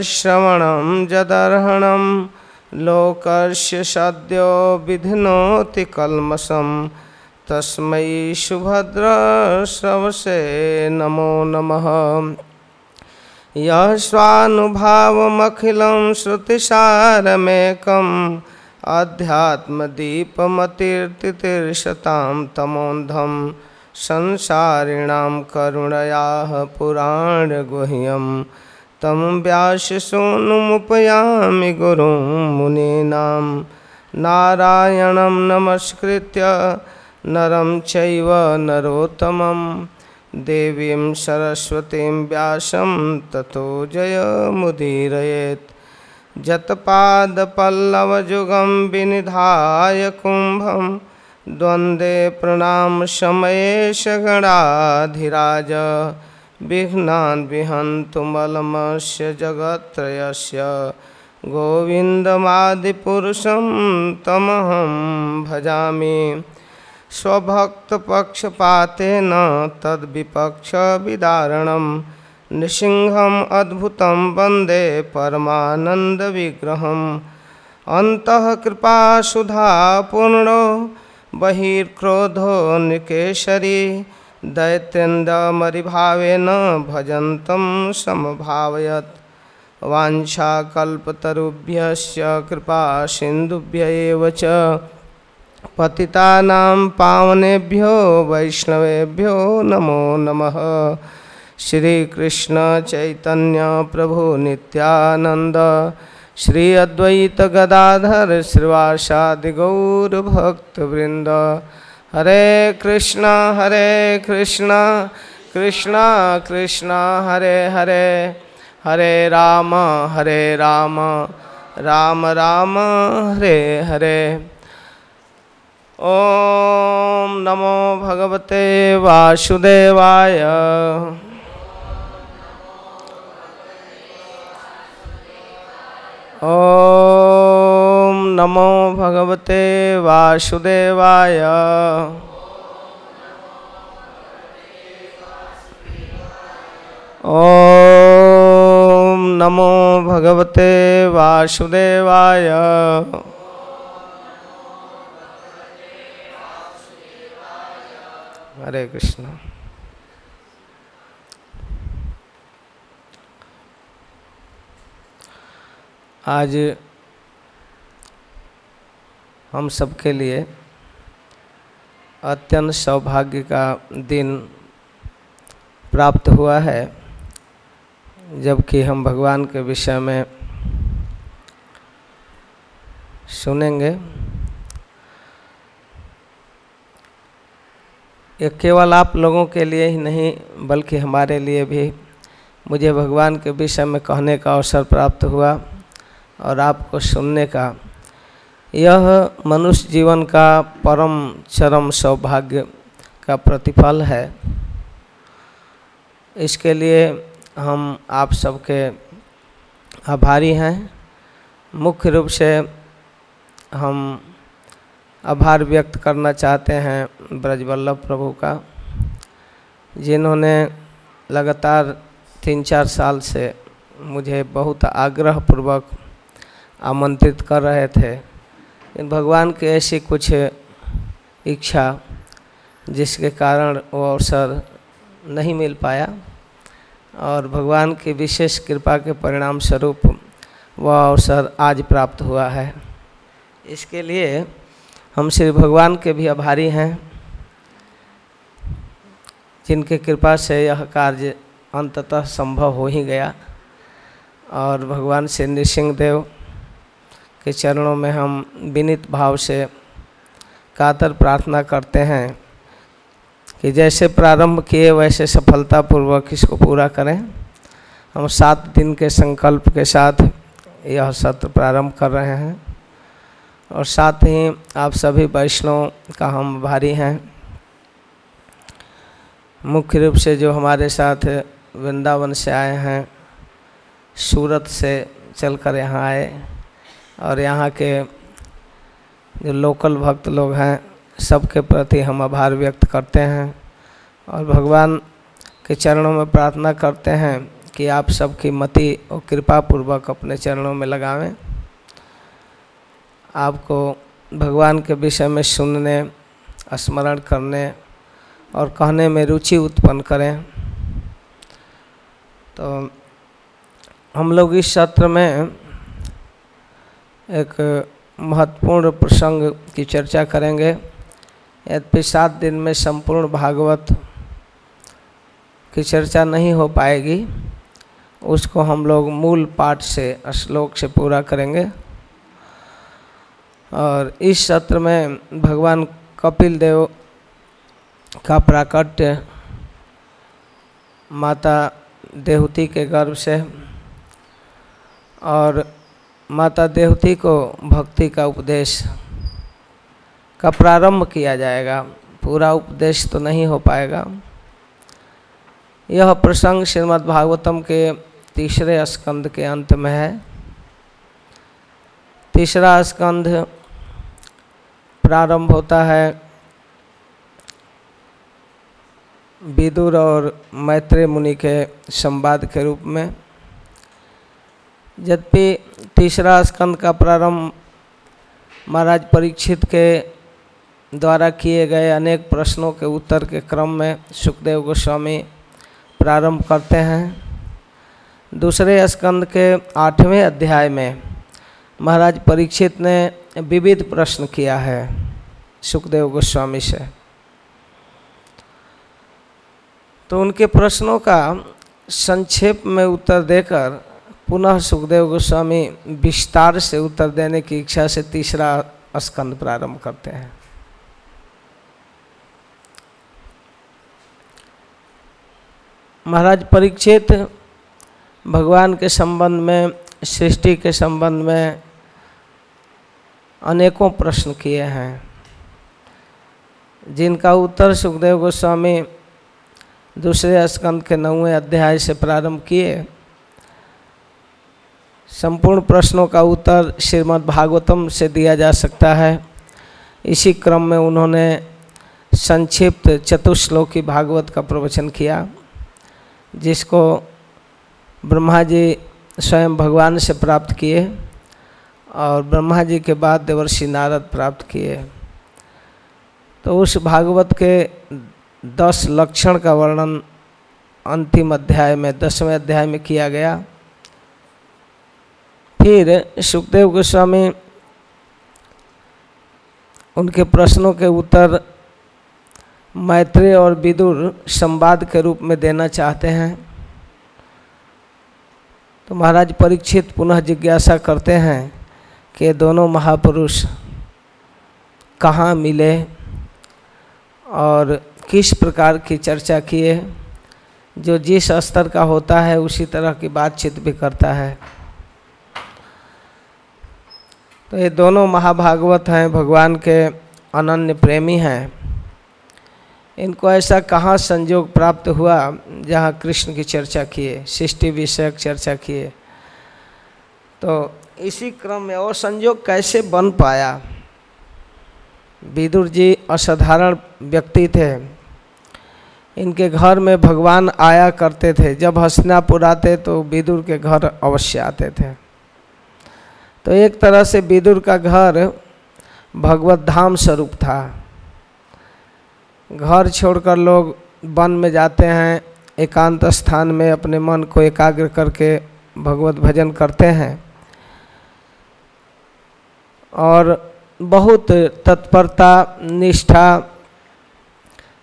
श्रवणं जदर्हणं लोकस्य सद्यो विधिनोति कल्मषं। तस्मै सुभद्रश्रवसे नमो नमः। यः स्वानुभावमखिलं श्रुतिसारमेकम् अध्यात्मदीपमतीर्तितीर्षतां संसारिणां करुणयाः पुराणगुह्यं तं व्याससूनुमुपयामि गुरुं मुनीनां नारायणं नमस्कृत्य नरं चैव नरोत्तमं। देवीं सरस्वतीं व्यासं ततो जयमुदीरयेत् जतपादपल्लवयुगं विनिधाय कुम्भं। द्वन्द्वे प्रणामसमये सगणाधिराज विघ्नान् विहन्तु मलमस्य जगत्त्रयस्य। गोविन्दमादिपुरुषं तमहं भजामि। स्वभक्तपक्षपातेन तद्विपक्षविदारणं। नृसिंहम् अद्भुतं वंदे परमानन्दविग्रहम्। अन्तः कृपासुधापूर्णो बहिर्क्रोधो निकेशरी। दैत्यन्दमरिभावेन भजन्तं समभावयत्। वाञ्छाकल्पतरुभ्यश्च कृपासिन्धुभ्य एव च। पतितानां पावनेभ्यो वैष्णवेभ्यो नमो नमः। श्रीकृष्ण चैतन्य प्रभु नित्यानंद श्री अद्वैत गदाधर श्रीवासादि गौरभक्तवृंद हरे कृष्णा हरे कृष्णा कृष्णा कृष्णा, हरे हरे हरे राम हरे राम राम राम, हरे हरे। ॐ नमो भगवते वासुदेवाय। ॐ नमो भगवते वासुदेवाय। ॐ नमो भगवते वासुदेवाय। हरे कृष्ण। आज हम सबके लिए अत्यंत सौभाग्य का दिन प्राप्त हुआ है, जबकि हम भगवान के विषय में सुनेंगे। ये केवल आप लोगों के लिए ही नहीं, बल्कि हमारे लिए भी। मुझे भगवान के विषय में कहने का अवसर प्राप्त हुआ। और आपको सुनने का। यह मनुष्य जीवन का परम चरम सौभाग्य का प्रतिफल है। इसके लिए हम आप सबके आभारी हैं। मुख्य रूप से हम आभार व्यक्त करना चाहते हैं ब्रजवल्लभ प्रभु का, जिन्होंने लगातार तीन चार साल से मुझे बहुत आग्रहपूर्वक आमंत्रित कर रहे थे। इन भगवान की ऐसी कुछ इच्छा, जिसके कारण वो अवसर नहीं मिल पाया और भगवान की विशेष कृपा के परिणाम स्वरूप वह अवसर आज प्राप्त हुआ है। इसके लिए हम श्री भगवान के भी आभारी हैं, जिनके कृपा से यह कार्य अंततः संभव हो ही गया। और भगवान श्री नृसिंह देव के चरणों में हम विनित भाव से कातर प्रार्थना करते हैं कि जैसे प्रारंभ किए, वैसे सफलतापूर्वक इसको पूरा करें। हम सात दिन के संकल्प के साथ यह सत्र प्रारंभ कर रहे हैं और साथ ही आप सभी वैष्णव का हम भारी हैं। मुख्य रूप से जो हमारे साथ वृंदावन से आए हैं, सूरत से चलकर यहाँ आए। और यहाँ के जो लोकल भक्त लोग हैं, सबके प्रति हम आभार व्यक्त करते हैं और भगवान के चरणों में प्रार्थना करते हैं कि आप सबकी मति और कृपा पूर्वक अपने चरणों में लगावें। आपको भगवान के विषय में सुनने, स्मरण करने और कहने में रुचि उत्पन्न करें। तो हम लोग इस सत्र में एक महत्वपूर्ण प्रसंग की चर्चा करेंगे। यद्यपि सात दिन में संपूर्ण भागवत की चर्चा नहीं हो पाएगी, उसको हम लोग मूल पाठ से, श्लोक से पूरा करेंगे। और इस सत्र में भगवान कपिल देव का प्राकट्य माता देवती के गर्भ से और माता देवती को भक्ति का उपदेश का प्रारंभ किया जाएगा। पूरा उपदेश तो नहीं हो पाएगा। यह प्रसंग श्रीमद् भागवतम के तीसरे स्कंद के अंत में है। तीसरा स्कंद प्रारंभ होता है। विदुर और मैत्रेय मुनि के संवाद के रूप में। यद्यपि तीसरा स्कंद का प्रारंभ महाराज परीक्षित के द्वारा किए गए अनेक प्रश्नों के उत्तर के क्रम में सुखदेव गोस्वामी प्रारंभ करते हैं। दूसरे स्कंद के आठवें अध्याय में महाराज परीक्षित ने विविध प्रश्न किया है सुखदेव गोस्वामी से। तो उनके प्रश्नों का संक्षेप में उत्तर देकर पुनः सुखदेव गोस्वामी विस्तार से उत्तर देने की इच्छा से तीसरा स्कंद प्रारंभ करते हैं। महाराज परीक्षित भगवान के संबंध में, सृष्टि के संबंध में अनेकों प्रश्न किए हैं। जिनका उत्तर सुखदेव गोस्वामी दूसरे स्कंद के नौवें अध्याय से प्रारंभ किए। संपूर्ण प्रश्नों का उत्तर श्रीमद् भागवतम से दिया जा सकता है। इसी क्रम में उन्होंने संक्षिप्त चतुश्लोकी भागवत का प्रवचन किया, जिसको ब्रह्मा जी स्वयं भगवान से प्राप्त किए और ब्रह्मा जी के बाद देवर्षि नारद प्राप्त किए। तो उस भागवत के दस लक्षण का वर्णन अंतिम अध्याय में, दसवें अध्याय में किया गया। फिर सुखदेव गोस्वामी उनके प्रश्नों के उत्तर मैत्रेय और विदुर संवाद के रूप में देना चाहते हैं। तो महाराज परीक्षित पुनः जिज्ञासा करते हैं कि दोनों महापुरुष कहाँ मिले और किस प्रकार की चर्चा किए, जो जिस स्तर का होता है उसी तरह की बातचीत भी करता है। तो ये दोनों महाभागवत हैं, भगवान के अनन्य प्रेमी हैं। इनको ऐसा कहाँ संयोग प्राप्त हुआ जहाँ कृष्ण की चर्चा किए, सृष्टि विषयक चर्चा किए? तो इसी क्रम में और संयोग कैसे बन पाया? विदुर जी असाधारण व्यक्ति थे। इनके घर में भगवान आया करते थे। जब हसनापुर आते तो विदुर के घर अवश्य आते थे। तो एक तरह से विदुर का घर भगवत धाम स्वरूप था। घर छोड़कर लोग वन में जाते हैं, एकांत स्थान में अपने मन को एकाग्र करके भगवत भजन करते हैं। और बहुत तत्परता, निष्ठा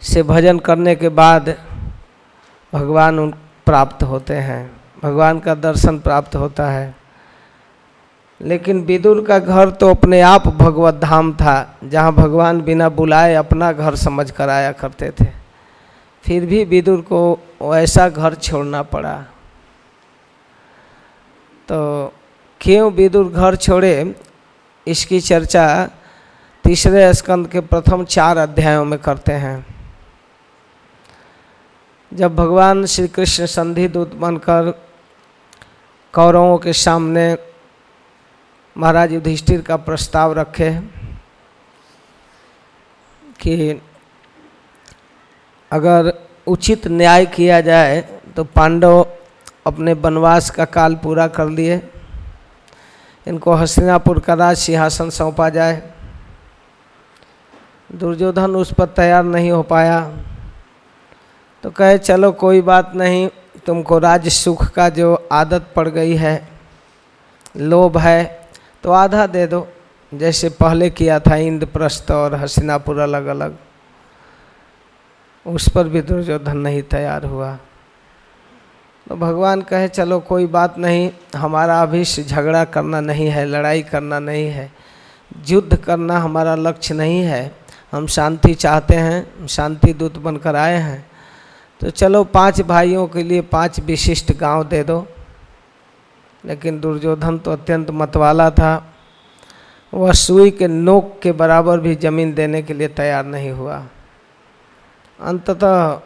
से भजन करने के बाद भगवान उन प्राप्त होते हैं। भगवान का दर्शन प्राप्त होता है। लेकिन विदुर का घर तो अपने आप भगवत धाम था, जहाँ भगवान बिना बुलाए अपना घर समझ कर आया करते थे। फिर भी विदुर को ऐसा घर छोड़ना पड़ा। तो क्यों विदुर घर छोड़े, इसकी चर्चा तीसरे स्कंद के प्रथम चार अध्यायों में करते हैं। जब भगवान श्री कृष्ण संधि दूत बनकर कौरवों के सामने महाराज युधिष्ठिर का प्रस्ताव रखे कि अगर उचित न्याय किया जाए तो पांडव अपने वनवास का काल पूरा कर लिए। इनको हस्तिनापुर का राज सिंहासन सौंपा जाए। दुर्योधन उस पर तैयार नहीं हो पाया। तो कहे, चलो, कोई बात नहीं, तुमको राज सुख का जो आदत पड़ गई है, लोभ है तो आधा दे दो। जैसे पहले किया था, इंद्रप्रस्थ और हसीनापुर अलग अलग उस पर भी दुर्योधन नहीं तैयार हुआ। तो भगवान कहे, चलो, कोई बात नहीं। हमारा अभी झगड़ा करना नहीं है, लड़ाई करना नहीं है। युद्ध करना हमारा लक्ष्य नहीं है। हम शांति चाहते हैं शांति दूत बनकर आए हैं। तो चलो, पाँच भाइयों के लिए पाँच विशिष्ट गाँव दे दो। लेकिन दुर्योधन तो अत्यंत मतवाला था। वह सुई के नोक के बराबर भी ज़मीन देने के लिए तैयार नहीं हुआ। अंततः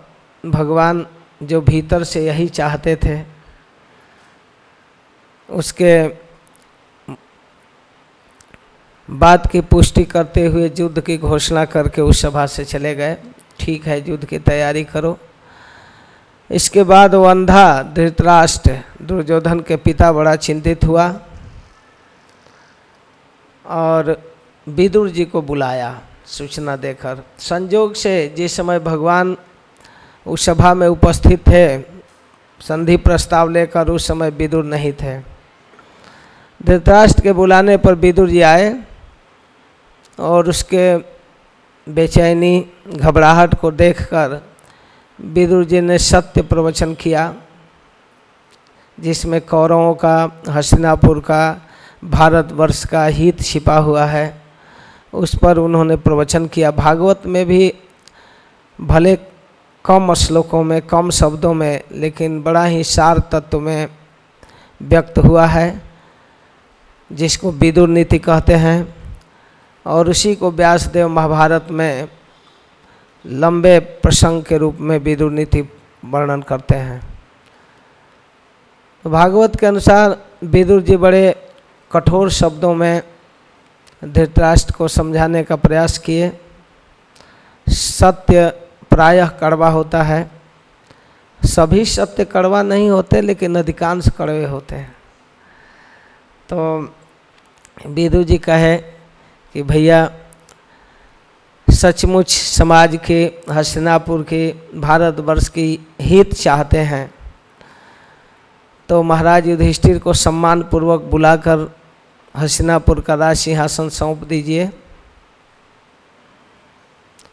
भगवान जो भीतर से यही चाहते थे, उसके बात की पुष्टि करते हुए युद्ध की घोषणा करके उस सभा से चले गए। ठीक है, युद्ध की तैयारी करो। इसके बाद वो अंधा धृतराष्ट्र, दुर्योधन के पिता बड़ा चिंतित हुआ और विदुर जी को बुलाया, सूचना देकर। संजोग से जिस समय भगवान उस सभा में उपस्थित थे, संधि प्रस्ताव लेकर उस समय विदुर नहीं थे। धृतराष्ट्र के बुलाने पर विदुर जी आए और उसके बेचैनी, घबराहट को देखकर विदुर जी ने सत्य प्रवचन किया, जिसमें कौरवों का, हस्तिनापुर का, भारतवर्ष का हित छिपा हुआ है। उस पर उन्होंने प्रवचन किया। भागवत में भी भले कम श्लोकों में, कम शब्दों में, लेकिन बड़ा ही सार तत्व में व्यक्त हुआ है, जिसको विदुर नीति कहते हैं। और उसी को व्यासदेव महाभारत में लंबे प्रसंग के रूप में विदुर नीति वर्णन करते हैं। भागवत के अनुसार विदुर जी बड़े कठोर शब्दों में धृतराष्ट्र को समझाने का प्रयास किए। सत्य प्रायः कड़वा होता है। सभी सत्य कड़वा नहीं होते, लेकिन अधिकांश कड़वे होते हैं। तो विदु जी कहे कि भैया सचमुच समाज के, हस्तिनापुर के, भारतवर्ष की हित चाहते हैं। तो महाराज युधिष्ठिर को सम्मान पूर्वक बुलाकर हस्तिनापुर का राज सिंहासन सौंप दीजिए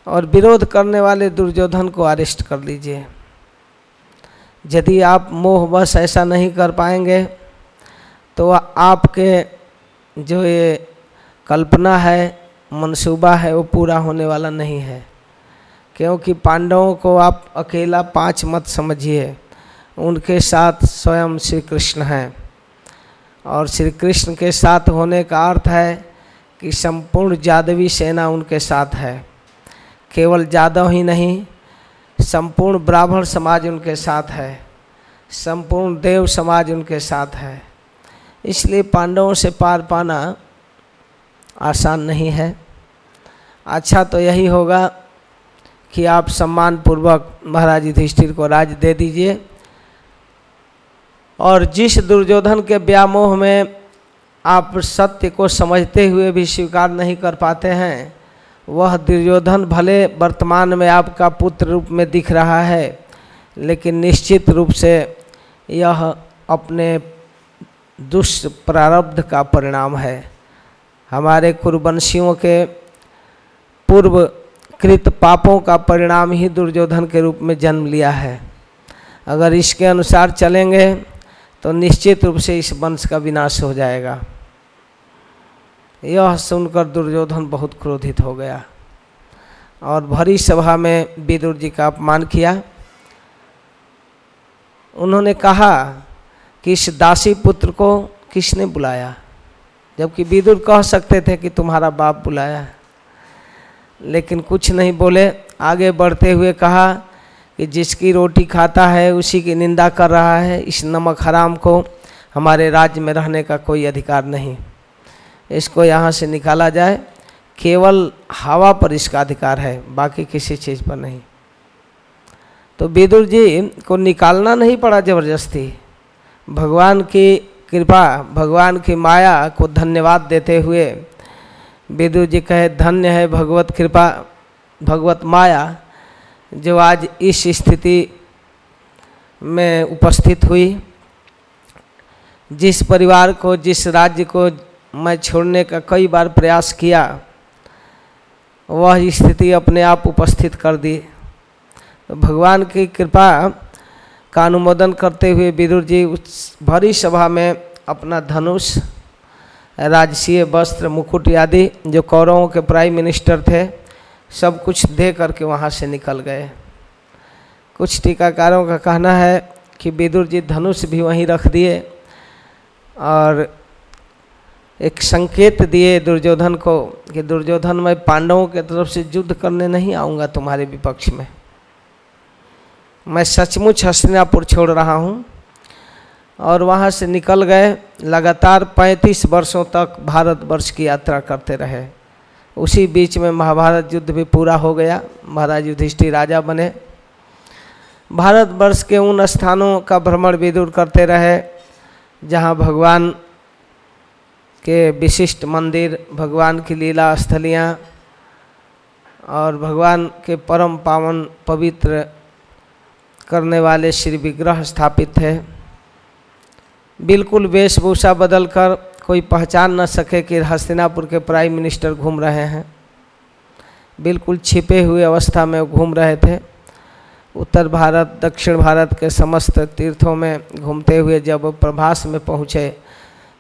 और विरोध करने वाले दुर्योधन को अरेस्ट कर लीजिए। यदि आप मोह बस ऐसा नहीं कर पाएँगे तो आपके जो ये कल्पना है मंसूबा है, वो पूरा होने वाला नहीं है। क्योंकि पांडवों को आप अकेला पाँच मत समझिए, उनके साथ स्वयं श्री कृष्ण हैं। और श्री कृष्ण के साथ होने का अर्थ है कि संपूर्ण जादवी सेना उनके साथ है। केवल जादव ही नहीं, संपूर्ण ब्राह्मण समाज उनके साथ है, संपूर्ण देव समाज उनके साथ है। इसलिए पांडवों से पार पाना आसान नहीं है। अच्छा तो यही होगा कि आप सम्मान पूर्वक महाराज युधिष्ठिर को राज दे दीजिए। और जिस दुर्योधन के व्यामोह में आप सत्य को समझते हुए भी स्वीकार नहीं कर पाते हैं, वह दुर्योधन भले वर्तमान में आपका पुत्र रूप में दिख रहा है, लेकिन निश्चित रूप से यह अपने दुष्प्रारब्ध का परिणाम है। हमारे कुरुवंशियों के पूर्व कृत पापों का परिणाम ही दुर्योधन के रूप में जन्म लिया है। अगर इसके अनुसार चलेंगे तो निश्चित रूप से इस वंश का विनाश हो जाएगा। यह सुनकर दुर्योधन बहुत क्रोधित हो गया और भरी सभा में विदुर जी का अपमान किया। उन्होंने कहा कि इस दासी पुत्र को किसने बुलाया? जबकि विदुर कह सकते थे कि तुम्हारा बाप बुलाया है। लेकिन कुछ नहीं बोले। आगे बढ़ते हुए कहा कि जिसकी रोटी खाता है, उसी की निंदा कर रहा है। इस नमक हराम को हमारे राज्य में रहने का कोई अधिकार नहीं। इसको यहाँ से निकाला जाए। केवल हवा पर इसका अधिकार है, बाकी किसी चीज़ पर नहीं। तो विदुर जी को निकालना नहीं पड़ा ज़बरदस्ती। भगवान की कृपा भगवान की माया को धन्यवाद देते हुए विदु जी कहे, धन्य है भगवत कृपा, भगवत माया जो आज इस स्थिति में उपस्थित हुई। जिस परिवार को, जिस राज्य को मैं छोड़ने का कई बार प्रयास किया, वह स्थिति अपने आप उपस्थित कर दी। तो भगवान की कृपा का अनुमोदन करते हुए विदुर जी उस भरी सभा में अपना धनुष, राजसीय वस्त्र, मुकुट आदि जो कौरवों के प्राइम मिनिस्टर थे, सब कुछ दे करके वहाँ से निकल गए। कुछ टीकाकारों का कहना है कि विदुर जी धनुष भी वहीं रख दिए और एक संकेत दिए दुर्योधन को कि दुर्योधन, मैं पांडवों के तरफ़ से युद्ध करने नहीं आऊँगा तुम्हारे विपक्ष में। मैं सचमुच हस्तिनापुर छोड़ रहा हूँ और वहाँ से निकल गए लगातार 35 वर्षों तक भारतवर्ष की यात्रा करते रहे। उसी बीच में महाभारत युद्ध भी पूरा हो गया। महाराज युधिष्ठिर राजा बने। भारतवर्ष के उन स्थानों का भ्रमण विदुर करते रहे, जहाँ भगवान के विशिष्ट मंदिर, भगवान की लीला स्थलियाँ और भगवान के परम पावन पवित्र करने वाले श्री विग्रह स्थापित है। बिल्कुल वेशभूषा बदलकर कोई पहचान न सके कि हस्तिनापुर के प्राइम मिनिस्टर घूम रहे हैं। बिल्कुल छिपे हुए अवस्था में घूम रहे थे। उत्तर भारत, दक्षिण भारत के समस्त तीर्थों में घूमते हुए जब प्रभास में पहुँचे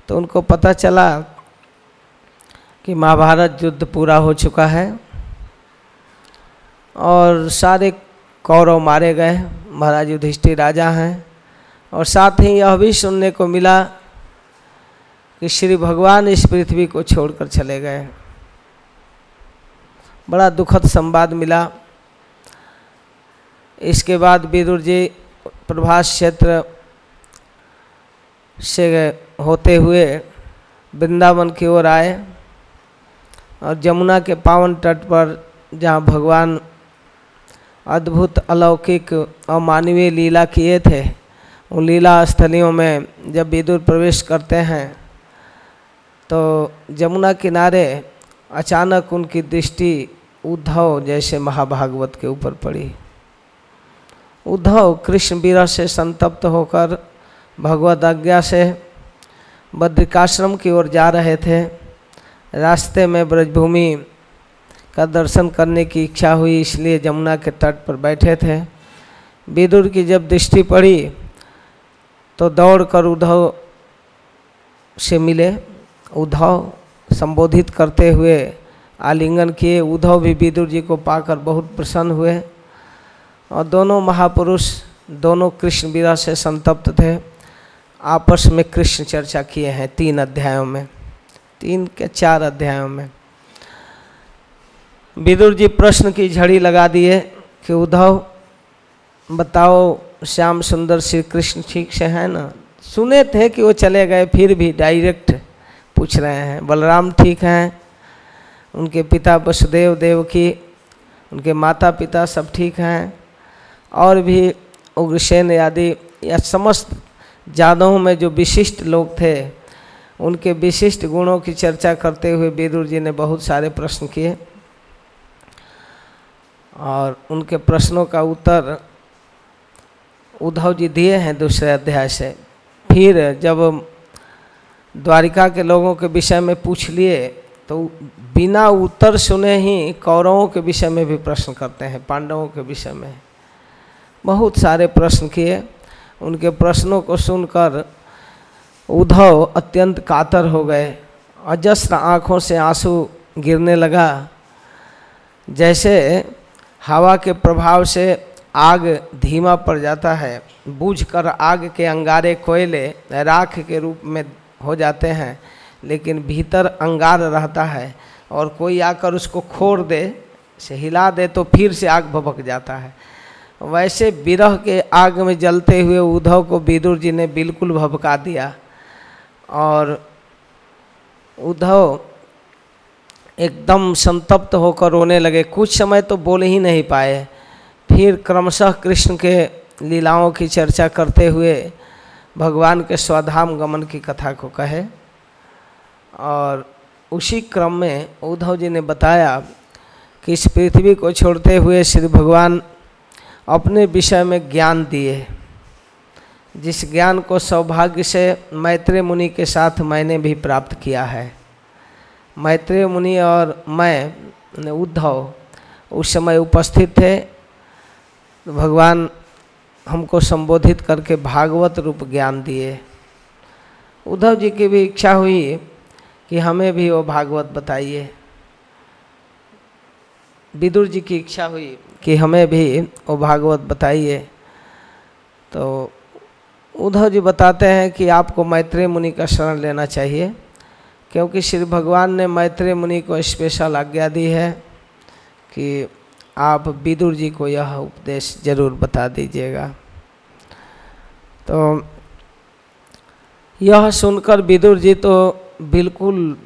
तो उनको पता चला कि महाभारत युद्ध पूरा हो चुका है और सारे कौरव मारे गए। महाराज युधिष्ठिर राजा हैं। और साथ ही यह भी सुनने को मिला कि श्री भगवान इस पृथ्वी को छोड़कर चले गए। बड़ा दुखद संवाद मिला। इसके बाद विदुर जी प्रभास क्षेत्र से होते हुए वृंदावन की ओर आए और जमुना के पावन तट पर जहाँ भगवान अद्भुत, अलौकिक अमानवीय लीला किए थे। उन लीला स्थलियों में जब विदुर प्रवेश करते हैं तो जमुना किनारे अचानक उनकी दृष्टि उद्धव जैसे महाभागवत के ऊपर पड़ी। उद्धव कृष्ण विरह से संतप्त होकर भगवत आज्ञा से बद्रिकाश्रम की ओर जा रहे थे। रास्ते में ब्रजभूमि का दर्शन करने की इच्छा हुई, इसलिए जमुना के तट पर बैठे थे। विदुर की जब दृष्टि पड़ी तो दौड़ कर उद्धव से मिले। उद्धव संबोधित करते हुए आलिंगन किए। उद्धव भी विदुर जी को पाकर बहुत प्रसन्न हुए और दोनों महापुरुष, दोनों कृष्ण विरह से संतप्त थे। आपस में कृष्ण चर्चा किए हैं तीन अध्यायों में, तीन के चार अध्यायों में। विदुर जी प्रश्न की झड़ी लगा दिए कि उद्धव, बताओ श्याम सुंदर श्री कृष्ण ठीक से हैं ना? सुने थे कि वो चले गए, फिर भी डायरेक्ट पूछ रहे हैं, बलराम ठीक हैं? उनके पिता वसुदेव देव की, उनके माता पिता सब ठीक हैं? और भी उग्रसेन आदि, या समस्त जादवों में जो विशिष्ट लोग थे, उनके विशिष्ट गुणों की चर्चा करते हुए विदुर जी ने बहुत सारे प्रश्न किए। और उनके प्रश्नों का उत्तर उद्धव जी दिए हैं दूसरे अध्याय से। फिर जब द्वारिका के लोगों के विषय में पूछ लिए तो बिना उत्तर सुने ही कौरवों के विषय में भी प्रश्न करते हैं, पांडवों के विषय में। बहुत सारे प्रश्न किए। उनके प्रश्नों को सुनकर उद्धव अत्यंत कातर हो गए। अजस्र आँखों से आँसू गिरने लगा। जैसे हवा के प्रभाव से आग धीमा पड़ जाता है। बूझकर आग के अंगारे कोयले राख के रूप में हो जाते हैं, लेकिन भीतर अंगार रहता है और कोई आकर उसको खोर दे से हिला दे तो फिर से आग भभक जाता है। वैसे विरह के आग में जलते हुए उद्धव को विदुर जी ने बिल्कुल भभका दिया और उद्धव एकदम संतप्त होकर रोने लगे। कुछ समय तो बोल ही नहीं पाए। फिर क्रमशः कृष्ण के लीलाओं की चर्चा करते हुए भगवान के स्वधाम गमन की कथा को कहे। और उसी क्रम में उद्धव जी ने बताया कि इस पृथ्वी को छोड़ते हुए श्री भगवान अपने विषय में ज्ञान दिए। जिस ज्ञान को सौभाग्य से मैत्रेय मुनि के साथ मैंने भी प्राप्त किया है। मैत्रेय मुनि और मैं उद्धव, उस समय उपस्थित थे। भगवान हमको संबोधित करके भागवत रूप ज्ञान दिए। उद्धव जी की भी इच्छा हुई कि हमें भी वो भागवत बताइए। विदुर जी की इच्छा हुई कि हमें भी वो भागवत बताइए। तो उद्धव जी बताते हैं कि आपको मैत्रेय मुनि का शरण लेना चाहिए। क्योंकि श्री भगवान ने मैत्रेय मुनि को स्पेशल आज्ञा दी है कि आप विदुर जी को यह उपदेश ज़रूर बता दीजिएगा। तो यह सुनकर विदुर जी तो बिल्कुल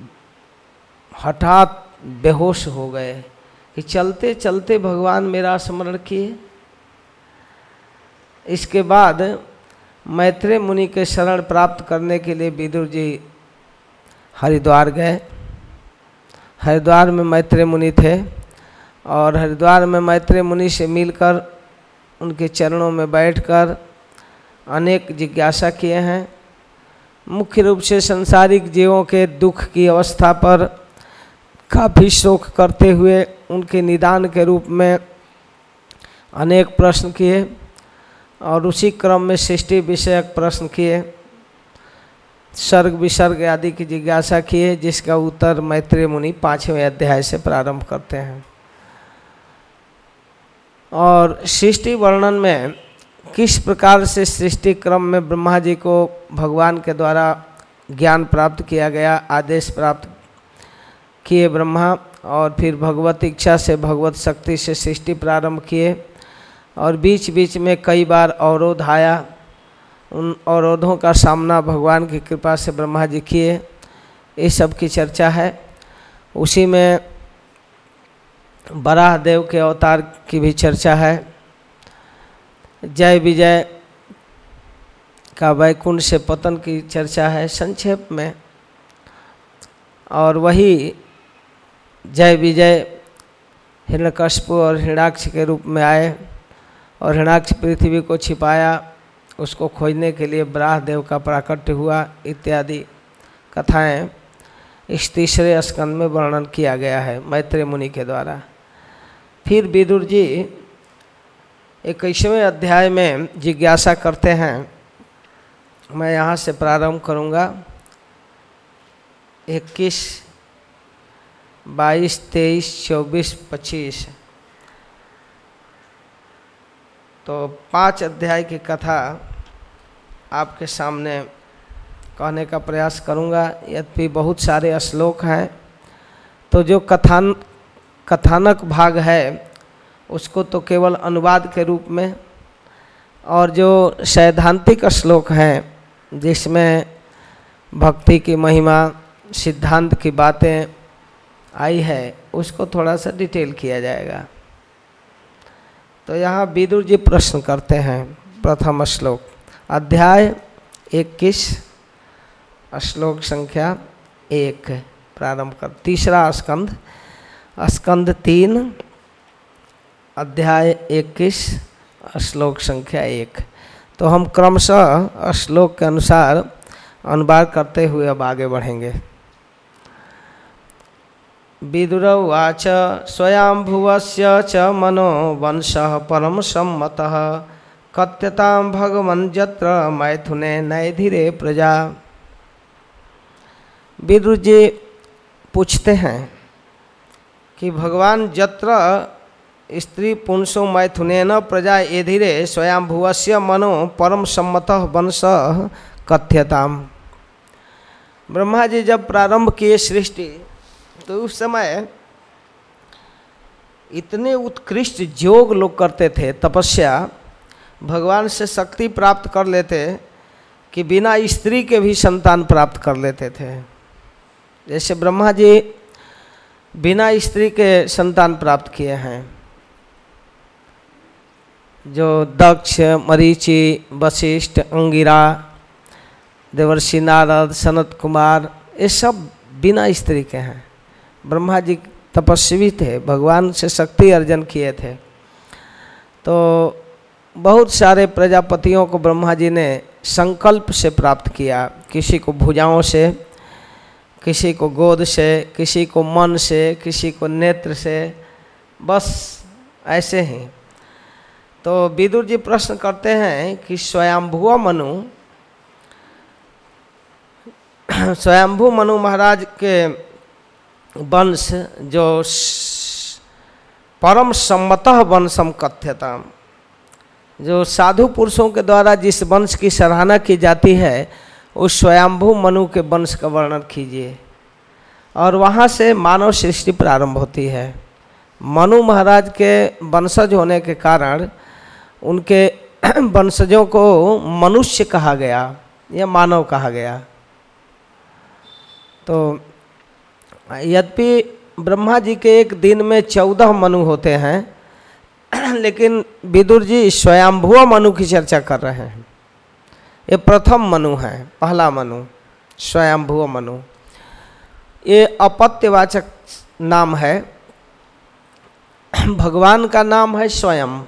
हठात बेहोश हो गए कि चलते चलते भगवान मेरा स्मरण किए। इसके बाद मैत्रेय मुनि के शरण प्राप्त करने के लिए विदुर जी हरिद्वार गए। हरिद्वार में मैत्रेय मुनि थे और हरिद्वार में मैत्रेय मुनि से मिलकर उनके चरणों में बैठकर अनेक जिज्ञासा किए हैं। मुख्य रूप से संसारिक जीवों के दुख की अवस्था पर काफ़ी शोक करते हुए उनके निदान के रूप में अनेक प्रश्न किए और उसी क्रम में सृष्टि विषयक प्रश्न किए। सर्ग विसर्ग आदि की जिज्ञासा किए जिसका उत्तर मैत्रेय मुनि पाँचवें अध्याय से प्रारंभ करते हैं। और सृष्टि वर्णन में किस प्रकार से सृष्टि क्रम में ब्रह्मा जी को भगवान के द्वारा ज्ञान प्राप्त किया गया, आदेश प्राप्त किए ब्रह्मा और फिर भगवत इच्छा से भगवत शक्ति से सृष्टि प्रारंभ किए और बीच बीच में कई बार अवरोध आया उन अवरोधों का सामना भगवान की कृपा से ब्रह्मा जी किए। इस सब की चर्चा है। उसी में बराह देव के अवतार की भी चर्चा है। जय विजय का वैकुंठ से पतन की चर्चा है संक्षेप में। और वही जय विजय हिरण्यकश्यप और हिरणाक्ष के रूप में आए और हिरणाक्ष पृथ्वी को छिपाया। उसको खोजने के लिए ब्राह देव का प्राकट्य हुआ, इत्यादि कथाएँ इस तीसरे स्कंद में वर्णन किया गया है मैत्रेय मुनि के द्वारा। फिर विदुर जी इक्कीसवें अध्याय में जिज्ञासा करते हैं। मैं यहाँ से प्रारंभ करूँगा। इक्कीस, बाईस, तेईस, चौबीस, पच्चीस। तो पाँच अध्याय की कथा आपके सामने कहने का प्रयास करूँगा। यद्यपि बहुत सारे श्लोक हैं तो जो कथान, कथानक भाग है, उसको तो केवल अनुवाद के रूप में और जो सैद्धांतिक श्लोक हैं, जिसमें भक्ति की महिमा, सिद्धांत की बातें आई है, उसको थोड़ा सा डिटेल किया जाएगा। तो यहाँ विदुर जी प्रश्न करते हैं, प्रथम श्लोक। अध्याय इक्कीस, श्लोक संख्या एक, प्रारंभ कर। तीसरा स्कंद स्कंद तीन, अध्याय इक्कीस, श्लोक संख्या एक। तो हम क्रमशः श्लोक के अनुसार अनुवाद करते हुए अब आगे बढ़ेंगे। विदुरवाच स्वयंभुवस्य च मनो वंशः परम सम्मतः। कथ्यतां भगवन् यत्र मैथुने नैधिरे प्रजा। विदुर जी पूछते हैं कि भगवान जत्र स्त्री पुंसो मैथुन प्रजा ये एधिरे स्वयंभुवस्य मनो परम सम्मत वंश कथ्यताम। ब्रह्मा जी जब प्रारंभ किए सृष्टि तो उस समय इतने उत्कृष्ट योग लोग करते थे, तपस्या, भगवान से शक्ति प्राप्त कर लेते कि बिना स्त्री के भी संतान प्राप्त कर लेते थे। जैसे ब्रह्मा जी बिना स्त्री के संतान प्राप्त किए हैं। जो दक्ष, मरीचि, वशिष्ठ, अंगिरा, देवर्षि नारद, सनत कुमार, ये सब बिना स्त्री के हैं। ब्रह्मा जी तपस्वी थे, भगवान से शक्ति अर्जन किए थे। तो बहुत सारे प्रजापतियों को ब्रह्मा जी ने संकल्प से प्राप्त किया, किसी को भुजाओं से, किसी को गोद से, किसी को मन से, किसी को नेत्र से, बस ऐसे ही। तो विदुर जी प्रश्न करते हैं कि स्वयंभुव मनु स्वयंभू मनु महाराज के वंश जो परम सम्मतः वंशम कथ्यता जो साधु पुरुषों के द्वारा जिस वंश की सराहना की जाती है उस स्वयंभू मनु के वंश का वर्णन कीजिए। और वहाँ से मानव सृष्टि प्रारंभ होती है। मनु महाराज के वंशज होने के कारण उनके वंशजों को मनुष्य कहा गया या मानव कहा गया। तो यद्यपि ब्रह्मा जी के एक दिन में चौदह मनु होते हैं, लेकिन विदुर जी स्वयंभुव मनु की चर्चा कर रहे हैं। ये प्रथम मनु है, पहला मनु स्वयंभुव मनु। ये अपत्यवाचक नाम है। भगवान का नाम है स्वयं।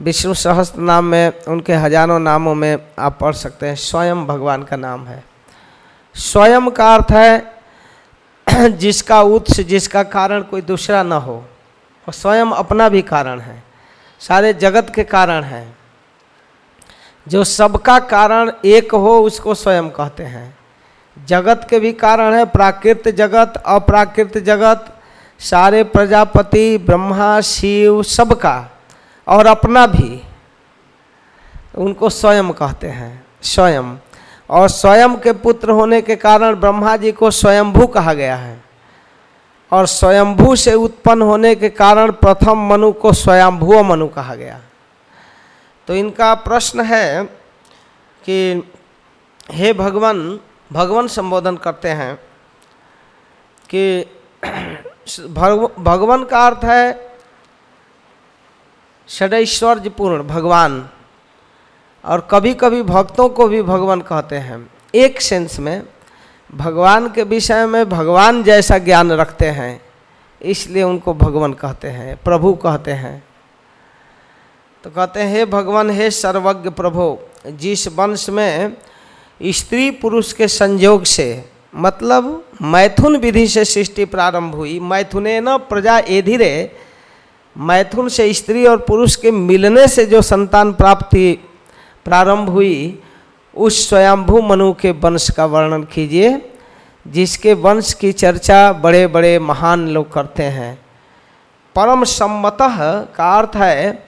विष्णु सहस्त्र नाम में, उनके हज़ारों नामों में आप पढ़ सकते हैं, स्वयं भगवान का नाम है। स्वयं का अर्थ है जिसका उत्स जिसका कारण कोई दूसरा न हो और स्वयं अपना भी कारण है, सारे जगत के कारण है। जो सबका कारण एक हो, उसको स्वयं कहते हैं। जगत के भी कारण है, प्राकृत जगत, अप्राकृत जगत, सारे प्रजापति, ब्रह्मा, शिव, सबका, और अपना भी, उनको स्वयं कहते हैं, स्वयं। और स्वयं के पुत्र होने के कारण ब्रह्मा जी को स्वयंभू कहा गया है। और स्वयंभू से उत्पन्न होने के कारण प्रथम मनु को स्वयंभू मनु कहा गया। तो इनका प्रश्न है कि हे भगवान भगवान संबोधन करते हैं कि भगवान का अर्थ है षडैश्वर्यपूर्ण, भगवान। और कभी कभी भक्तों को भी भगवान कहते हैं। एक सेंस में, भगवान के विषय में भगवान जैसा ज्ञान रखते हैं, इसलिए उनको भगवान कहते हैं, प्रभु कहते हैं। तो कहते हैं, हे भगवान, हे सर्वज्ञ प्रभु, जिस वंश में स्त्री पुरुष के संयोग से मतलब मैथुन विधि से सृष्टि प्रारंभ हुई, मैथुने न प्रजा एधिरे, मैथुन से स्त्री और पुरुष के मिलने से जो संतान प्राप्ति प्रारंभ हुई, उस स्वयंभू मनु के वंश का वर्णन कीजिए, जिसके वंश की चर्चा बड़े बड़े महान लोग करते हैं। परम सम्मतः का अर्थ है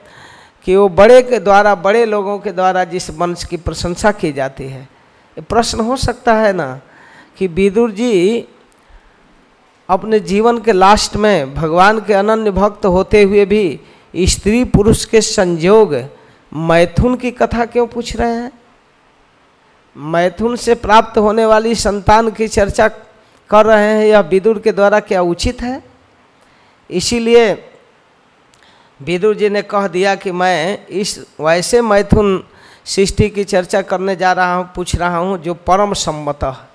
कि वो बड़े के द्वारा, बड़े लोगों के द्वारा जिस वंश की प्रशंसा की जाती है। प्रश्न हो सकता है ना कि विदुर जी अपने जीवन के लास्ट में भगवान के अनन्य भक्त होते हुए भी स्त्री पुरुष के संयोग मैथुन की कथा क्यों पूछ रहे हैं? मैथुन से प्राप्त होने वाली संतान की चर्चा कर रहे हैं, यह विदुर के द्वारा क्या उचित है? इसीलिए विदुर जी ने कह दिया कि मैं इस, वैसे मैथुन सृष्टि की चर्चा करने जा रहा हूँ, पूछ रहा हूँ, जो परम सम्मत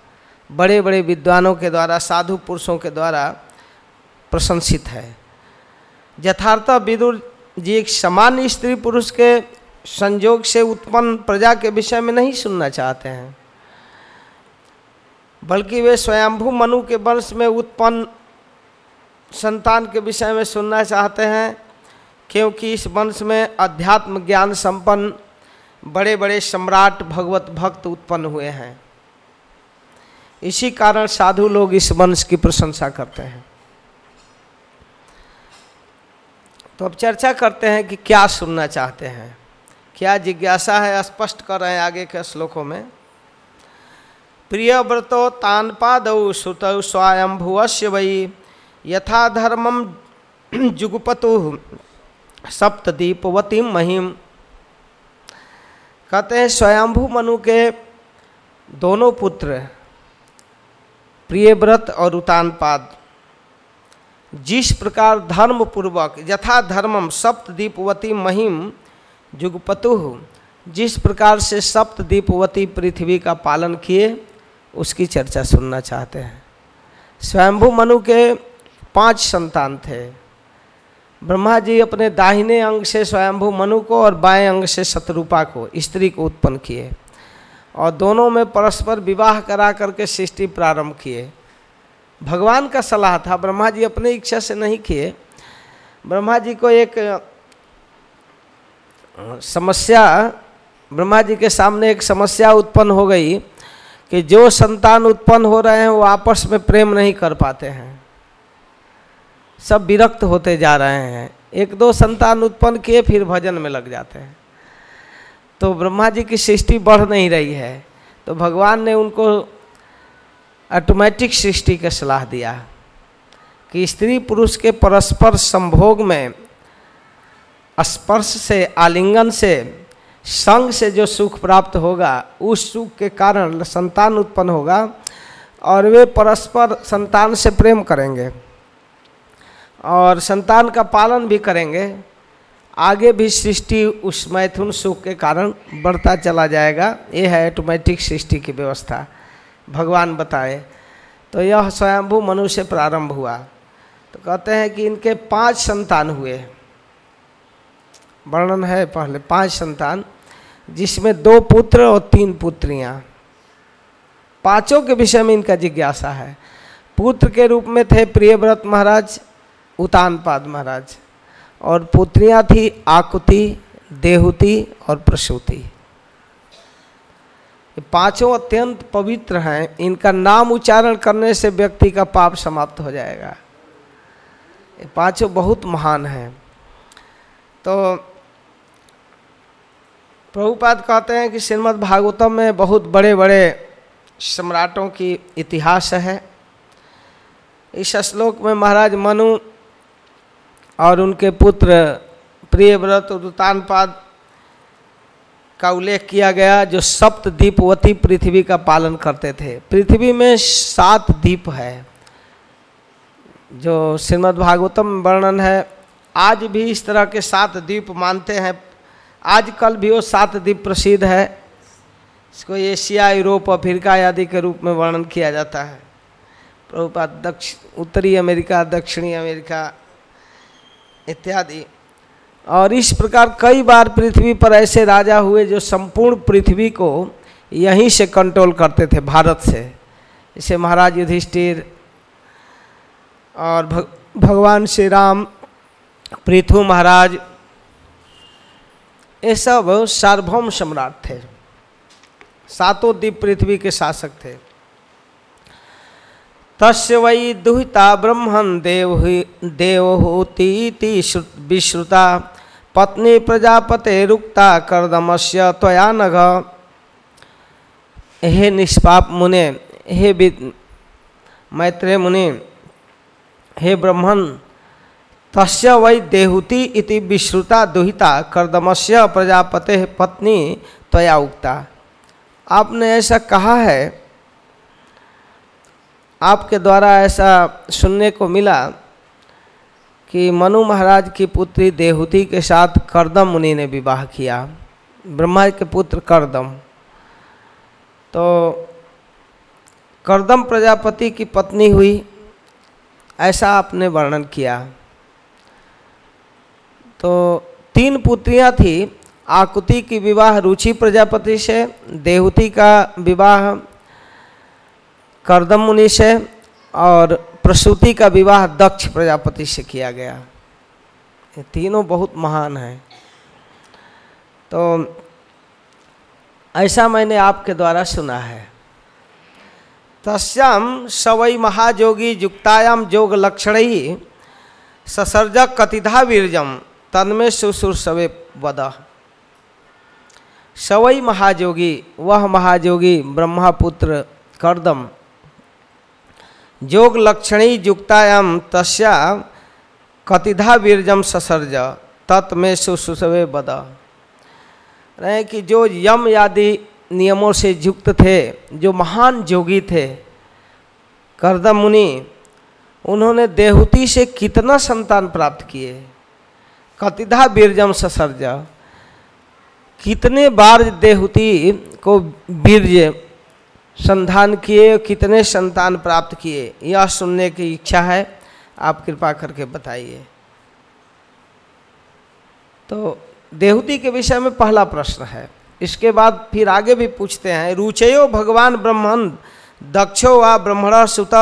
बड़े बड़े विद्वानों के द्वारा, साधु पुरुषों के द्वारा प्रशंसित है। यथार्थ विदुर जी एक समान स्त्री पुरुष के संयोग से उत्पन्न प्रजा के विषय में नहीं सुनना चाहते हैं। बल्कि वे स्वयंभू मनु के वंश में उत्पन्न संतान के विषय में सुनना चाहते हैं, क्योंकि इस वंश में अध्यात्म ज्ञान संपन्न बड़े बड़े सम्राट भगवत भक्त उत्पन्न हुए हैं। इसी कारण साधु लोग इस वंश की प्रशंसा करते हैं। तो अब चर्चा करते हैं कि क्या सुनना चाहते हैं। क्या जिज्ञासा है स्पष्ट कर रहे हैं आगे के श्लोकों में? प्रिय व्रतो तान पाद श्रुत स्वयंभुवश्य वही यथा धर्मम जुगपतु सप्तदीपवती महिम कहते हैं स्वयंभू मनु के दोनों पुत्र, प्रियव्रत और उतानपाद, जिस प्रकार धर्म पूर्वक यथा धर्मम सप्तदीपवती महिम जुगपतु जिस प्रकार से सप्तदीपवती पृथ्वी का पालन किए, उसकी चर्चा सुनना चाहते हैं। स्वयंभू मनु के पाँच संतान थे। ब्रह्मा जी अपने दाहिने अंग से स्वयंभू मनु को और बाएँ अंग से शत्रुपा को, स्त्री को उत्पन्न किए और दोनों में परस्पर विवाह करा करके सृष्टि प्रारंभ किए। भगवान का सलाह था, ब्रह्मा जी अपनी इच्छा से नहीं किए। ब्रह्मा जी को एक समस्या ब्रह्मा जी के सामने एक समस्या उत्पन्न हो गई कि जो संतान उत्पन्न हो रहे हैं, वो आपस में प्रेम नहीं कर पाते हैं। सब विरक्त होते जा रहे हैं। एक दो संतान उत्पन्न किए, फिर भजन में लग जाते हैं। तो ब्रह्मा जी की सृष्टि बढ़ नहीं रही है। तो भगवान ने उनको ऑटोमेटिक सृष्टि का सलाह दिया कि स्त्री पुरुष के परस्पर संभोग में स्पर्श से, आलिंगन से, संग से जो सुख प्राप्त होगा, उस सुख के कारण संतान उत्पन्न होगा और वे परस्पर संतान से प्रेम करेंगे और संतान का पालन भी करेंगे। आगे भी सृष्टि उस मैथुन सुख के कारण बढ़ता चला जाएगा। ये है ऑटोमेटिक सृष्टि की व्यवस्था। भगवान बताए तो यह स्वयंभू मनु से प्रारंभ हुआ। तो कहते हैं कि इनके पाँच संतान हुए। वर्णन है पहले, पाँच संतान, जिसमें दो पुत्र और तीन पुत्रियाँ। पाँचों के विषय में इनका जिज्ञासा है। पुत्र के रूप में थे प्रियव्रत महाराज, उतानपाद महाराज, और पुत्रियाँ थी आकुति, देहुति और प्रसूति। पाँचों अत्यंत पवित्र हैं। इनका नाम उच्चारण करने से व्यक्ति का पाप समाप्त हो जाएगा। पाँचों बहुत महान हैं। तो प्रभुपाद कहते हैं कि श्रीमद् भागवतम में बहुत बड़े बड़े सम्राटों की इतिहास है। इस श्लोक में महाराज मनु और उनके पुत्र प्रियव्रत उतानपाद का उल्लेख किया गया, जो सप्त दीपवती पृथ्वी का पालन करते थे। पृथ्वी में सात दीप है, जो श्रीमद् भागवतम वर्णन है। आज भी इस तरह के सात द्वीप मानते हैं। आजकल भी वो सात द्वीप प्रसिद्ध है। इसको एशिया यूरोप अफ्रीका आदि के रूप में वर्णन किया जाता है। प्रभुपात दक्षिण उत्तरी अमेरिका दक्षिणी अमेरिका इत्यादि। और इस प्रकार कई बार पृथ्वी पर ऐसे राजा हुए जो संपूर्ण पृथ्वी को यहीं से कंट्रोल करते थे भारत से। जैसे महाराज युधिष्ठिर और भग, भगवान श्री राम पृथु महाराज ये सब सार्वभौम सम्राट थे। सातों द्वीप पृथ्वी के शासक थे। तस्य वै दुहिता ब्रह्मण देव देवहूति विश्रुता। पत्नी प्रजापते रुक्ता कर्दमस्य त्वया नघ। हे निष्पाप मुने, हे मैत्रेय मुनि, हे ब्रह्मण तस्य वै देहुति इति विश्रुता दुहिता, कर्दमस्य प्रजापते पत्नी त्वया उक्ता। आपने ऐसा कहा है, आपके द्वारा ऐसा सुनने को मिला कि मनु महाराज की पुत्री देहुति के साथ करदम मुनि ने विवाह किया ब्रह्मा के पुत्र करदम। तो करदम प्रजापति की पत्नी हुई, ऐसा आपने वर्णन किया। तो तीन पुत्रियाँ थी। आकुति की विवाह रुचि प्रजापति से, देहुति का विवाह करदम मुनि से और प्रसूति का विवाह दक्ष प्रजापति से किया गया। ये तीनों बहुत महान हैं। तो ऐसा मैंने आपके द्वारा सुना है। तस्याम सवई महाजोगी युक्तायाम जोग लक्षण ही ससर्जक कतिधा वीरजम। तन्मे सुसुर सवे वद। सवई महाजोगी, वह महाजोगी ब्रह्मापुत्र करदम। जोग लक्षणी युक्तायाम तस्या कतिधा वीरजम ससर्ज, तत् में सुसुसवे बद रहे कि जो यम आदि नियमों से युक्त थे, जो महान जोगी थे, करदम मुनि, उन्होंने देहुति से कितना संतान प्राप्त किए? कतिधा बीरजम ससर्ज कितने बार देहूति को वीर्य संधान किए, कितने संतान प्राप्त किए? यह सुनने की इच्छा है, आप कृपा करके बताइए। तो देहूति के विषय में पहला प्रश्न है। इसके बाद फिर आगे भी पूछते हैं, रुचयो भगवान ब्रह्मण दक्षो व ब्रह्मण सुत?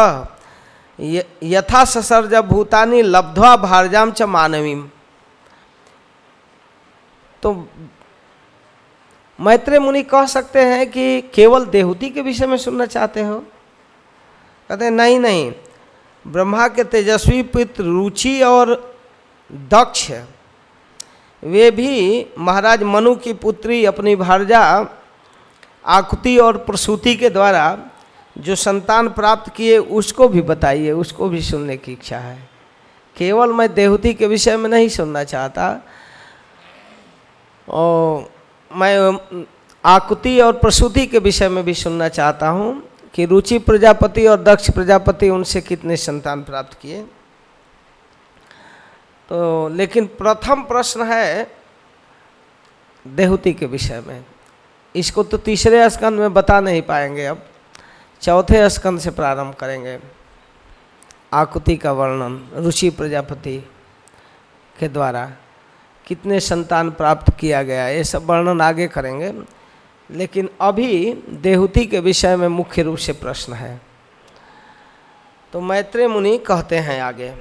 यथा ससर्ज भूतानी लब्ध्वा भारजाम च मानवीम। तो मैत्रेय मुनि कह सकते हैं कि केवल देहूति के विषय में सुनना चाहते हो? कहते हैं, नहीं नहीं, ब्रह्मा के तेजस्वी पुत्र रुचि और दक्ष वे भी महाराज मनु की पुत्री, अपनी भारजा आकुति और प्रसूति के द्वारा जो संतान प्राप्त किए, उसको भी बताइए, उसको भी सुनने की इच्छा है। केवल मैं देहूति के विषय में नहीं सुनना चाहता और मैं आकुति और प्रसूति के विषय में भी सुनना चाहता हूँ कि रुचि प्रजापति और दक्ष प्रजापति उनसे कितने संतान प्राप्त किए। तो लेकिन प्रथम प्रश्न है देहूति के विषय में। इसको तो तीसरे स्कंद में बता नहीं पाएँगे अब। चौथे स्कंद से प्रारंभ करेंगे। आकुति का वर्णन रुचि प्रजापति के द्वारा। कितने संतान प्राप्त किया गया ये सब वर्णन आगे करेंगे। लेकिन अभी देहूति के विषय में मुख्य रूप से प्रश्न है। तो मैत्रेय मुनि कहते हैं आगे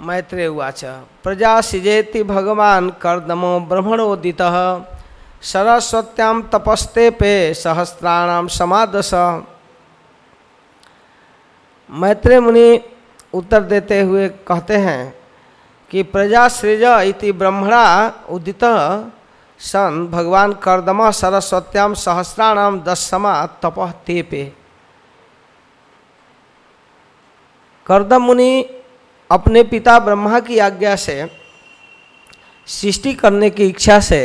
मैत्रेय उवाच, प्रजा सिजेति भगवान कर्दमो ब्रह्मणोदित सरस्वत्याम तपस्ते पे सहस्राणाम समादश। मैत्रेय मुनि उत्तर देते हुए कहते हैं कि प्रजा सृज इति ब्रह्मणा उदित सन भगवान कर्दमा सरस्वत्याम सहस्राणाम दशमा तप तेपे। कर्दम मुनि अपने पिता ब्रह्मा की आज्ञा से, सृष्टि करने की इच्छा से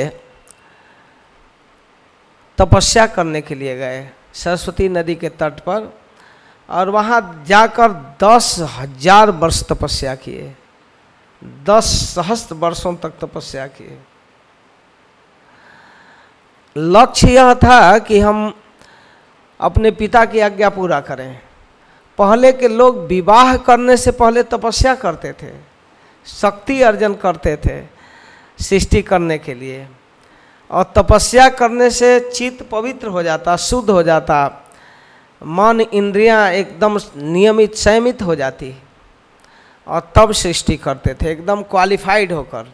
तपस्या करने के लिए गए सरस्वती नदी के तट पर और वहाँ जाकर दस हज़ार वर्ष तपस्या किए। दस सहस्त्र वर्षों तक तपस्या किए लक्ष्य यह था कि हम अपने पिता की आज्ञा पूरा करें। पहले के लोग विवाह करने से पहले तपस्या करते थे, शक्ति अर्जन करते थे सृष्टि करने के लिए। और तपस्या करने से चित्त पवित्र हो जाता, शुद्ध हो जाता, मन इंद्रियाँ एकदम नियमित, संयमित हो जाती। और तब सृष्टि करते थे, एकदम क्वालिफाइड होकर।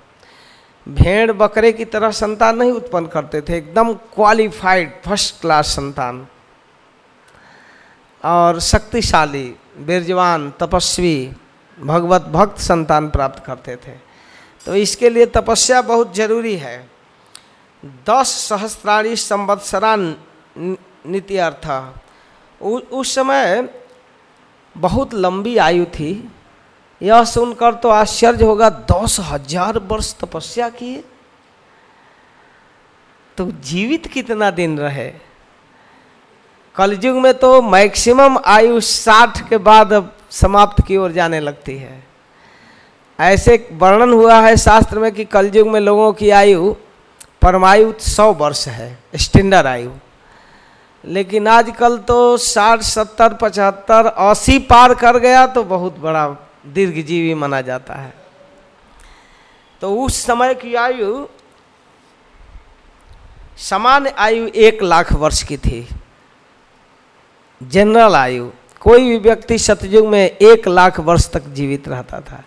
भेड़ बकरे की तरह संतान नहीं उत्पन्न करते थे, एकदम क्वालिफाइड फ़र्स्ट क्लास संतान। और शक्तिशाली बीरजवान तपस्वी, भगवत भक्त संतान प्राप्त करते थे। तो इसके लिए तपस्या बहुत ज़रूरी है। दस सहस्त्राणी संवत्सरा नीति अर्थ। उस समय बहुत लंबी आयु थी। यह सुनकर तो आश्चर्य होगा, दस हज़ार वर्ष तपस्या किए। तो जीवित कितना दिन रहे? कलयुग में तो मैक्सिमम आयु साठ के बाद समाप्त की ओर जाने लगती है। ऐसे वर्णन हुआ है शास्त्र में कि कलयुग में लोगों की आयु परमायु सौ वर्ष है, स्टैंडर्ड आयु। लेकिन आजकल तो साठ, सत्तर, पचहत्तर, अस्सी पार कर गया तो बहुत बड़ा दीर्घजीवी माना जाता है। तो उस समय की आयु, सामान्य आयु एक लाख वर्ष की थी। जनरल आयु, कोई भी व्यक्ति सतयुग में एक लाख वर्ष तक जीवित रहता था।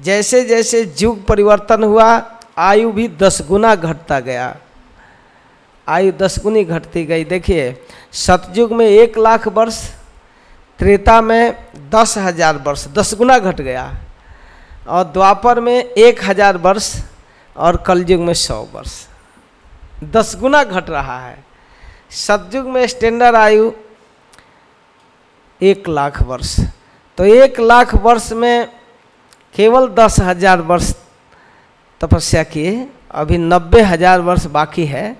जैसे जैसे युग परिवर्तन हुआ, आयु भी दस गुना घटता गया। आयु दस गुनी घटती गई। देखिए, सतयुग में एक लाख वर्ष त्रेता में दस हज़ार वर्ष, दस गुना घट गया। और द्वापर में एक हज़ार वर्ष और कलयुग में सौ वर्ष। दस गुना घट रहा है। सतयुग में स्टैंडर्ड आयु एक लाख वर्ष। तो एक लाख वर्ष में केवल दस हज़ार वर्ष तपस्या किए, अभी नब्बे हज़ार वर्ष बाकी है।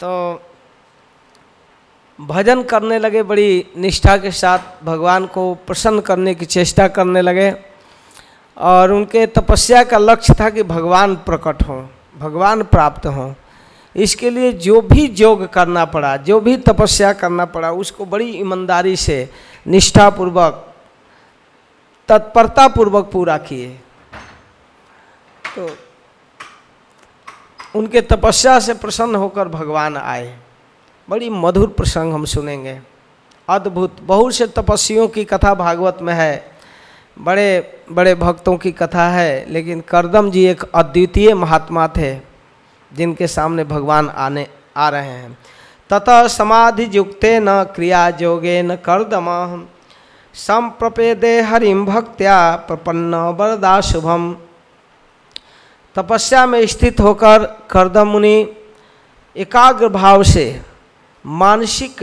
तो भजन करने लगे, बड़ी निष्ठा के साथ भगवान को प्रसन्न करने की चेष्टा करने लगे। और उनके तपस्या का लक्ष्य था कि भगवान प्रकट हों, भगवान प्राप्त हों। इसके लिए जो भी योग करना पड़ा, जो भी तपस्या करना पड़ा, उसको बड़ी ईमानदारी से, निष्ठापूर्वक, तत्परतापूर्वक पूरा किए। तो उनके तपस्या से प्रसन्न होकर भगवान आए। बड़ी मधुर प्रसंग हम सुनेंगे। अद्भुत बहुत से तपस्वियों की कथा भागवत में है। बड़े बड़े भक्तों की कथा है, लेकिन करदम जी एक अद्वितीय महात्मा थे, जिनके सामने भगवान आने, आ रहे हैं। ततः समाधि युक्ते न क्रिया जोगे न कर्दम। संप्रपेदे हरिम भक्त्या प्रपन्न वरदा शुभम। तपस्या में स्थित होकर करदम मुनि एकाग्र भाव से मानसिक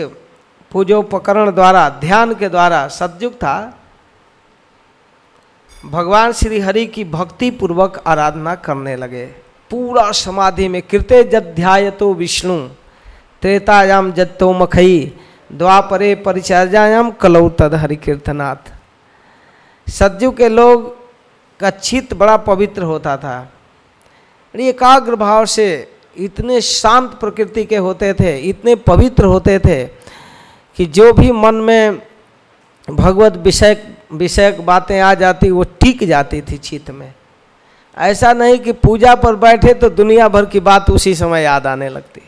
पूजोपकरण द्वारा, ध्यान के द्वारा सदयुक्त था। भगवान श्री हरि की भक्ति पूर्वक आराधना करने लगे। पूरा समाधि में कृत्य जध्याय तो विष्णु त्रेतायाम जत्तो मखई, द्वापरे परिचर्यायाम कलौ तद हरि कीर्तनाथ सज्जु के लोग का चित्त बड़ा पवित्र होता था। एकाग्र भाव से इतने शांत प्रकृति के होते थे, इतने पवित्र होते थे कि जो भी मन में भगवत विषय विषयक बातें आ जाती, वो टिक जाती थी चित्त में। ऐसा नहीं कि पूजा पर बैठे तो दुनिया भर की बात उसी समय याद आने लगती।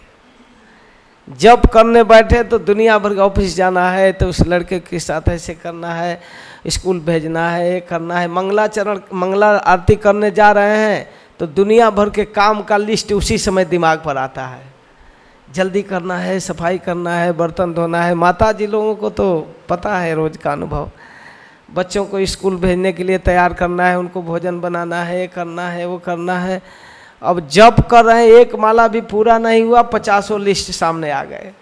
जब करने बैठे तो दुनिया भर का ऑफ़िस जाना है तो उस लड़के के साथ ऐसे करना है, स्कूल भेजना है, ये करना है, मंगलाचरण, मंगला आरती करने जा रहे हैं तो दुनिया भर के काम का लिस्ट उसी समय दिमाग पर आता है। जल्दी करना है, सफ़ाई करना है, बर्तन धोना है। माता जी लोगों को तो पता है रोज का अनुभव। बच्चों को स्कूल भेजने के लिए तैयार करना है, उनको भोजन बनाना है, ये करना है, वो करना है। अब जब कर रहे हैं, एक माला भी पूरा नहीं हुआ, पचासों लिस्ट सामने आ गए।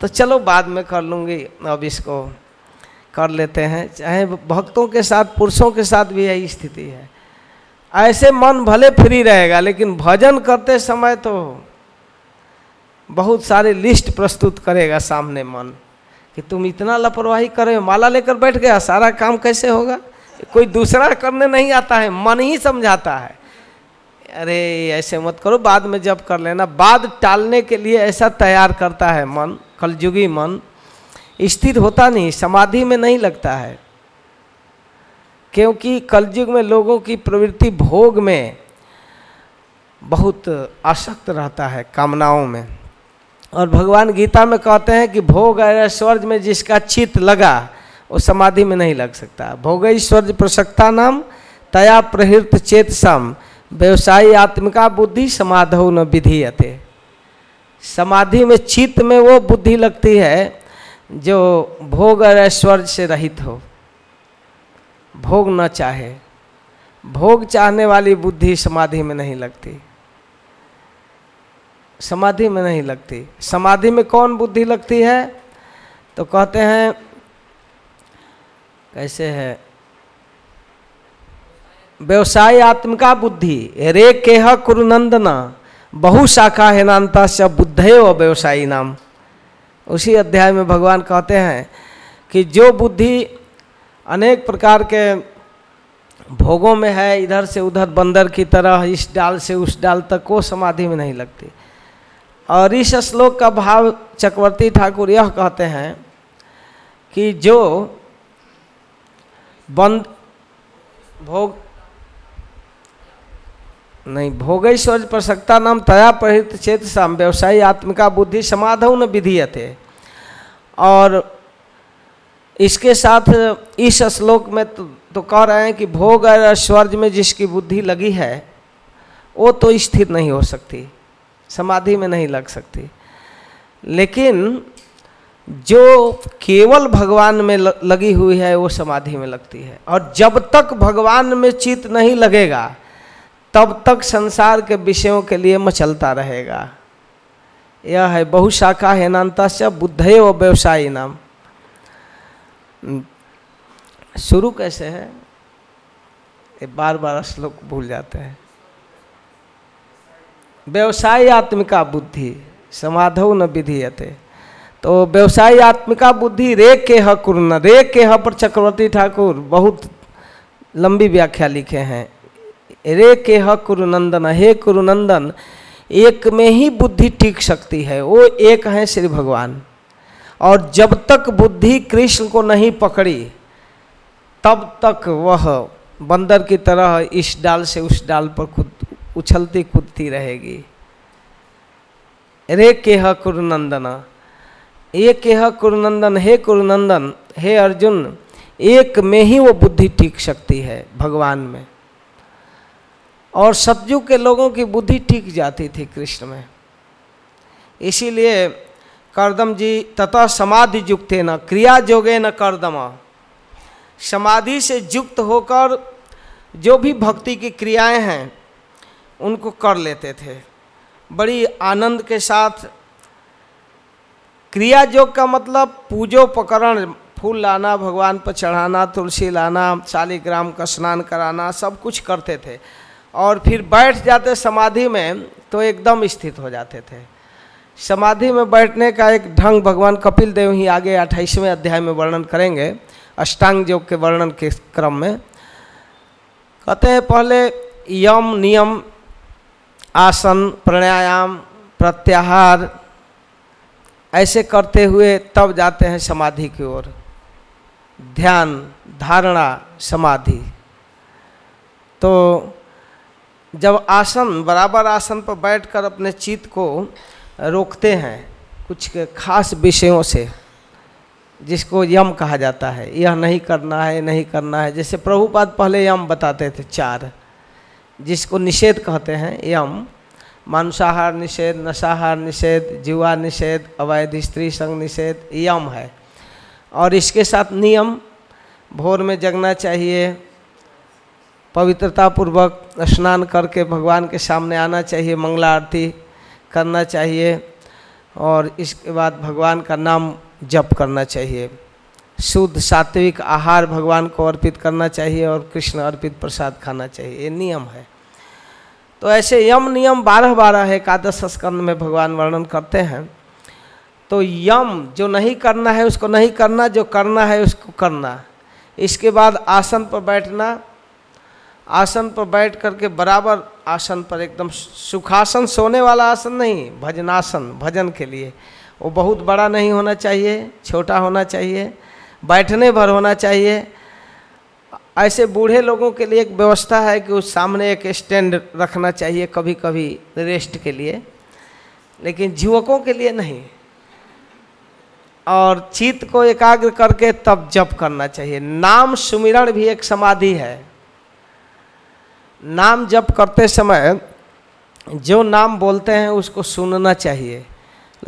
तो चलो बाद में कर लूँगी, अब इसको कर लेते हैं। चाहे भक्तों के साथ, पुरुषों के साथ भी यही स्थिति है। ऐसे मन भले फ्री रहेगा, लेकिन भजन करते समय तो बहुत सारे लिस्ट प्रस्तुत करेगा सामने मन, कि तुम इतना लापरवाही करे माला लेकर बैठ गया, सारा काम कैसे होगा? कोई दूसरा करने नहीं आता है, मन ही समझाता है। अरे, ऐसे मत करो, बाद में जब कर लेना, बाद टालने के लिए ऐसा तैयार करता है मन, कलयुगी मन, स्थिर होता नहीं, समाधि में नहीं लगता है। क्योंकि कलयुग में लोगों की प्रवृत्ति भोग में बहुत आसक्त रहता है कामनाओं में। और भगवान गीता में कहते हैं कि भोग ऐश्वर्य में जिसका चित्त लगा, वो समाधि में नहीं लग सकता। भोग ऐश्वर्य प्रसक्ता नाम, तया प्रहृत चेत सम व्यवसायी आत्मिका बुद्धि समाधो न विधि विधीयते। समाधि में चित्त में वो बुद्धि लगती है जो भोग ऐश्वर्य से रहित हो। भोग न चाहे। भोग चाहने वाली बुद्धि समाधि में नहीं लगती। समाधि में नहीं लगती। समाधि में कौन बुद्धि लगती है? तो कहते हैं, कैसे है? व्यवसाय आत्मिका बुद्धि। रे केह कुरुनंदना बहु शाखा हेनांता से बुद्धय व्यवसायी नाम। उसी अध्याय में भगवान कहते हैं कि जो बुद्धि अनेक प्रकार के भोगों में है, इधर से उधर, बंदर की तरह, इस डाल से उस डाल तक, वो समाधि में नहीं लगती। और इस श्लोक का भाव चक्रवर्ती ठाकुर यह कहते हैं कि जो बंद भोग, नहीं, भोगेश्वर प्रसक्ता नाम तया प्रहित चेत साम, व्यवसायी आत्मिका बुद्धि समाधव न विधीयते। और इसके साथ इस श्लोक में तो, तो कह रहे हैं कि भोग और ऐश्वर्य में जिसकी बुद्धि लगी है वो तो स्थिर नहीं हो सकती समाधि में नहीं लग सकती। लेकिन जो केवल भगवान में लगी हुई है वो समाधि में लगती है। और जब तक भगवान में चित नहीं लगेगा तब तक संसार के विषयों के लिए मचलता रहेगा। यह है बहुशाखा हेनांता से बुद्धय व व्यवसायी नाम शुरू कैसे है? ये बार बार श्लोक भूल जाते हैं। व्यवसाय आत्मिका बुद्धि समाधव न विधि विधीयते। तो व्यवसाय आत्मिका बुद्धि, रे के ह कुरन, रे के ह पर चक्रवर्ती ठाकुर बहुत लंबी व्याख्या लिखे हैं। रे के ह कुरुनंदन, हे कुरुनंदन, एक में ही बुद्धि टिक सकती है, वो एक है श्री भगवान। और जब तक बुद्धि कृष्ण को नहीं पकड़ी, तब तक वह बंदर की तरह इस डाल से उस डाल पर खुद उछलती कूदती रहेगी। रे के ह कुरुनंदन, ये के ह कुरुनंदन, हे कुरुनंदन, हे अर्जुन, एक में ही वो बुद्धि टिक सकती है भगवान में। और सतयुग के लोगों की बुद्धि टिक जाती थी कृष्ण में। इसीलिए करदम जी, तथा समाधि युक्त न, क्रिया जोगे न करदम। समाधि से युक्त होकर जो भी भक्ति की क्रियाएँ हैं, उनको कर लेते थे। बड़ी आनंद के साथ क्रिया योग का मतलब पूजोपकरण, फूल लाना, भगवान पर चढ़ाना, तुलसी लाना, शालिग्राम का स्नान कराना, सब कुछ करते थे। और फिर बैठ जाते समाधि में तो एकदम स्थित हो जाते थे। समाधि में बैठने का एक ढंग भगवान कपिल देव ही आगे अट्ठाईसवें अध्याय में वर्णन करेंगे, अष्टांग योग के वर्णन के क्रम में। कहते हैं पहले यम, नियम, आसन, प्राणायाम, प्रत्याहार, ऐसे करते हुए तब जाते हैं समाधि की ओर। ध्यान, धारणा, समाधि। तो जब आसन, बराबर आसन पर बैठकर अपने चित्त को रोकते हैं कुछ खास विषयों से, जिसको यम कहा जाता है। यह नहीं करना है, नहीं करना है। जैसे प्रभुपाद पहले यम बताते थे, चार, जिसको निषेध कहते हैं, यम। मांसाहार निषेध, नशाहार निषेध, जीवा निषेध, अवैध स्त्री संग निषेध, यम है। और इसके साथ नियम, भोर में जगना चाहिए पवित्रता पूर्वक स्नान करके भगवान के सामने आना चाहिए, मंगला आरती करना चाहिए और इसके बाद भगवान का नाम जप करना चाहिए। शुद्ध सात्विक आहार भगवान को अर्पित करना चाहिए और कृष्ण अर्पित प्रसाद खाना चाहिए। ये नियम है। तो ऐसे यम नियम बारह बारह एकादश स्कंद में भगवान वर्णन करते हैं। तो यम जो नहीं करना है उसको नहीं करना, जो करना है उसको करना। इसके बाद आसन पर बैठना। आसन पर बैठ करके बराबर आसन पर एकदम सुखासन, सोने वाला आसन नहीं, भजनासन, भजन के लिए। वो बहुत बड़ा नहीं होना चाहिए, छोटा होना चाहिए, बैठने भर होना चाहिए। ऐसे बूढ़े लोगों के लिए एक व्यवस्था है कि उस सामने एक स्टैंड रखना चाहिए कभी कभी रेस्ट के लिए। लेकिन युवकों के लिए नहीं। और चित्त को एकाग्र करके तब जप करना चाहिए। नाम सुमिरण भी एक समाधि है। नाम जप करते समय जो नाम बोलते हैं उसको सुनना चाहिए।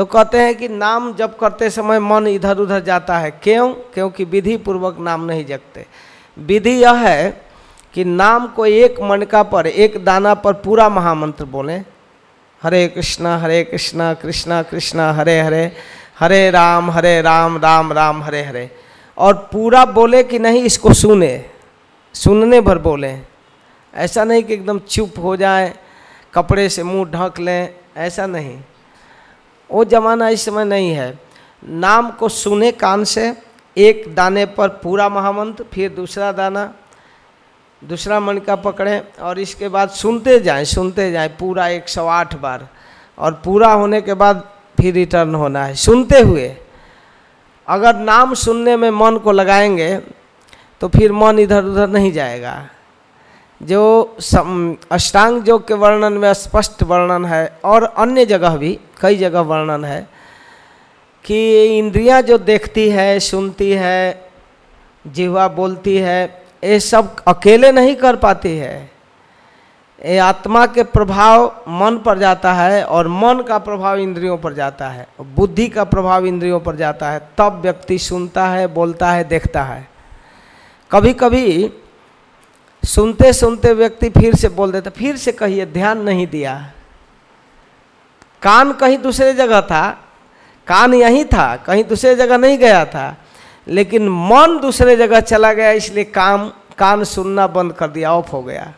लोग कहते हैं कि नाम जप करते समय मन इधर उधर जाता है। क्यों? क्योंकि विधि पूर्वक नाम नहीं जगते विधि यह है कि नाम को एक मनका पर, एक दाना पर पूरा महामंत्र बोलें। हरे कृष्णा हरे कृष्णा कृष्णा कृष्णा, हरे हरे हरे राम हरे राम राम राम, हरे हरे। और पूरा बोले कि नहीं, इसको सुने। सुनने भर बोले। ऐसा नहीं कि एकदम चुप हो जाए, कपड़े से मुँह ढक लें, ऐसा नहीं। वो जमाना इस समय नहीं है। नाम को सुने कान से, एक दाने पर पूरा महामंत्र, फिर दूसरा दाना, दूसरा मन का पकड़ें और इसके बाद सुनते जाएँ सुनते जाएँ पूरा एक सौ आठ बार और पूरा होने के बाद फिर रिटर्न होना है। सुनते हुए, अगर नाम सुनने में मन को लगाएँगे तो फिर मन इधर उधर नहीं जाएगा। जो अष्टांग योग के वर्णन में स्पष्ट वर्णन है और अन्य जगह भी, कई जगह वर्णन है कि इंद्रियाँ जो देखती है, सुनती है, जिहवा बोलती है, ये सब अकेले नहीं कर पाती है। ये आत्मा के प्रभाव मन पर जाता है और मन का प्रभाव इंद्रियों पर जाता है, बुद्धि का प्रभाव इंद्रियों पर जाता है। तब व्यक्ति सुनता है, बोलता है, देखता है। कभी कभी सुनते सुनते व्यक्ति फिर से बोल देता, फिर से कहिए, ध्यान नहीं दिया। कान कहीं दूसरे जगह था, कान यहीं था, कहीं दूसरे जगह नहीं गया था, लेकिन मन दूसरे जगह चला गया, इसलिए काम, कान सुनना बंद कर दिया ऑफ़ हो गया।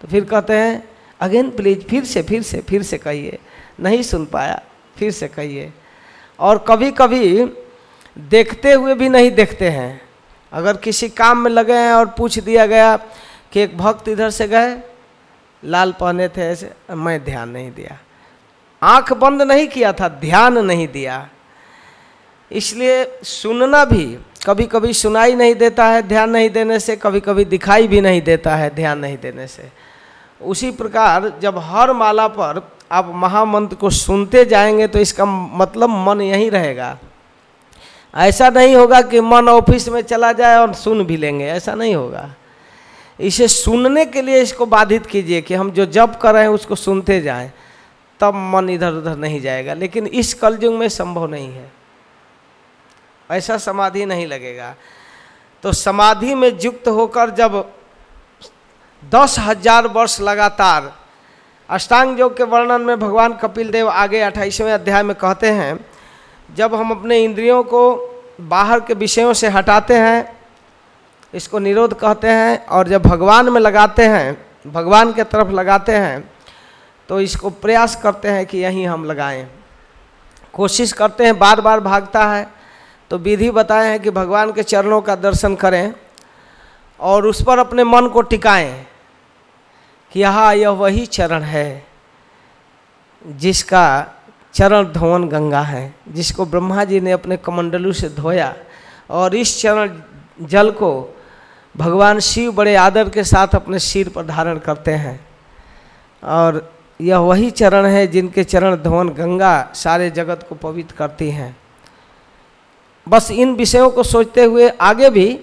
तो फिर कहते हैं अगेन प्लीज़ फिर से फिर से फिर से कहिए। नहीं सुन पाया, फिर से कहिए। और कभी कभी देखते हुए भी नहीं देखते हैं। अगर किसी काम में लगे हैं और पूछ दिया गया कि एक भक्त इधर से गए, लाल पहने थे ऐसे, मैं ध्यान नहीं दिया। आँख बंद नहीं किया था, ध्यान नहीं दिया। इसलिए सुनना भी कभी कभी सुनाई नहीं देता है ध्यान नहीं देने से कभी कभी दिखाई भी नहीं देता है ध्यान नहीं देने से। उसी प्रकार जब हर माला पर आप महामंत्र को सुनते जाएँगे तो इसका मतलब मन यहीं रहेगा। ऐसा नहीं होगा कि मन ऑफ़िस में चला जाए और सुन भी लेंगे, ऐसा नहीं होगा। इसे सुनने के लिए इसको बाधित कीजिए कि हम जो जप कर रहे हैं उसको सुनते जाएँ, तब मन इधर उधर नहीं जाएगा। लेकिन इस कलयुग में संभव नहीं है। ऐसा समाधि नहीं लगेगा। तो समाधि में युक्त होकर जब दस हज़ार वर्ष लगातार अष्टांग योग के वर्णन में भगवान कपिल देव आगे अट्ठाईसवें अध्याय में कहते हैं जब हम अपने इंद्रियों को बाहर के विषयों से हटाते हैं, इसको निरोध कहते हैं, और जब भगवान में लगाते हैं, भगवान के तरफ़ लगाते हैं तो इसको प्रयास करते हैं कि यहीं हम लगाएँ। कोशिश करते हैं बार बार भागता है तो विधि बताए हैं कि भगवान के चरणों का दर्शन करें, और उस पर अपने मन को टिकाएँ कि यहाँ यह वही चरण है, जिसका चरण धोवन गंगा है, जिसको ब्रह्मा जी ने अपने कमंडलू से धोया और इस चरण जल को भगवान शिव बड़े आदर के साथ अपने सिर पर धारण करते हैं। और यह वही चरण है जिनके चरण धोवन गंगा सारे जगत को पवित्र करती हैं। बस इन विषयों को सोचते हुए आगे भी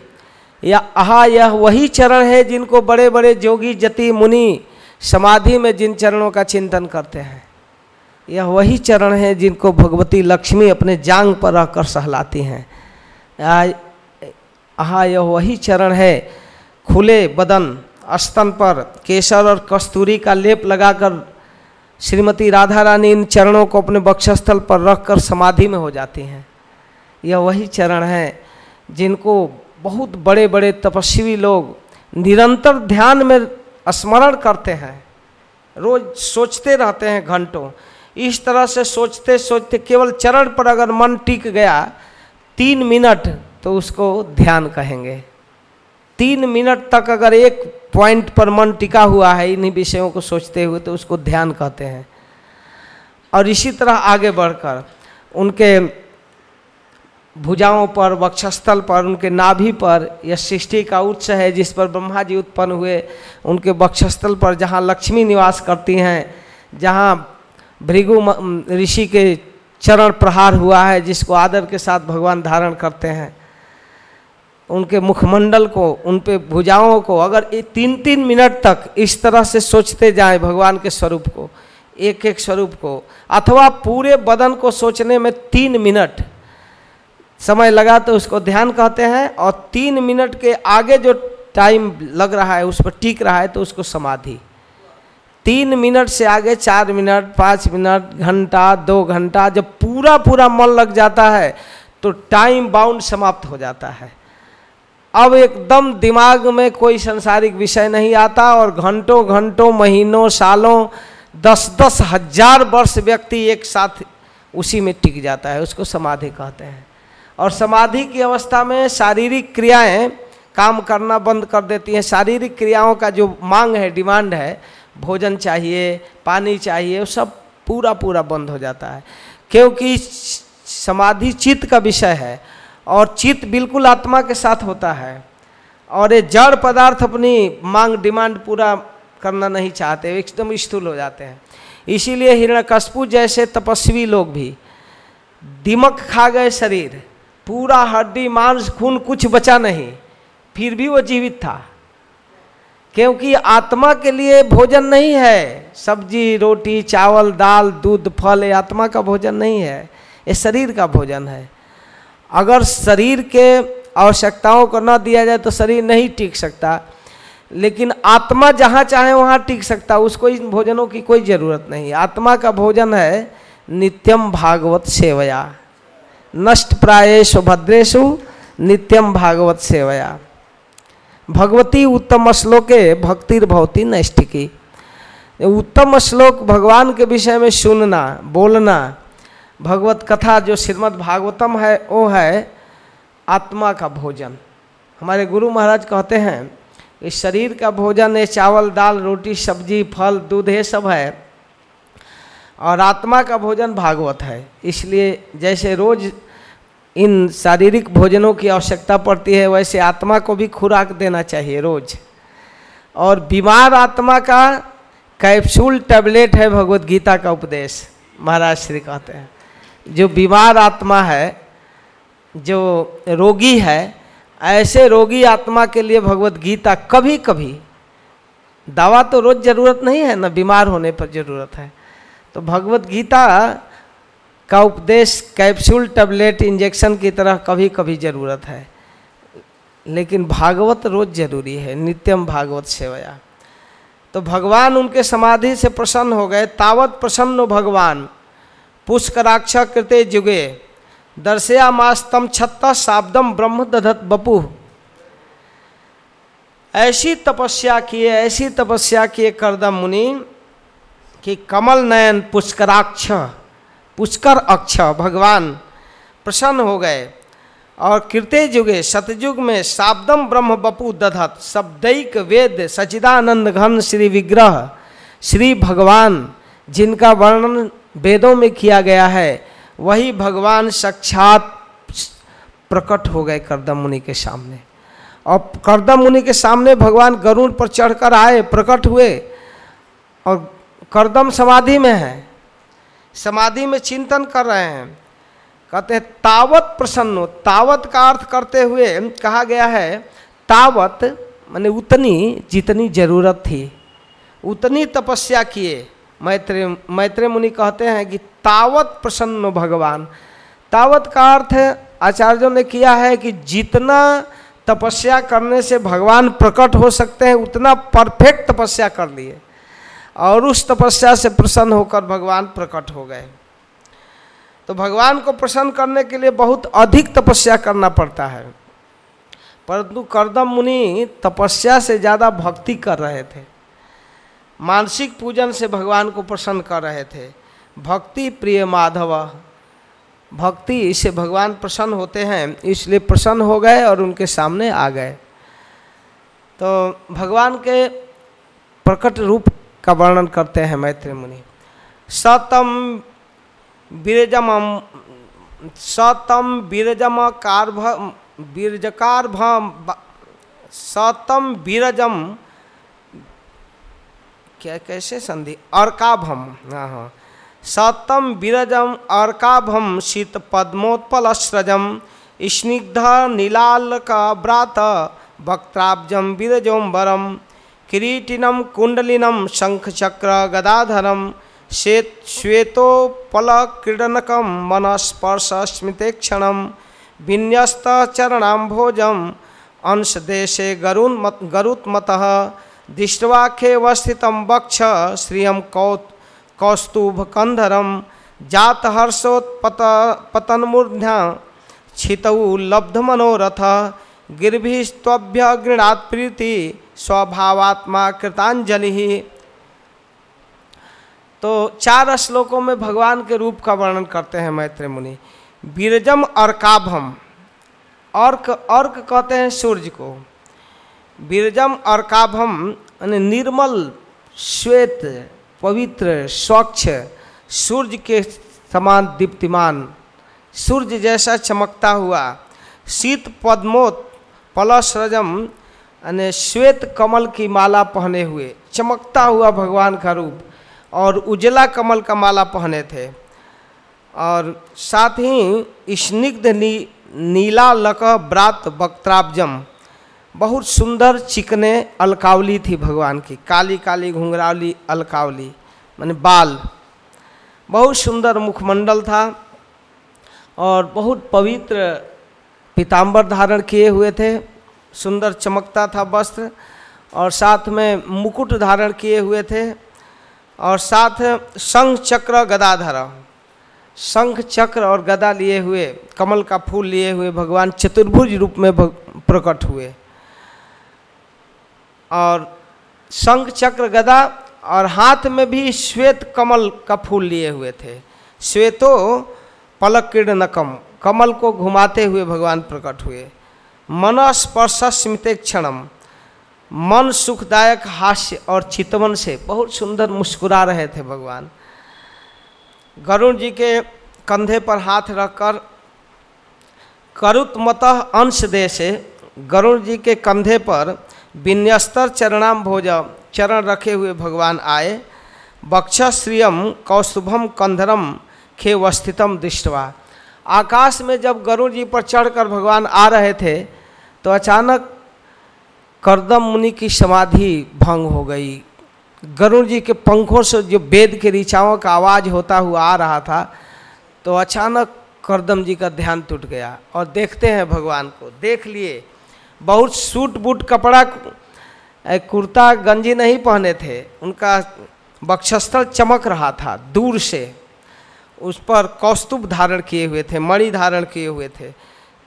या आहा, यह वही चरण है जिनको बड़े बड़े जोगी, जति, मुनि समाधि में जिन चरणों का चिंतन करते हैं। यह वही चरण है जिनको भगवती लक्ष्मी अपने जांग पर रहकर सहलाती हैं। आहा, यह वही चरण है, खुले बदन स्तन पर केसर और कस्तूरी का लेप लगाकर श्रीमती राधा रानी इन चरणों को अपने बक्षस्थल पर रखकर समाधि में हो जाती हैं। यह वही चरण है जिनको बहुत बड़े बड़े तपस्वी लोग निरंतर ध्यान में स्मरण करते हैं। रोज सोचते रहते हैं घंटों। इस तरह से सोचते सोचते केवल चरण पर अगर मन टिक गया, तीन मिनट तो उसको ध्यान कहेंगे। तीन मिनट तक अगर एक पॉइंट पर मन टिका हुआ है, इन्हीं विषयों को सोचते हुए तो उसको ध्यान कहते हैं। और इसी तरह आगे बढ़कर, उनके भुजाओं पर, वक्षस्थल पर, उनके नाभि पर यह सृष्टि का उत्स है, जिस पर ब्रह्मा जी उत्पन्न हुए। उनके वक्षस्थल पर जहाँ लक्ष्मी निवास करती हैं, जहाँ भृगु ऋषि के चरण प्रहार हुआ है, जिसको आदर के साथ भगवान धारण करते हैं। उनके मुखमंडल को उन पे भुजाओं को, अगर तीन तीन मिनट तक इस तरह से सोचते जाएँ भगवान के स्वरूप को एक एक स्वरूप को, अथवा पूरे बदन को सोचने में तीन मिनट, समय लगा तो उसको ध्यान कहते हैं, और तीन मिनट के आगे जो टाइम लग रहा है, उस पर टिक रहा है तो उसको समाधि। तीन मिनट से आगे, चार मिनट, पाँच मिनट, घंटा, दो घंटा, जब पूरा पूरा मन लग जाता है तो टाइम बाउंड समाप्त हो जाता है। अब एकदम दिमाग में कोई संसारिक विषय नहीं आता और घंटों घंटों, महीनों, सालों, दस दस हज़ार वर्ष व्यक्ति एक साथ उसी में टिक जाता है, उसको समाधि कहते हैं। और समाधि की अवस्था में शारीरिक क्रियाएँ काम करना बंद कर देती हैं। शारीरिक क्रियाओं का जो मांग है, डिमांड है भोजन चाहिए, पानी चाहिए, वो सब पूरा पूरा बंद हो जाता है। क्योंकि समाधि चित्त का विषय है और चित्त बिल्कुल आत्मा के साथ होता है। और ये जड़ पदार्थ अपनी मांग, डिमांड पूरा करना नहीं चाहते एकदम स्थूल हो जाते हैं। इसीलिए हिरण्यकशपु जैसे तपस्वी लोग भी दिमक खा गए शरीर, पूरा हड्डी, मांस, खून कुछ बचा नहीं, फिर भी वो जीवित था। क्योंकि आत्मा के लिए भोजन नहीं है। सब्ज़ी, रोटी, चावल, दाल, दूध, फल, ये आत्मा का भोजन नहीं है। ये शरीर का भोजन है। अगर शरीर के आवश्यकताओं को न दिया जाए तो शरीर नहीं टिक सकता। लेकिन आत्मा जहाँ चाहे वहाँ टिक सकता, उसको इन भोजनों की कोई ज़रूरत नहीं। आत्मा का भोजन है नित्यम भागवत सेवया। नष्ट प्रायेशु भद्रेशु नित्यम भागवत सेवया। भगवती उत्तम श्लोके भक्तिर्भवती नैष्टिकी उत्तम श्लोक भगवान के विषय में सुनना, बोलना, भगवत कथा जो श्रीमद् भागवतम है, वो है आत्मा का भोजन। हमारे गुरु महाराज कहते हैं कि शरीर का भोजन है, चावल, दाल, रोटी, सब्ज़ी, फल, दूध, ये सब है। और आत्मा का भोजन भागवत है। इसलिए जैसे रोज इन शारीरिक भोजनों की आवश्यकता पड़ती है, वैसे आत्मा को भी खुराक देना चाहिए रोज। और बीमार आत्मा का कैप्सूल टैबलेट है भगवत गीता का उपदेश, महाराज श्री कहते हैं। जो बीमार आत्मा है, जो रोगी है, ऐसे रोगी आत्मा के लिए भगवत गीता कभी कभी दवा तो रोज ज़रूरत नहीं है, ना बीमार होने पर ज़रूरत है। तो भगवत गीता का उपदेश कैप्सूल टैबलेट इंजेक्शन की तरह कभी कभी ज़रूरत है। लेकिन भागवत रोज ज़रूरी है, नित्यम भागवत सेवया। तो भगवान उनके समाधि से प्रसन्न हो गए, तावत प्रसन्न भगवान। पुष्कराक्ष कृते जुगे, दर्शया मास्तम छत्त शाब्दम ब्रह्म दधत बपु। ऐसी तपस्या किए, ऐसी तपस्या किए करदम मुनि, कि कमल नयन पुष्कराक्ष। पुष्कर अक्ष, भगवान प्रसन्न हो गए। और कृत्य युगे सतयुग में शाब्दम ब्रह्म बपु दधत, शब्दैक वेद सचिदानंद घन श्री विग्रह, श्री भगवान, जिनका वर्णन वेदों में किया गया है, वही भगवान साक्षात प्रकट हो गए करदम मुनि के सामने। और करदम मुनि के सामने भगवान गरुड़ पर चढ़कर आए, प्रकट हुए, और करदम समाधि में है। समाधि में चिंतन कर रहे हैं। कहते हैं, तावत प्रसन्न। तावत का अर्थ करते हुए कहा गया है, तावत मैंने उतनी जितनी ज़रूरत थी। उतनी तपस्या किए। मैत्रेय मैत्रेय मुनि कहते हैं कि तावत प्रसन्न भगवान। तावत का अर्थ आचार्यों ने किया है कि जितना तपस्या करने से भगवान प्रकट हो सकते हैं, उतना परफेक्ट तपस्या कर लिए। और उस तपस्या से प्रसन्न होकर भगवान प्रकट हो गए। तो भगवान को प्रसन्न करने के लिए बहुत अधिक तपस्या करना पड़ता है। परंतु करदम मुनि तपस्या से ज़्यादा भक्ति कर रहे थे। मानसिक पूजन से भगवान को प्रसन्न कर रहे थे। भक्ति प्रिय माधव, भक्ति से भगवान प्रसन्न होते हैं, इसलिए प्रसन्न हो गए और उनके सामने आ गए। तो भगवान के प्रकट रूप का वर्णन करते हैं मैत्री मुनि। सतम बीरजम सतम बीरजम कार्भ बीरजकार सतम बीरजम, क्या, कैसे संधि? अर्काभम हाँ हाँ। सतम बीरजम, अर्काभम, शीत पद्मोत्पल स्रजम स्निग्ध नीलाल का व्रात वक्त्राब्जम बीरजोम्बरम किरीटिनम कुंडलिनम शंख चक्र गदाधरम श्वेत श्वेतोपल स्पर्श स्मृतेक्षणम विन्यस्त चरणाम्भोजम अंश देशे गरुण मत गरुत्मतः दृष्टवाख्यवस्थित वक्ष श्रिय कौ कौस्तुभकंधरम जात हर्षोत्पत पतनमूर्ध्या छितऊ लब्ध मनोरथ गिरभिस्त्वभ्य गृणात् प्रीति स्वभावात्मा कृतांजलि तो चार श्लोकों में भगवान के रूप का वर्णन करते हैं मैत्री मुनि। बीरजम अर्काभम अर्क अर्क कहते हैं सूर्य को। बीरजम अर्काभम यानी निर्मल, श्वेत, पवित्र, स्वच्छ, सूर्य के समान दीप्तिमान। सूर्य जैसा चमकता हुआ, शीत पद्मोत पलसरजम यानी श्वेत कमल की माला पहने हुए, चमकता हुआ भगवान का रूप, और उजला कमल का माला पहने थे। और साथ ही स्निग्ध नी, नीला लक ब्रात वक्त्राब्जम बहुत सुंदर चिकने अलकावली थी भगवान की काली काली घुंघरावली अलकावली, माने बाल। बहुत सुंदर मुखमंडल था, और बहुत पवित्र पीताम्बर धारण किए हुए थे, सुंदर चमकता था वस्त्र, और साथ में मुकुट धारण किए हुए थे, और साथ शंख चक्र गदाधर। शंख चक्र और गदा लिए हुए, कमल का फूल लिए हुए भगवान चतुर्भुज रूप में प्रकट हुए। और शंख चक्र गदा और हाथ में भी श्वेत कमल का फूल लिए हुए थे। श्वेतो पलक नकम कमल को घुमाते हुए भगवान प्रकट हुए। मन स्पर्श स्मृत क्षणम। मन सुखदायक हास्य और चितवन से बहुत सुंदर मुस्कुरा रहे थे भगवान। गरुण जी के कंधे पर हाथ रखकर करुत मत अंश दे से गरुण जी के कंधे पर विन्यस्तर चरणाम भोज चरण रखे हुए भगवान आए। बक्षश्रियम कौस्तुभम कंधरम खे वस्थितम दृष्टवा। आकाश में जब गरुड़ जी पर चढ़कर भगवान आ रहे थे तो अचानक करदम मुनि की समाधि भंग हो गई। गरुड़ जी के पंखों से जो वेद के ऋचाओं का आवाज़ होता हुआ आ रहा था तो अचानक करदम जी का ध्यान टूट गया और देखते हैं भगवान को। देख लिए। बहुत सूट बूट कपड़ा कुर्ता, गंजी नहीं पहने थे। उनका बक्षस्थल चमक रहा था दूर से। उस पर कौस्तुभ धारण किए हुए थे, मणि धारण किए हुए थे।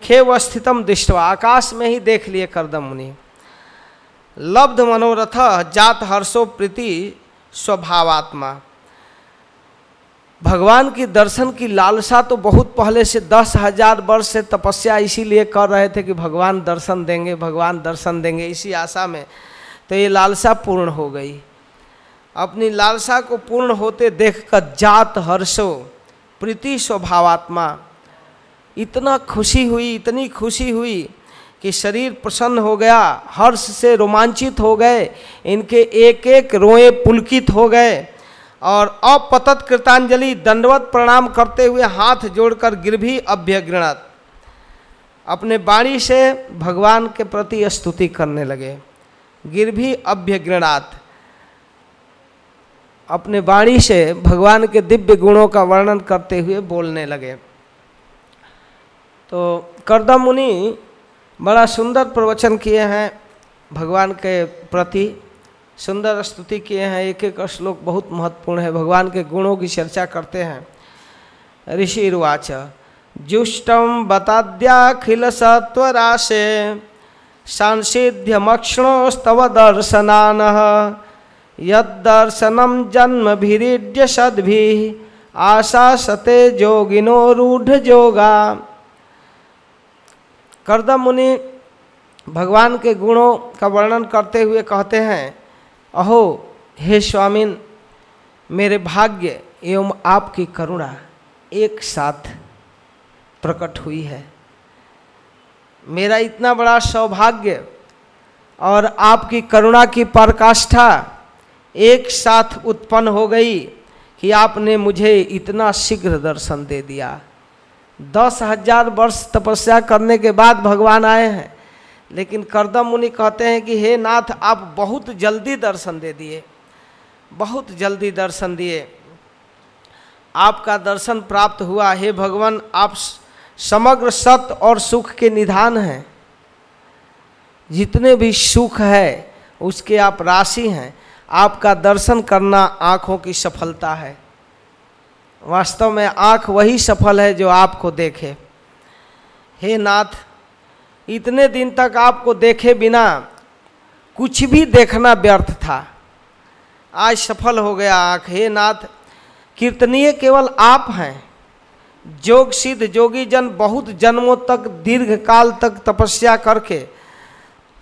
खेव स्थितम दृष्टवा, आकाश में ही देख लिए करदम मुनि। लब्ध मनोरथ, जात हर्षो प्रीति, स्वभावात्मा। भगवान की दर्शन की लालसा तो बहुत पहले से दस हज़ार वर्ष से तपस्या इसीलिए कर रहे थे कि भगवान दर्शन देंगे, भगवान दर्शन देंगे, इसी आशा में तो ये लालसा पूर्ण हो गई। अपनी लालसा को पूर्ण होते देखकर जात हर्षो प्रीति स्वभावात्मा। इतना खुशी हुई, इतनी खुशी हुई कि शरीर प्रसन्न हो गया, हर्ष से रोमांचित हो गए, इनके एक एक रोए पुलकित हो गए और अपतत कृतांजलि दंडवत प्रणाम करते हुए हाथ जोड़कर गिरभी अभ्यगृणत अपने बाणी से भगवान के प्रति स्तुति करने लगे गिरभी अभ्यगृणात अपने वाणी से भगवान के दिव्य गुणों का वर्णन करते हुए बोलने लगे। तो करदम मुनि बड़ा सुंदर प्रवचन किए हैं भगवान के प्रति, सुंदर स्तुति किए हैं। एक एक श्लोक बहुत महत्वपूर्ण है, भगवान के गुणों की चर्चा करते हैं। ऋषि रुवाच जुष्टम बताद्याखिल सत्वराशे, सांसिध्यमक्षणोस्तव दर्शनान यदर्शनम जन्म भीरीड्य सद्भि आशा सते जोगिनो रूढ़ जोगा करदम मुनि भगवान के गुणों का वर्णन करते हुए कहते हैं, अहो, हे स्वामिन, मेरे भाग्य एवं आपकी करुणा एक साथ प्रकट हुई है। मेरा इतना बड़ा सौभाग्य और आपकी करुणा की पराकाष्ठा एक साथ उत्पन्न हो गई कि आपने मुझे इतना शीघ्र दर्शन दे दिया। दस हज़ार वर्ष तपस्या करने के बाद भगवान आए हैं। लेकिन करदम मुनि कहते हैं कि, हे नाथ, आप बहुत जल्दी दर्शन दे दिए। बहुत जल्दी दर्शन दिए। आपका दर्शन प्राप्त हुआ। हे भगवान, आप समग्र सत्य और सुख के निधान हैं। जितने भी सुख है, उसके आप राशि हैं। आपका दर्शन करना आँखों की सफलता है। वास्तव में आँख वही सफल है जो आपको देखे। हे नाथ, इतने दिन तक आपको देखे बिना कुछ भी देखना व्यर्थ था। आज सफल हो गया आँख। हे नाथ, कीर्तनीय केवल आप हैं। जोग सिद्ध जोगी जन बहुत जन्मों तक, दीर्घ काल तक तपस्या करके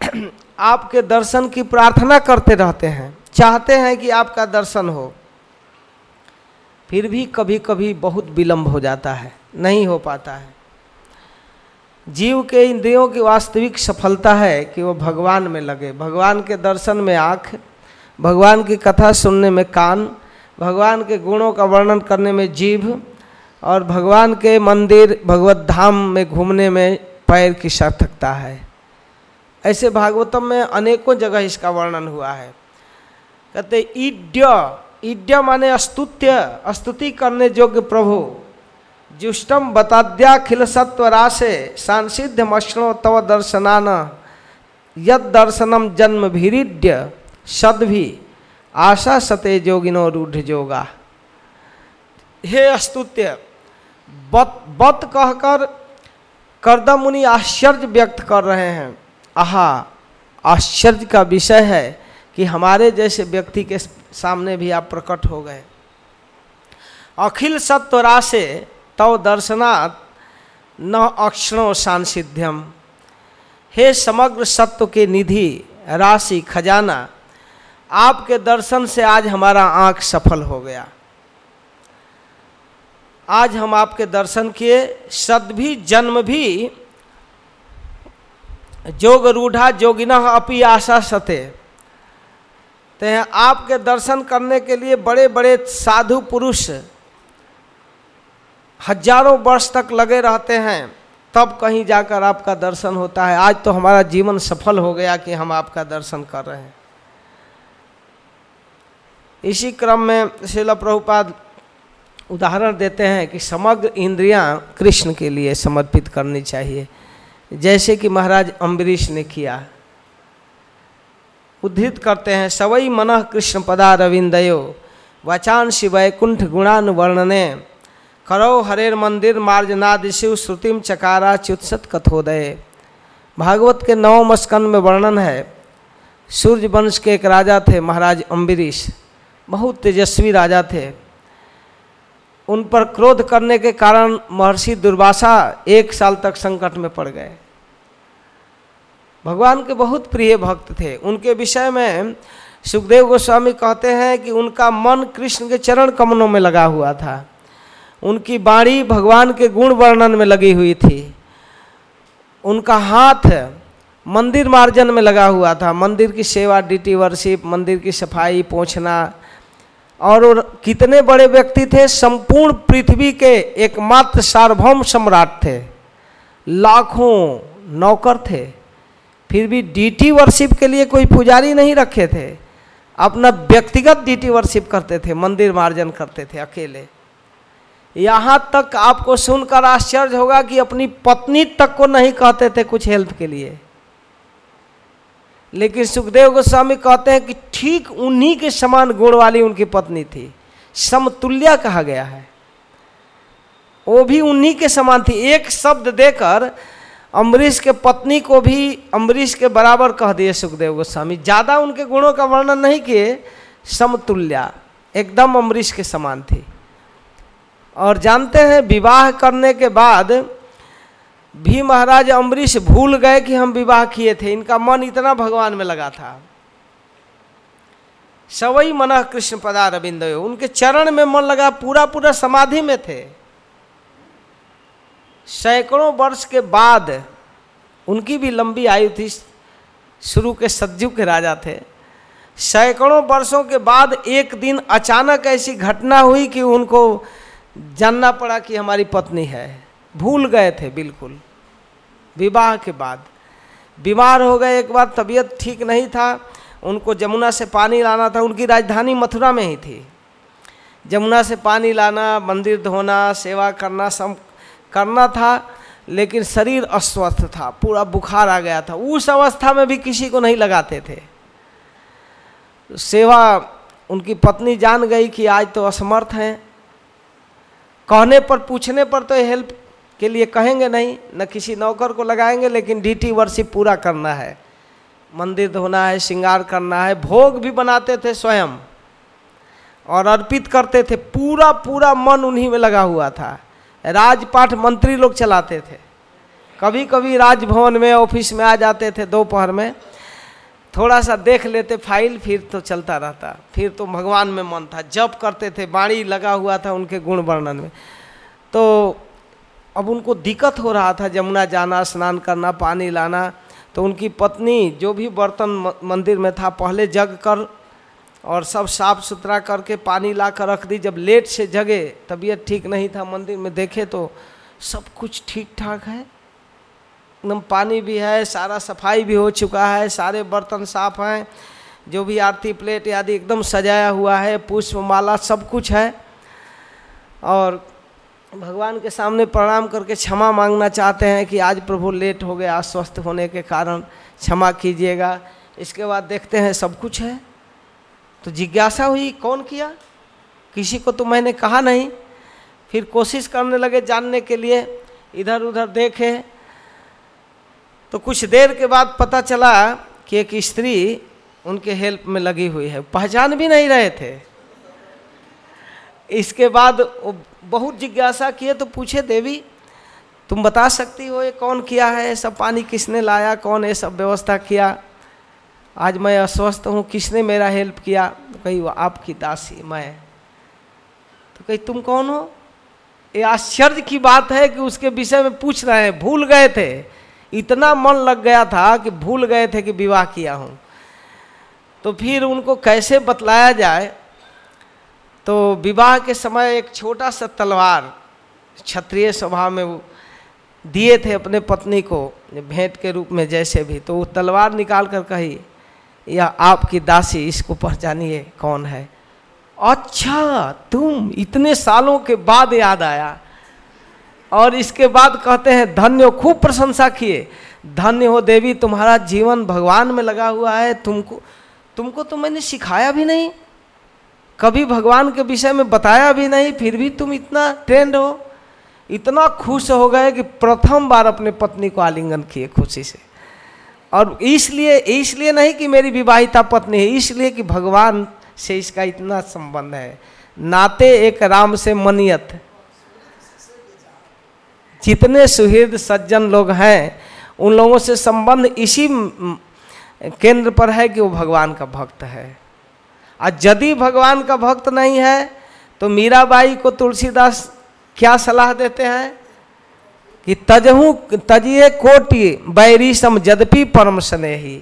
आपके दर्शन की प्रार्थना करते रहते हैं। चाहते हैं कि आपका दर्शन हो, फिर भी कभी कभी बहुत विलंब हो जाता है, नहीं हो पाता है। जीव के इंद्रियों की वास्तविक सफलता है कि वो भगवान में लगे। भगवान के दर्शन में आँख, भगवान की कथा सुनने में कान, भगवान के गुणों का वर्णन करने में जीभ, और भगवान के मंदिर, भगवत धाम में घूमने में पैर की सार्थकता है। ऐसे भागवतम में अनेकों जगह इसका वर्णन हुआ है। कहते ईड्य ईड्य माने स्तुत्य स्तुति करने योग्य प्रभु। जुष्टम बताद्याखिल सत्व राशे सांसिध्य मष्णो तव दर्शनान। यद दर्शनम जन्म भीरिड्य, सद्भि, आशा सते जोगिनो रूढ़ जोगा हे अस्तुत्य, बत बत कहकर करदम मुनि आश्चर्य व्यक्त कर रहे हैं। आहा, आश्चर्य का विषय है। कि हमारे जैसे व्यक्ति के सामने भी आप प्रकट हो गए। अखिल सत्व राशे तव दर्शनात् न अक्षणों सांसिध्यम। हे समग्र सत्व के निधि, राशि, खजाना, आपके दर्शन से आज हमारा आँख सफल हो गया। आज हम आपके दर्शन किए, सद भी, जन्म भी जोग रूढ़ा जोगिना अपी आशा सते। ते आपके दर्शन करने के लिए बड़े बड़े साधु पुरुष हज़ारों वर्ष तक लगे रहते हैं। तब कहीं जाकर आपका दर्शन होता है। आज तो हमारा जीवन सफल हो गया कि हम आपका दर्शन कर रहे हैं। इसी क्रम में शिला प्रभुपाद उदाहरण देते हैं कि समग्र इंद्रियाँ कृष्ण के लिए समर्पित करनी चाहिए। जैसे कि महाराज अम्बरीश ने किया। उद्धृत करते हैं। सवई मन कृष्ण पदा रविंदयो वचान शिवैकुंठ गुणानुवर्णने करो हरेर मंदिर मार्जनाद शिव श्रुतिम चकारा च्युत्सत कथोदय। भागवत के नवम स्कंद में वर्णन है। सूर्य वंश के एक राजा थे महाराज अम्बरीश बहुत तेजस्वी राजा थे। उन पर क्रोध करने के कारण महर्षि दुर्वासा एक साल तक संकट में पड़ गए। भगवान के बहुत प्रिय भक्त थे। उनके विषय में सुखदेव गोस्वामी कहते हैं कि उनका मन कृष्ण के चरण कमनों में लगा हुआ था। उनकी बाणी भगवान के गुण वर्णन में लगी हुई थी। उनका हाथ मंदिर मार्जन में लगा हुआ था। मंदिर की सेवा ड्यूटी वर्शिप, मंदिर की सफ़ाई पहुँचना और कितने बड़े व्यक्ति थे, संपूर्ण पृथ्वी के एकमात्र सार्वभौम सम्राट थे। लाखों नौकर थे। फिर भी डीटी वर्शिप के लिए कोई पुजारी नहीं रखे थे। अपना व्यक्तिगत डीटी वर्शिप करते थे, मंदिर मार्जन करते थे अकेले। यहाँ तक आपको सुनकर आश्चर्य होगा कि अपनी पत्नी तक को नहीं कहते थे कुछ हेल्प के लिए। लेकिन सुखदेव गोस्वामी कहते हैं कि ठीक उन्हीं के समान गुण वाली उनकी पत्नी थी। समतुल्य कहा गया है। वो भी उन्हीं के समान थी। एक शब्द देकर अम्बरीश के पत्नी को भी अम्बरीश के बराबर कह दिए सुखदेव गोस्वामी। ज़्यादा उनके गुणों का वर्णन नहीं किए, समतुल्या, एकदम अम्बरीश के समान थी। और जानते हैं, विवाह करने के बाद भी महाराज अम्बरीश भूल गए कि हम विवाह किए थे। इनका मन इतना भगवान में लगा था। सवई मन कृष्ण पदा रविंद उनके चरण में मन लगा पूरा पूरा समाधि में थे। सैकड़ों वर्ष के बाद उनकी भी लंबी आयु थी, शुरू के सज्जू के राजा थे। सैकड़ों वर्षों के बाद एक दिन अचानक ऐसी घटना हुई कि उनको जानना पड़ा कि हमारी पत्नी है। भूल गए थे, बिल्कुल। विवाह के बाद। बीमार हो गए एक बार, तबीयत ठीक नहीं था। उनको जमुना से पानी लाना था। उनकी राजधानी मथुरा में ही थी। जमुना से पानी लाना, मंदिर धोना, सेवा करना सब करना था, लेकिन शरीर अस्वस्थ था, पूरा बुखार आ गया था। उस अवस्था में भी किसी को नहीं लगाते थे। सेवा, उनकी पत्नी जान गई कि आज तो असमर्थ हैं। कहने पर, पूछने पर तो हेल्प के लिए कहेंगे नहीं, न किसी नौकर को लगाएँगे, लेकिन डीटी वर्शिप पूरा करना है। मंदिर धोना है, श्रृंगार करना है, भोग भी बनाते थे स्वयं और अर्पित करते थे। पूरा पूरा मन उन्हीं में लगा हुआ था। राजपाठ मंत्री लोग चलाते थे। कभी कभी राजभवन में, ऑफ़िस में आ जाते थे दोपहर में। थोड़ा सा देख लेते, फ़ाइल फिर तो चलता रहता। फिर तो भगवान में मन था जब करते थे, बाणी लगा हुआ था उनके गुण वर्णन में। तो अब उनको दिक्कत हो रहा था, जमुना जाना, स्नान करना, पानी लाना। तो उनकी पत्नी जो भी बर्तन मंदिर में था, पहले जग कर और सब साफ़ सुथरा करके पानी ला कर रख दी। जब लेट से जगे, तबीयत ठीक नहीं था, मंदिर में देखे तो सब कुछ ठीक ठाक है। एकदम पानी भी है, सारा सफ़ाई भी हो चुका है, सारे बर्तन साफ़ हैं, जो भी आरती प्लेट आदि एकदम सजाया हुआ है पुष्प माला सब कुछ है। और भगवान के सामने प्रणाम करके क्षमा मांगना चाहते हैं कि आज प्रभु लेट हो गया अस्वस्थ होने के कारण क्षमा कीजिएगा। इसके बाद देखते हैं सब कुछ है। तो जिज्ञासा हुई, कौन किया? किसी को तो मैंने कहा नहीं। फिर कोशिश करने लगे जानने के लिए, इधर उधर देखे। तो कुछ देर के बाद पता चला कि एक स्त्री उनके हेल्प में लगी हुई है। पहचान भी नहीं रहे थे। इसके बाद वो बहुत जिज्ञासा किए तो पूछे, देवी, तुम बता सकती हो ये कौन किया है? सब पानी किसने लाया? कौन ये सब व्यवस्था किया? आज मैं अस्वस्थ हूँ, किसने मेरा हेल्प किया? तो कही, वो आपकी दासी, मैं। तो कही, तुम कौन हो? ये आश्चर्य की बात है कि उसके विषय में पूछ रहे हैं। भूल गए थे। इतना मन लग गया था कि भूल गए थे कि विवाह किया हूँ। तो फिर उनको कैसे बतलाया जाए? तो विवाह के समय एक छोटा सा तलवार क्षत्रिय सभा में दिए थे अपने पत्नी को, भेंट के रूप में जैसे भी। तो वो तलवार निकाल कर कही यह आपकी दासी इसको पहचानिए कौन है। अच्छा तुम इतने सालों के बाद याद आया। और इसके बाद कहते हैं, धन्य हो, खूब प्रशंसा किए। धन्य हो देवी, तुम्हारा जीवन भगवान में लगा हुआ है। तुमको तुमको तो मैंने सिखाया भी नहीं। कभी भगवान के विषय में बताया भी नहीं, फिर भी तुम इतना ट्रेंड हो। इतना खुश हो गए कि प्रथम बार अपने पत्नी को आलिंगन किए खुशी से। और इसलिए इसलिए नहीं कि मेरी विवाहिता पत्नी है, इसलिए कि भगवान से इसका इतना संबंध है। नाते एक राम से मनियत। जितने सुहृद सज्जन लोग हैं, उन लोगों से संबंध इसी केंद्र पर है कि वो भगवान का भक्त है। और यदि भगवान का भक्त नहीं है तो मीराबाई को तुलसीदास क्या सलाह देते हैं? कि तजहू, तजिए कोटि बैरीसम यद्यपि परम स्नेही।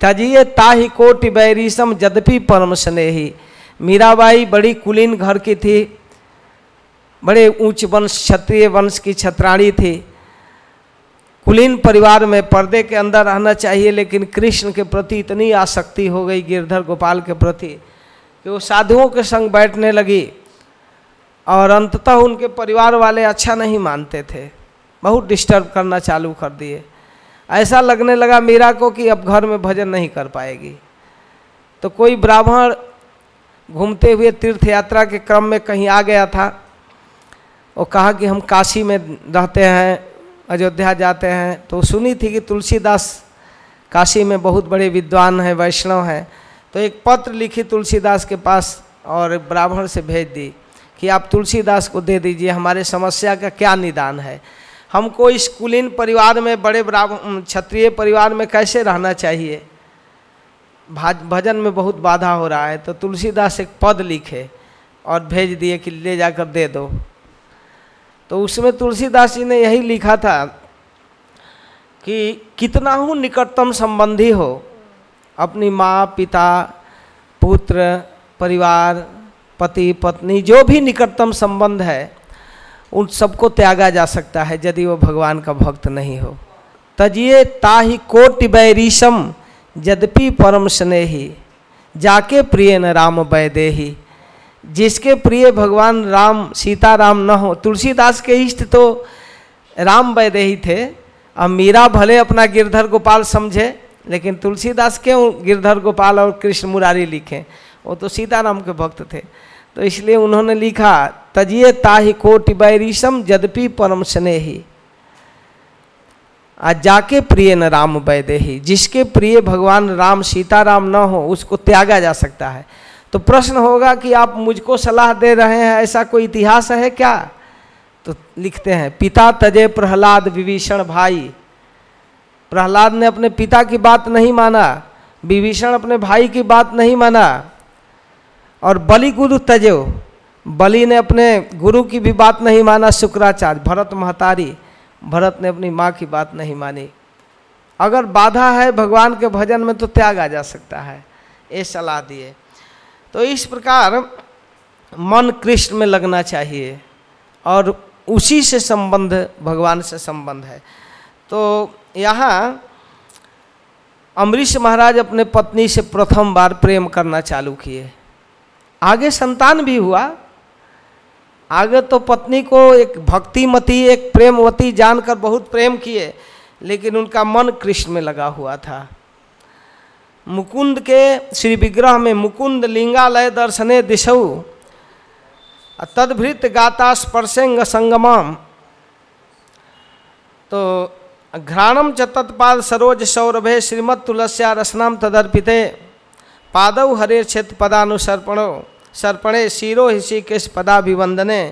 तजिए ताही कोटि बैरीसम यद्यपि परम स्नेही। मीराबाई बड़ी कुलीन घर की थी, बड़े ऊंच वंश, क्षत्रिय वंश की छत्राणी थी। कुलीन परिवार में पर्दे के अंदर रहना चाहिए, लेकिन कृष्ण के प्रति इतनी आसक्ति हो गई, गिरधर गोपाल के प्रति, कि वो साधुओं के संग बैठने लगी। और अंततः उनके परिवार वाले अच्छा नहीं मानते थे। बहुत डिस्टर्ब करना चालू कर दिए। ऐसा लगने लगा मीरा को कि अब घर में भजन नहीं कर पाएगी। तो कोई ब्राह्मण घूमते हुए तीर्थ यात्रा के क्रम में कहीं आ गया था। वो कहा कि हम काशी में रहते हैं, अयोध्या जाते हैं। तो सुनी थी कि तुलसीदास काशी में बहुत बड़े विद्वान हैं, वैष्णव हैं। तो एक पत्र लिखी तुलसीदास के पास और ब्राह्मण से भेज दी। कि आप तुलसीदास को दे दीजिए, हमारे समस्या का क्या निदान है? हमको इस कुलीन परिवार में, बड़े क्षत्रिय परिवार में कैसे रहना चाहिए? भजन में बहुत बाधा हो रहा है तो तुलसीदास एक पद लिखे और भेज दिए कि ले जाकर दे दो। तो उसमें तुलसीदास जी ने यही लिखा था कि कितना हूँ निकटतम संबंधी हो, अपनी माँ, पिता, पुत्र, परिवार पति पत्नी जो भी निकटतम संबंध है, उन सबको त्यागा जा सकता है, यदि वो भगवान का भक्त नहीं हो। तजिए ताहि कोटि बैरीशम, यद्यपि परम स्नेही। जाके प्रिय न राम वैदेही जिसके प्रिय भगवान राम सीता राम न हो। तुलसीदास के इष्ट तो राम वैदेही थे। अब मीरा भले अपना गिरधर गोपाल समझे, लेकिन तुलसीदास क्यों गिरधर गोपाल और कृष्ण मुरारी लिखे? वो तो सीताराम के भक्त थे। तो इसलिए उन्होंने लिखा तजिए ताहि कोटि बैरीशम यद्यपि परम स्नेही। आज जाके प्रिय न राम वैदेही जिसके प्रिय भगवान राम सीताराम न हो, उसको त्यागा जा सकता है। तो प्रश्न होगा कि आप मुझको सलाह दे रहे हैं, ऐसा कोई इतिहास है क्या? तो लिखते हैं, पिता तजे प्रहलाद विभीषण भाई। प्रहलाद ने अपने पिता की बात नहीं माना, विभीषण अपने भाई की बात नहीं माना। और बलि गुरु तजो। बलि ने अपने गुरु की भी बात नहीं माना, शुक्राचार्य, भरत महतारी। भरत ने अपनी माँ की बात नहीं मानी। अगर बाधा है भगवान के भजन में तो त्याग आ जा सकता है, ये सलाह दिए। तो इस प्रकार मन कृष्ण में लगना चाहिए और उसी से संबंध, भगवान से संबंध है। तो यहाँ अमरीश महाराज अपने पत्नी से प्रथम बार प्रेम करना चालू किए। आगे संतान भी हुआ। आगे तो पत्नी को एक भक्तिमती, एक प्रेमवती जानकर बहुत प्रेम किए, लेकिन उनका मन कृष्ण में लगा हुआ था। मुकुंद के श्री विग्रह में मुकुंद लिंगालय दर्शने दिशऊ तदभृत गाता स्पर्शेंग संगमम। तो घ्राणम च तत्पाद सरोज सौरभे श्रीमद तुलस्या रसनाम तदर्पिते। पादव हरे क्षेत्र पदानुसर्पणो। सर्पणे शिरो ऋषिकेश पदाभिवंदने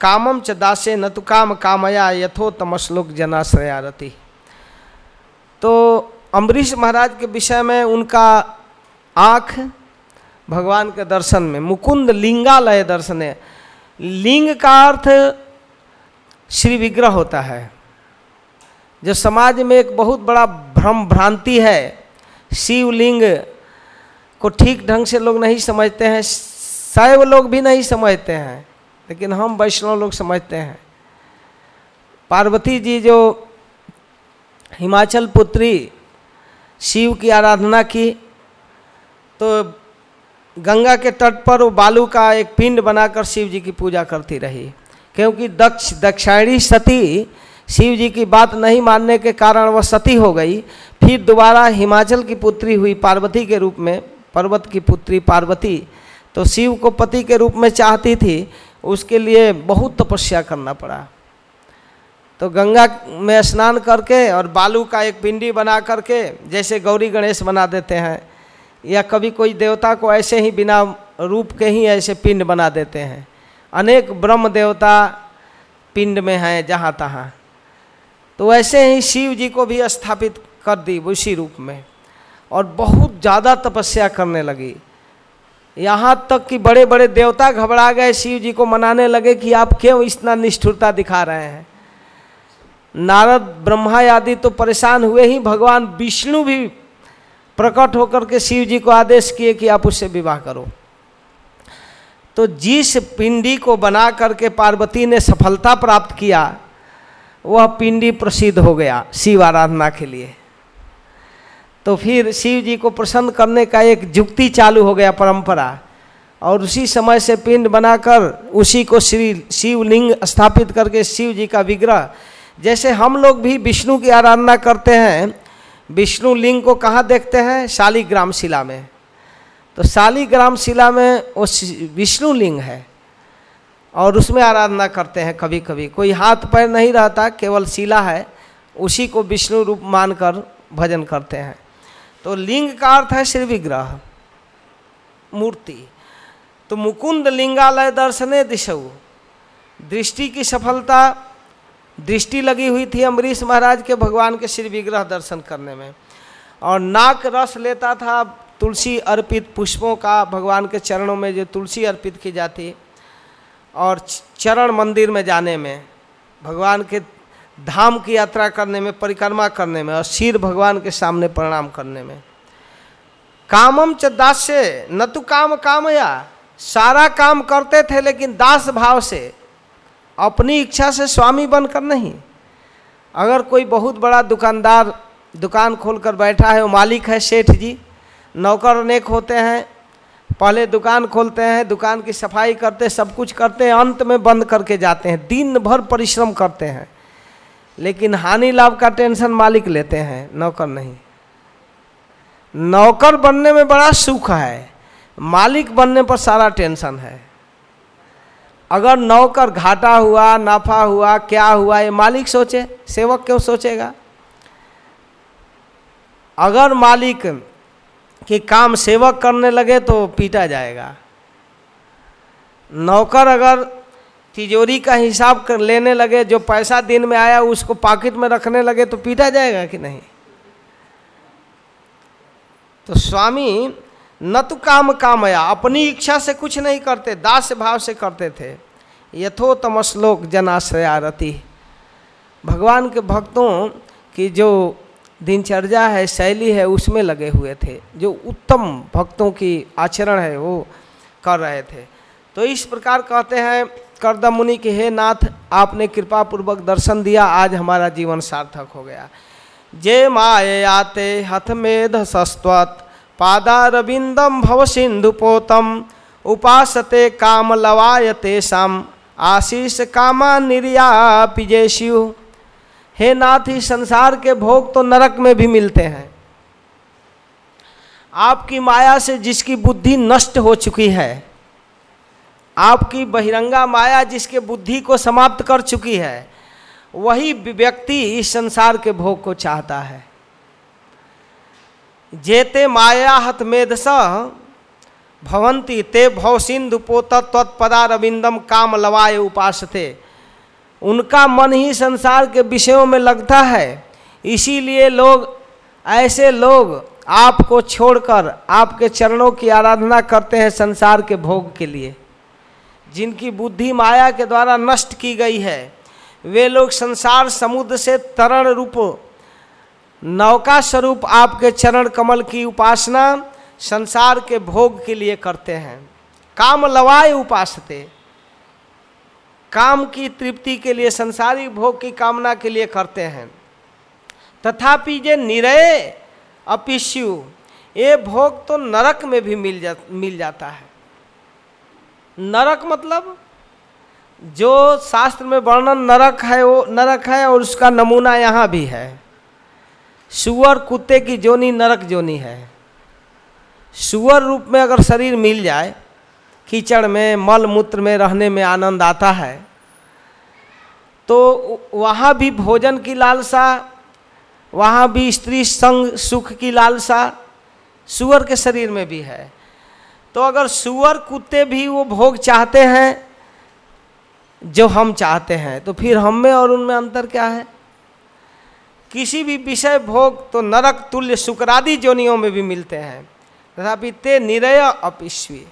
कामम च दासे न तो काम कामया यथो तमश्लोक जनाश्रया रति तो अम्बरीश महाराज के विषय में उनका आँख भगवान के दर्शन में, मुकुंद लिंगालय दर्शन है लिंग का अर्थ श्री विग्रह होता है। जो समाज में एक बहुत बड़ा भ्रम भ्रांति है, शिवलिंग को ठीक ढंग से लोग नहीं समझते हैं शैव लोग भी नहीं समझते हैं, लेकिन हम वैष्णव लोग समझते हैं। पार्वती जी जो हिमाचल पुत्री शिव की आराधना की तो गंगा के तट पर वो बालू का एक पिंड बनाकर शिव जी की पूजा करती रही, क्योंकि दक्ष दक्षिणी सती शिव जी की बात नहीं मानने के कारण वह सती हो गई, फिर दोबारा हिमाचल की पुत्री हुई पार्वती के रूप में। पर्वत की पुत्री पार्वती तो शिव को पति के रूप में चाहती थी, उसके लिए बहुत तपस्या करना पड़ा। तो गंगा में स्नान करके और बालू का एक पिंडी बना करके, जैसे गौरी गणेश बना देते हैं, या कभी कोई देवता को ऐसे ही बिना रूप के ही ऐसे पिंड बना देते हैं। अनेक ब्रह्म देवता पिंड में हैं, जहाँ तहाँ। तो ऐसे ही शिव जी को भी स्थापित कर दी उसी रूप में। और बहुत ज़्यादा तपस्या करने लगी। यहाँ तक कि बड़े बड़े देवता घबरा गए, शिव जी को मनाने लगे कि आप क्यों इतना निष्ठुरता दिखा रहे हैं? नारद ब्रह्मा आदि तो परेशान हुए ही, भगवान विष्णु भी प्रकट होकर के शिव जी को आदेश किए कि आप उससे विवाह करो। तो जिस पिंडी को बना करके पार्वती ने सफलता प्राप्त किया, वह पिंडी प्रसिद्ध हो गया शिव आराधना के लिए। तो फिर शिव जी को प्रसन्न करने का एक जुक्ति चालू हो गया परंपरा। और उसी समय से पिंड बनाकर उसी को श्री शिवलिंग स्थापित करके शिव जी का विग्रह। जैसे हम लोग भी विष्णु की आराधना करते हैं, विष्णु लिंग को कहाँ देखते हैं? शालीग्राम शिला में। तो शालीग्राम शिला में वो विष्णु लिंग है। और उसमें आराधना करते हैं कभी कभी कोई हाथ पैर नहीं रहता, केवल शिला है। उसी को विष्णु रूप मानकर भजन करते हैं। तो लिंग का अर्थ है श्री विग्रह, मूर्ति। तो मुकुंद लिंगालय दर्शने दिशऊ दृष्टि की सफलता, दृष्टि लगी हुई थी अम्बरीश महाराज के भगवान के श्री विग्रह दर्शन करने में। और नाक रस लेता था तुलसी अर्पित पुष्पों का भगवान के चरणों में, जो तुलसी अर्पित की जाती। और चरण मंदिर में जाने में, भगवान के धाम की यात्रा करने में, परिक्रमा करने में और सिर भगवान के सामने प्रणाम करने में। कामम च दास्य, न तो काम कामया। सारा काम करते थे लेकिन दास भाव से, अपनी इच्छा से स्वामी बनकर नहीं। अगर कोई बहुत बड़ा दुकानदार, दुकान खोलकर बैठा है, वो मालिक है सेठ जी, नौकर अनेक होते हैं, पहले दुकान खोलते हैं, दुकान की सफ़ाई करते, सब कुछ करते हैं, अंत में बंद करके जाते हैं, दिन भर परिश्रम करते हैं। लेकिन हानि लाभ का टेंशन मालिक लेते हैं, नौकर नहीं। नौकर बनने में बड़ा सुख है, मालिक बनने पर सारा टेंशन है। अगर नौकर घाटा हुआ, नाफा हुआ, क्या हुआ, ये मालिक सोचे, सेवक क्यों सोचेगा? अगर मालिक के काम सेवक करने लगे तो पीटा जाएगा। नौकर अगर तिजोरी का हिसाब कर लेने लगे, जो पैसा दिन में आया उसको पॉकेट में रखने लगे तो पीटा जाएगा कि नहीं? तो स्वामी न तो काम कामया, अपनी इच्छा से कुछ नहीं करते, दास भाव से करते थे। यथोतम श्लोक जनाश्रया रति भगवान के भक्तों की जो दिनचर्या है, शैली है, उसमें लगे हुए थे। जो उत्तम भक्तों की आचरण है, वो कर रहे थे। तो इस प्रकार कहते हैं करदम मुनि के, हे नाथ, आपने कृपा पूर्वक दर्शन दिया, आज हमारा जीवन सार्थक हो गया। जे माए आते हथमेध सस्त्वत पादारविंदम भव सिंधु पोतम, उपासते काम लवायते शाम आशीष कामा निर्या पिजेशियु हे नाथ ही संसार के भोग तो नरक में भी मिलते हैं। आपकी माया से जिसकी बुद्धि नष्ट हो चुकी है आपकी बहिरंगा माया जिसके बुद्धि को समाप्त कर चुकी है, वही व्यक्ति इस संसार के भोग को चाहता है। जेते माया हत मेधस, भवंती ते भव सिंधु पोत तत्पदारविंदम काम लवाय उपासते। उनका मन ही संसार के विषयों में लगता है, इसीलिए लोग, ऐसे लोग आपको छोड़कर आपके चरणों की आराधना करते हैं संसार के भोग के लिए। जिनकी बुद्धि माया के द्वारा नष्ट की गई है, वे लोग संसार समुद्र से तरण रूप, नौका स्वरूप आपके चरण कमल की उपासना संसार के भोग के लिए करते हैं। काम लवाए उपासते, काम की तृप्ति के लिए, संसारी भोग की कामना के लिए करते हैं। तथापि ये निरय अपिष्यु, ये भोग तो नरक में भी मिल जा, मिल जाता है। नरक मतलब? जो शास्त्र में वर्णन नरक है, वो नरक है और उसका नमूना यहाँ भी है। सुअर कुत्ते की जोनी नरक जोनी है। सुअर रूप में अगर शरीर मिल जाए, कीचड़ में, मल मूत्र में रहने में आनंद आता है तो वहाँ भी भोजन की लालसा, वहाँ भी स्त्री संग सुख की लालसा सुअर के शरीर में भी है। तो अगर सुअर कुत्ते भी वो भोग चाहते हैं, जो हम चाहते हैं तो फिर हम में और उनमें अंतर क्या है? किसी भी विषय भोग तो नरक, तुल्य, शुक्रादि जोनियों में भी मिलते हैं, तथापि ते निरय अपिश्वी।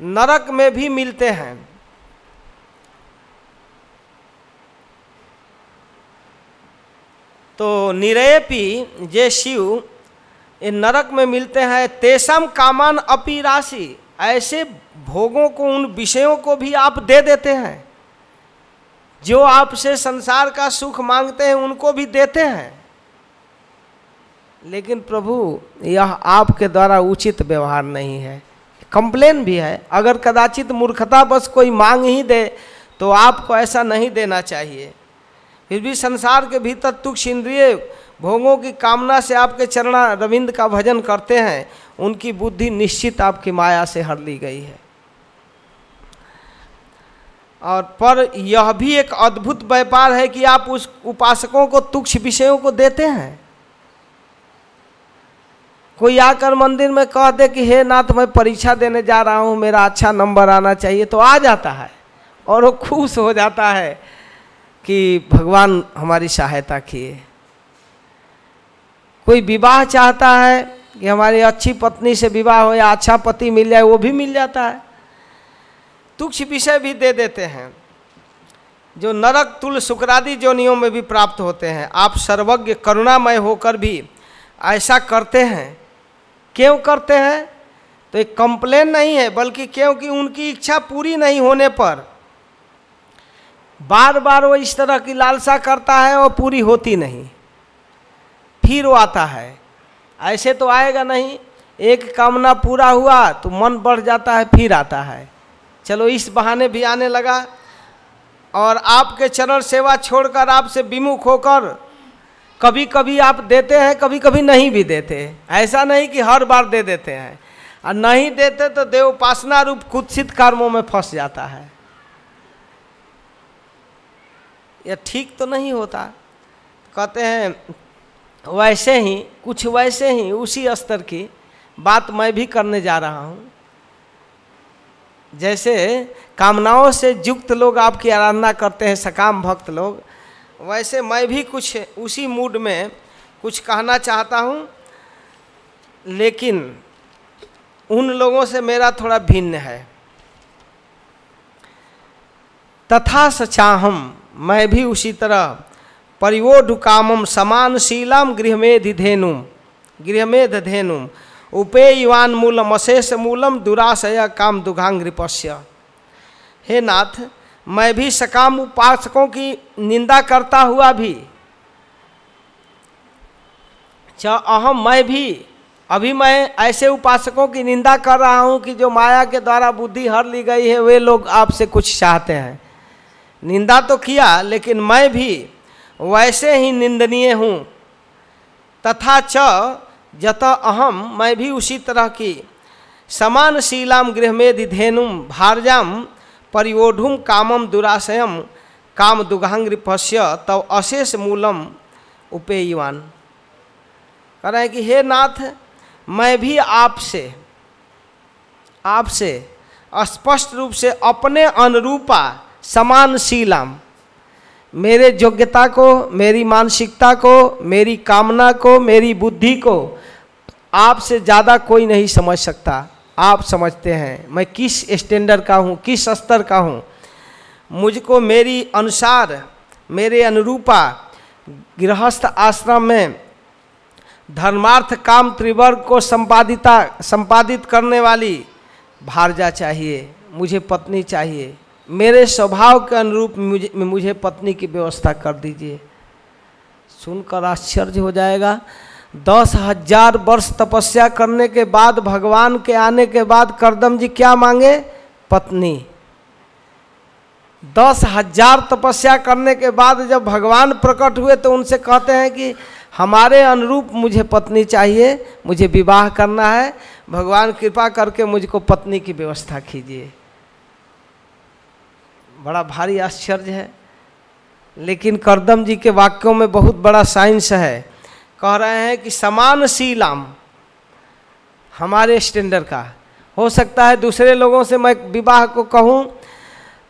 नरक में भी मिलते हैं। तो निरयपी जे शिव ये नरक में मिलते हैं। तेसम कामान अपी राशि। ऐसे भोगों को, उन विषयों को भी आप दे देते हैं। जो आपसे संसार का सुख मांगते हैं, उनको भी देते हैं। लेकिन प्रभु, यह आपके द्वारा उचित व्यवहार नहीं है। कंप्लेन भी है। अगर कदाचित मूर्खता बस कोई मांग ही दे तो आपको ऐसा नहीं देना चाहिए। फिर भी संसार के भीतर तुक्ष इंद्रिय भोगों की कामना से आपके चरणा रविंद्र का भजन करते हैं, उनकी बुद्धि निश्चित आपकी माया से हर ली गई है। और पर यह भी एक अद्भुत व्यापार है कि आप उस उपासकों को तुक्ष विषयों को देते हैं। कोई आकर मंदिर में कह दे कि, हे नाथ, मैं परीक्षा देने जा रहा हूँ, मेरा अच्छा नंबर आना चाहिए तो आ जाता है। और वो खुश हो जाता है कि, भगवान हमारी सहायता किए। कोई विवाह चाहता है कि हमारी अच्छी पत्नी से विवाह हो या अच्छा पति मिल जाए, वो भी मिल जाता है। तुक्ष विषय भी दे देते हैं। जो नरक तुल शुक्रादि जोनियों में भी प्राप्त होते हैं। आप सर्वज्ञ, करुणामय होकर भी ऐसा करते हैं। क्यों करते हैं? तो एक कंप्लेन नहीं है, बल्कि क्योंकि उनकी इच्छा पूरी नहीं होने पर बार बार वो इस तरह की लालसा करता है और पूरी होती नहीं। फिर वो आता है। ऐसे तो आएगा नहीं। एक कामना पूरा हुआ तो मन बढ़ जाता है, फिर आता है। चलो इस बहाने भी आने लगा। और आपके चरण सेवा छोड़कर आपसे विमुख होकर कभी कभी आप देते हैं कभी कभी नहीं भी देते। ऐसा नहीं कि हर बार दे देते हैं। और नहीं देते तो देव उपासना रूप कुत्सित कर्मों में फंस जाता है। यह ठीक तो नहीं होता। कहते हैं वैसे ही, कुछ वैसे ही उसी स्तर की बात मैं भी करने जा रहा हूँ। जैसे कामनाओं से युक्त लोग आपकी आराधना करते हैं, सकाम भक्त लोग, वैसे मैं भी कुछ उसी मूड में कुछ कहना चाहता हूँ, लेकिन उन लोगों से मेरा थोड़ा भिन्न है। तथा सचाहम, मैं भी उसी तरह परिवोढ़ कामम समानशीलम गृहमेधिधेनुम गृहमेधेनुम उपेयवान मूलम, अशेष मूलम, दुराशय काम दुघांग्रिपस्य हे नाथ, मैं भी सकाम उपासकों की निंदा करता हुआ भी, च अहम मैं भी, अभी मैं ऐसे उपासकों की निंदा कर रहा हूँ कि जो माया के द्वारा बुद्धि हर ली गई है, वे लोग आपसे कुछ चाहते हैं। निंदा तो किया, लेकिन मैं भी वैसे ही निंदनीय हूँ। तथा च जत अहम मैं भी उसी तरह की समान शीलाम गृह में भारजाम परिवोढ़ुम कामम दुराशयम काम दुघांग्रिपस्य तव अशेष मूलम उपेयवान। कह रहे हैं कि हे नाथ, मैं भी आपसे आपसे स्पष्ट रूप से अपने अनुरूपा समान शीलाम मेरे योग्यता को, मेरी मानसिकता को, मेरी कामना को, मेरी बुद्धि को आपसे ज़्यादा कोई नहीं समझ सकता। आप समझते हैं, मैं किस स्टैंडर्ड का हूँ, किस स्तर का हूँ? मुझको मेरी अनुसार, मेरे अनुरूपा गृहस्थ आश्रम में धर्मार्थ काम त्रिवर्ग को संपादिता, संपादित करने वाली भारजा चाहिए, मुझे पत्नी चाहिए। मेरे स्वभाव के अनुरूप मुझे मुझे पत्नी की व्यवस्था कर दीजिए। सुनकर आश्चर्य हो जाएगा। दस हज़ार वर्ष तपस्या करने के बाद, भगवान के आने के बाद करदम जी क्या मांगे? पत्नी। दस हज़ार तपस्या करने के बाद जब भगवान प्रकट हुए तो उनसे कहते हैं कि हमारे अनुरूप मुझे पत्नी चाहिए, मुझे विवाह करना है। भगवान कृपा करके मुझको पत्नी की व्यवस्था कीजिए। बड़ा भारी आश्चर्य है। लेकिन करदम जी के वाक्यों में बहुत बड़ा साइंस है। कह रहे हैं कि समान शीलाम हमारे स्टैंडर्ड का। हो सकता है दूसरे लोगों से मैं विवाह को कहूँ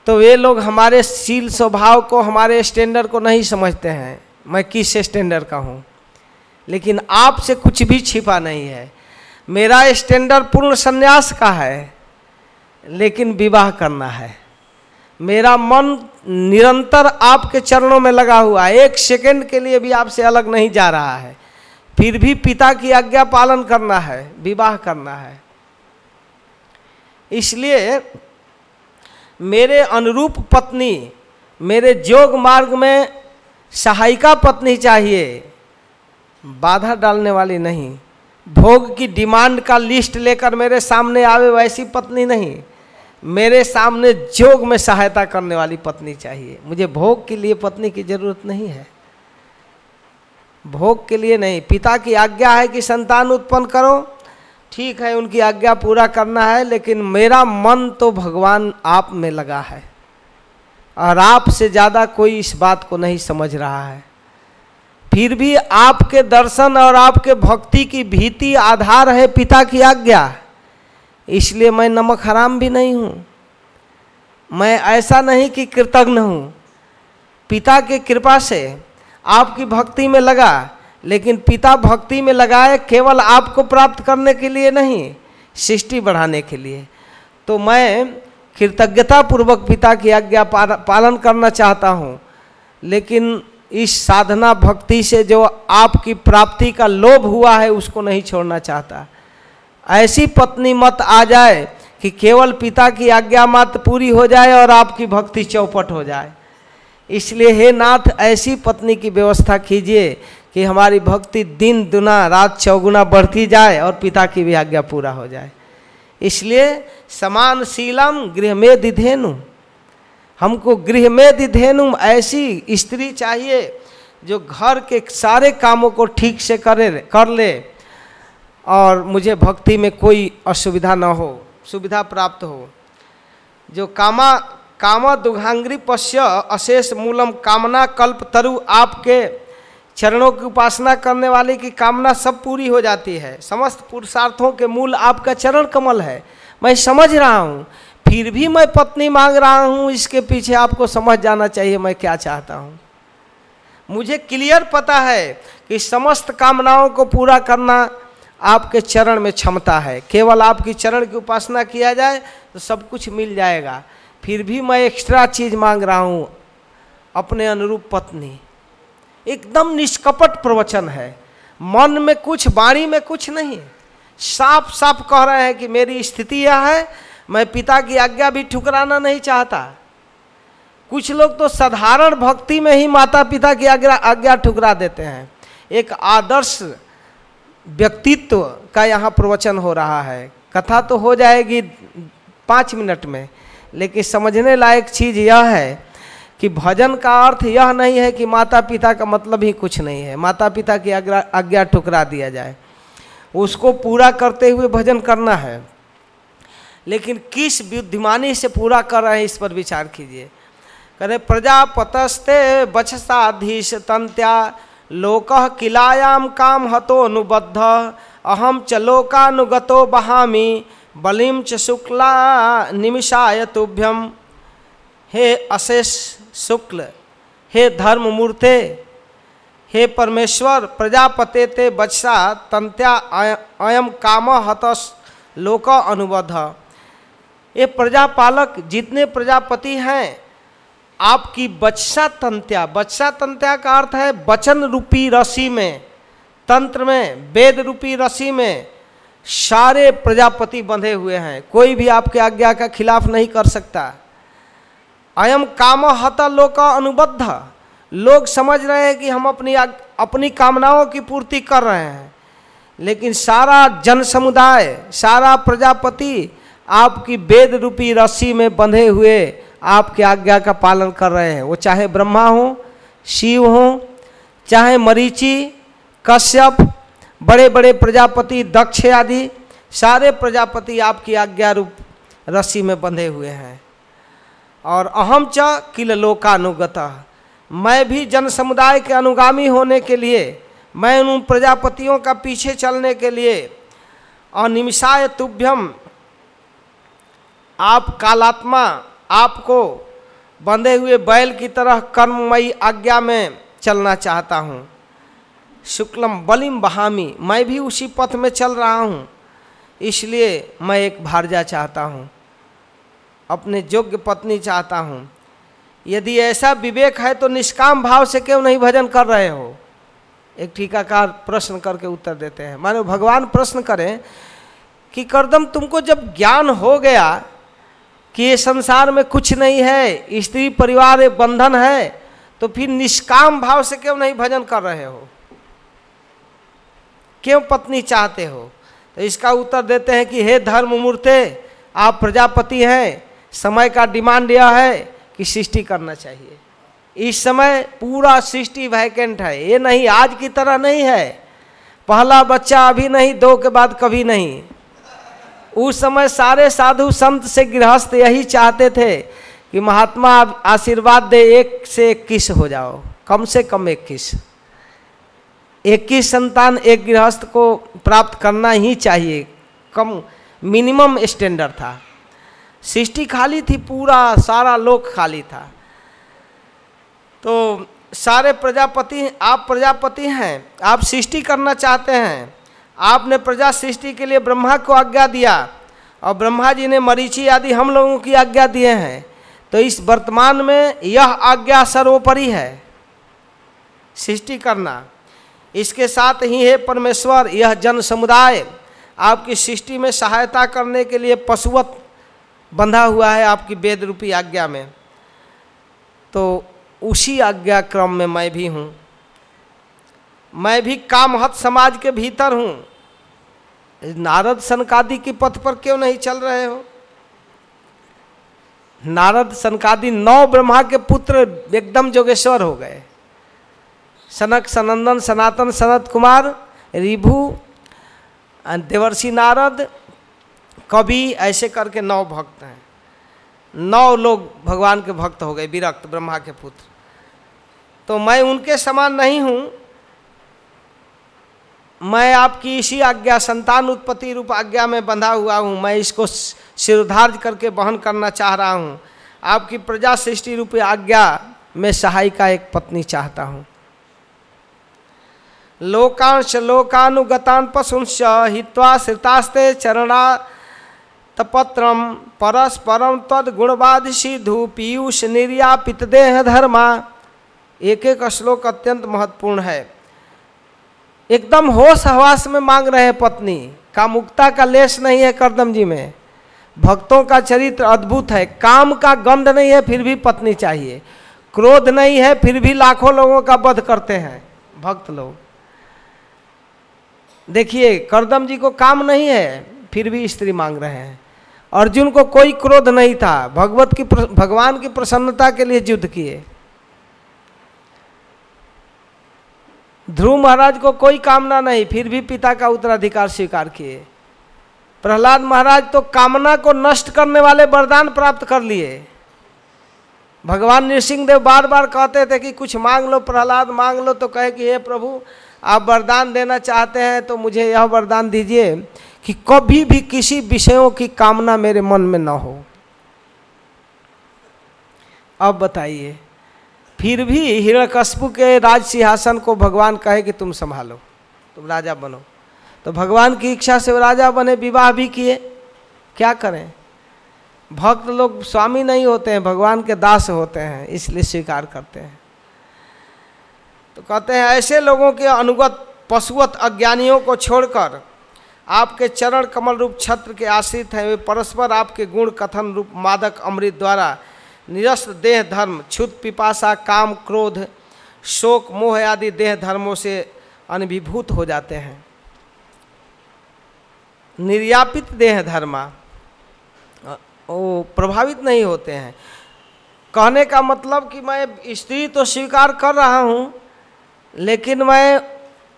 तो वे लोग हमारे शील स्वभाव को, हमारे स्टैंडर्ड को नहीं समझते हैं। मैं किस स्टैंडर्ड का हूँ? लेकिन आपसे कुछ भी छिपा नहीं है। मेरा स्टैंडर्ड पूर्ण संन्यास का है, लेकिन विवाह करना है। मेरा मन निरंतर आपके चरणों में लगा हुआ है। एक सेकंड के लिए भी आपसे अलग नहीं जा रहा है। फिर भी पिता की आज्ञा पालन करना है, विवाह करना है। इसलिए मेरे अनुरूप पत्नी, मेरे जोग मार्ग में सहायिका पत्नी चाहिए। बाधा डालने वाली नहीं। भोग की डिमांड का लिस्ट लेकर मेरे सामने आवे वैसी पत्नी नहीं। मेरे सामने जोग में सहायता करने वाली पत्नी चाहिए। मुझे भोग के लिए पत्नी की ज़रूरत नहीं है। भोग के लिए नहीं। पिता की आज्ञा है कि संतान उत्पन्न करो। ठीक है, उनकी आज्ञा पूरा करना है, लेकिन मेरा मन तो भगवान आप में लगा है। और आप से ज़्यादा कोई इस बात को नहीं समझ रहा है। फिर भी आपके दर्शन और आपके भक्ति की भीति आधार है पिता की आज्ञा। इसलिए मैं नमक हराम भी नहीं हूँ। मैं ऐसा नहीं कि कृतज्ञ हूँ। पिता के कृपा से आपकी भक्ति में लगा, लेकिन पिता भक्ति में लगाए केवल आपको प्राप्त करने के लिए नहीं, सृष्टि बढ़ाने के लिए। तो मैं कृतज्ञता पूर्वक पिता की आज्ञा पालन करना चाहता हूँ, लेकिन इस साधना भक्ति से जो आपकी प्राप्ति का लोभ हुआ है, उसको नहीं छोड़ना चाहता। ऐसी पत्नी मत आ जाए कि केवल पिता की आज्ञा मात्र पूरी हो जाए और आपकी भक्ति चौपट हो जाए। इसलिए हे नाथ, ऐसी पत्नी की व्यवस्था कीजिए कि हमारी भक्ति दिन दुना रात चौगुना बढ़ती जाए और पिता की भी आज्ञा पूरा हो जाए। इसलिए समान शीलम गृह में दिधेनु हमको गृह में दिधेनु ऐसी स्त्री चाहिए जो घर के सारे कामों को ठीक से करे, कर ले। और मुझे भक्ति में कोई असुविधा न हो, सुविधा प्राप्त हो। जो कामा कामा दुघांग्री पश्य अशेष मूलम कामना कल्प तरु आपके चरणों की उपासना करने वाले की कामना सब पूरी हो जाती है। समस्त पुरुषार्थों के मूल आपका चरण कमल है। मैं समझ रहा हूँ, फिर भी मैं पत्नी मांग रहा हूँ, इसके पीछे आपको समझ जाना चाहिए, मैं क्या चाहता हूँ। मुझे क्लियर पता है कि समस्त कामनाओं को पूरा करना आपके चरण में क्षमता है। केवल आपकी चरण की उपासना किया जाए तो सब कुछ मिल जाएगा। फिर भी मैं एक्स्ट्रा चीज़ मांग रहा हूँ। अपने अनुरूप पत्नी। एकदम निष्कपट प्रवचन है। मन में कुछ, वाणी में कुछ नहीं। साफ़ साफ़ कह रहे हैं कि मेरी स्थिति यह है, मैं पिता की आज्ञा भी ठुकराना नहीं चाहता। कुछ लोग तो साधारण भक्ति में ही माता पिता की आज्ञा आज्ञा ठुकरा देते हैं। एक आदर्श व्यक्तित्व का यहाँ प्रवचन हो रहा है। कथा तो हो जाएगी पाँच मिनट में, लेकिन समझने लायक चीज़ यह है कि भजन का अर्थ यह नहीं है कि माता पिता का मतलब ही कुछ नहीं है। माता पिता की आज्ञा ठुकरा दिया जाए। उसको पूरा करते हुए भजन करना है। लेकिन किस बुद्धिमानी से पूरा कर रहे हैं इस पर विचार कीजिए। कहे, प्रजापतस्ते बछसाधीश तंत्या लोक किलायाम काम हतो अनुबद्ध अहम च लोकानुगतो बहामी बलिम च शुक्ला निमिषाय तुभ्यम। हे अशेष शुक्ल, हे धर्म मूर्ते हे परमेश्वर, प्रजापते ते बत्सा तंत्या अयम काम हतस, लोक अनुबद्ध। ये प्रजापालक जितने प्रजापति हैं आपकी बच्चा तंत्या बच्चा तंत्या का अर्थ है वचन रूपी रसी में, तंत्र में, वेद रूपी रसी में सारे प्रजापति बंधे हुए हैं। कोई भी आपके आज्ञा का खिलाफ नहीं कर सकता। अयम काम हत लोक अनुबद्ध। लोग समझ रहे हैं कि हम अपनी अपनी कामनाओं की पूर्ति कर रहे हैं। लेकिन सारा जन समुदाय, सारा प्रजापति आपकी वेद रूपी रस्सी में बंधे हुए आपके आज्ञा का पालन कर रहे हैं। वो चाहे ब्रह्मा हो, शिव हो, चाहे मरीचि, कश्यप बड़े बड़े प्रजापति, दक्ष आदि, सारे प्रजापति आपकी आज्ञा रूप रस्सी में बंधे हुए हैं। और अहम च किल लोकानुगत। मैं भी जन समुदाय के अनुगामी होने के लिए, मैं उन प्रजापतियों का पीछे चलने के लिए अनिमिषाय तुभ्यम, आप कालात्मा आपको बंधे हुए बैल की तरह कर्ममयी आज्ञा में चलना चाहता हूँ। शुक्लम बलिम बहामी, मैं भी उसी पथ में चल रहा हूँ। इसलिए मैं एक भारजा चाहता हूँ, अपने योग्य पत्नी चाहता हूँ। यदि ऐसा विवेक है तो निष्काम भाव से क्यों नहीं भजन कर रहे हो? एक टीकाकार प्रश्न करके उत्तर देते हैं। मानो भगवान प्रश्न करें कि करदम तुमको जब ज्ञान हो गया कि ये संसार में कुछ नहीं है, स्त्री परिवार एक बंधन है तो फिर निष्काम भाव से क्यों नहीं भजन कर रहे हो? क्यों पत्नी चाहते हो? तो इसका उत्तर देते हैं कि हे धर्म मूर्ते, आप प्रजापति हैं, समय का डिमांड यह है कि सृष्टि करना चाहिए। इस समय पूरा सृष्टि वैकेंट है, ये नहीं, आज की तरह नहीं है। पहला बच्चा अभी नहीं, दो के बाद कभी नहीं। उस समय सारे साधु संत से गृहस्थ यही चाहते थे कि महात्मा आशीर्वाद दे, एक से इक्कीस हो जाओ, कम से कम इक्कीस। इक्कीस संतान एक गृहस्थ को प्राप्त करना ही चाहिए, कम मिनिमम स्टैंडर्ड था। सृष्टि खाली थी, पूरा, सारा लोक खाली था। तो सारे प्रजापति, आप प्रजापति हैं, आप सृष्टि करना चाहते हैं आपने प्रजा सृष्टि के लिए ब्रह्मा को आज्ञा दिया और ब्रह्मा जी ने मरीचि आदि हम लोगों की आज्ञा दिए हैं। तो इस वर्तमान में यह आज्ञा सर्वोपरि है। सृष्टि करना। इसके साथ ही है परमेश्वर, यह जन समुदाय, आपकी सृष्टि में सहायता करने के लिए पशुवत बंधा हुआ है आपकी वेद रूपी आज्ञा में। तो उसी आज्ञा क्रम में मैं भी हूँ। मैं भी कामहत समाज के भीतर हूँ। नारद सनकादि के पथ पर क्यों नहीं चल रहे हो? नारद सनकादि नौ ब्रह्मा के पुत्र एकदम जोगेश्वर हो गए। सनक, सनंदन, सनातन, सनत कुमार, रिभु, देवर्षि नारद, कवि, ऐसे करके नौ भक्त हैं। नौ लोग भगवान के भक्त हो गए, विरक्त ब्रह्मा के पुत्र। तो मैं उनके समान नहीं हूँ मैं आपकी इसी आज्ञा, संतान उत्पत्ति रूप आज्ञा में बंधा हुआ हूँ। मैं इसको सिरधार्ज करके वहन करना चाह रहा हूँ। आपकी प्रजा सृष्टि रूप आज्ञा में सहायिका एक पत्नी चाहता हूँ। लोकांश लोकानुगतान पशुंश हित्वा श्रितास्ते चरणा तपत्रम परस्परम तद गुणवाद सिद्धु पीयूष निर्यापित देह धर्मा एक एक श्लोक अत्यंत महत्वपूर्ण है। एकदम होश हवास में मांग रहे हैं पत्नी कामुकता का लेश नहीं है करदम जी में? भक्तों का चरित्र अद्भुत है, काम का गंध नहीं है, फिर भी पत्नी चाहिए। क्रोध नहीं है, फिर भी लाखों लोगों का वध करते हैं। भक्त लोग। देखिए, करदम जी को काम नहीं है, फिर भी स्त्री मांग रहे हैं। अर्जुन को कोई क्रोध नहीं था, भगवत की भगवान की प्रसन्नता के लिए युद्ध किए। ध्रुव महाराज को कोई कामना नहीं, फिर भी पिता का उत्तराधिकार स्वीकार किए। प्रहलाद महाराज तो कामना को नष्ट करने वाले वरदान प्राप्त कर लिए। भगवान नृसिंहदेव बार बार कहते थे कि कुछ मांग लो, प्रहलाद, मांग लो तो कहे कि, हे प्रभु, आप वरदान देना चाहते हैं तो मुझे यह वरदान दीजिए कि कभी भी किसी विषयों की कामना मेरे मन में न हो। अब बताइए फिर भी हिरण्यकश्यप के राज सिंहासन को भगवान कहे कि तुम संभालो, तुम राजा बनो। तो भगवान की इच्छा से वो राजा बने, विवाह भी किए। क्या करें? भक्त लोग स्वामी नहीं होते हैं, भगवान के दास होते हैं, इसलिए स्वीकार करते हैं। तो कहते हैं, ऐसे लोगों के अनुगत पशुवत अज्ञानियों को छोड़कर आपके चरण कमल रूप छत्र के आश्रित हैं, वे परस्पर आपके गुण कथन रूप मादक अमृत द्वारा निरस्त देह धर्म क्षुत पिपासा, काम, क्रोध, शोक, मोह आदि देह धर्मों से अनभिभूत हो जाते हैं। निर्यापित देह धर्मा, वो प्रभावित नहीं होते हैं। कहने का मतलब कि मैं स्त्री तो स्वीकार कर रहा हूँ, लेकिन मैं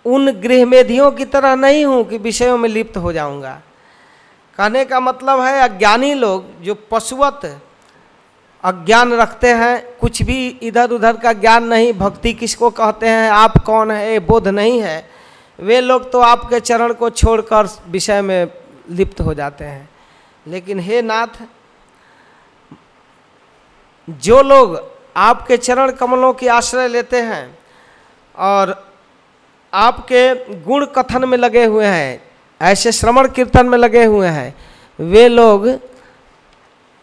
उन गृहमेधियों की तरह नहीं हूँ कि विषयों में लिप्त हो जाऊँगा। कहने का मतलब है अज्ञानी लोग, जो पशुवत अज्ञान रखते हैं, कुछ भी इधर उधर का ज्ञान नहीं, भक्ति किसको कहते हैं, आप कौन है, ये बोध नहीं है। वे लोग तो आपके चरण को छोड़कर विषय में लिप्त हो जाते हैं। लेकिन हे नाथ, जो लोग आपके चरण कमलों की आश्रय लेते हैं और आपके गुण कथन में लगे हुए हैं, ऐसे श्रवण कीर्तन में लगे हुए हैं, वे लोग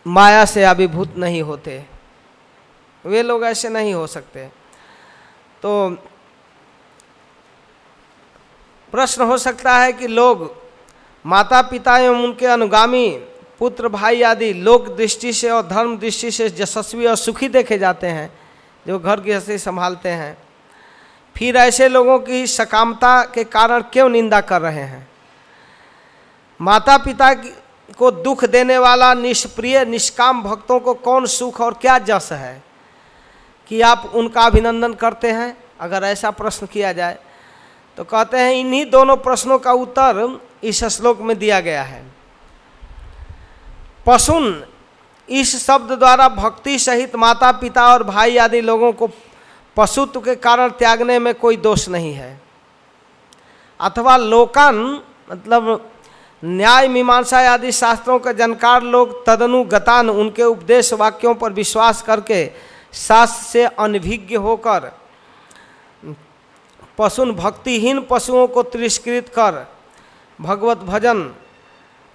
माया से अभिभूत नहीं होते। वे लोग ऐसे नहीं हो सकते। तो प्रश्न हो सकता है कि लोग माता पिता एवं उनके अनुगामी, पुत्र, भाई आदि लोक दृष्टि से और धर्म दृष्टि से यशस्वी और सुखी देखे जाते हैं, जो घर गृहस्थी संभालते हैं। फिर ऐसे लोगों की सकामता के कारण क्यों निंदा कर रहे हैं? माता पिता को दुख देने वाला, निष्प्रिय, निष्काम भक्तों को कौन सुख और क्या जस है? कि आप उनका अभिनंदन करते हैं, अगर ऐसा प्रश्न किया जाए तो कहते हैं, इन्हीं दोनों प्रश्नों का उत्तर इस श्लोक में दिया गया है। पशुन, इस शब्द द्वारा भक्ति सहित माता पिता और भाई आदि लोगों को पशुत्व के कारण त्यागने में कोई दोष नहीं है। अथवा लोकान मतलब न्याय मीमांसा आदि शास्त्रों के जानकार लोग तदनुगतान उनके उपदेश वाक्यों पर विश्वास करके शास्त्र से अनभिज्ञ होकर पशुन भक्तिहीन पशुओं को तिरस्कृत कर भगवत भजन,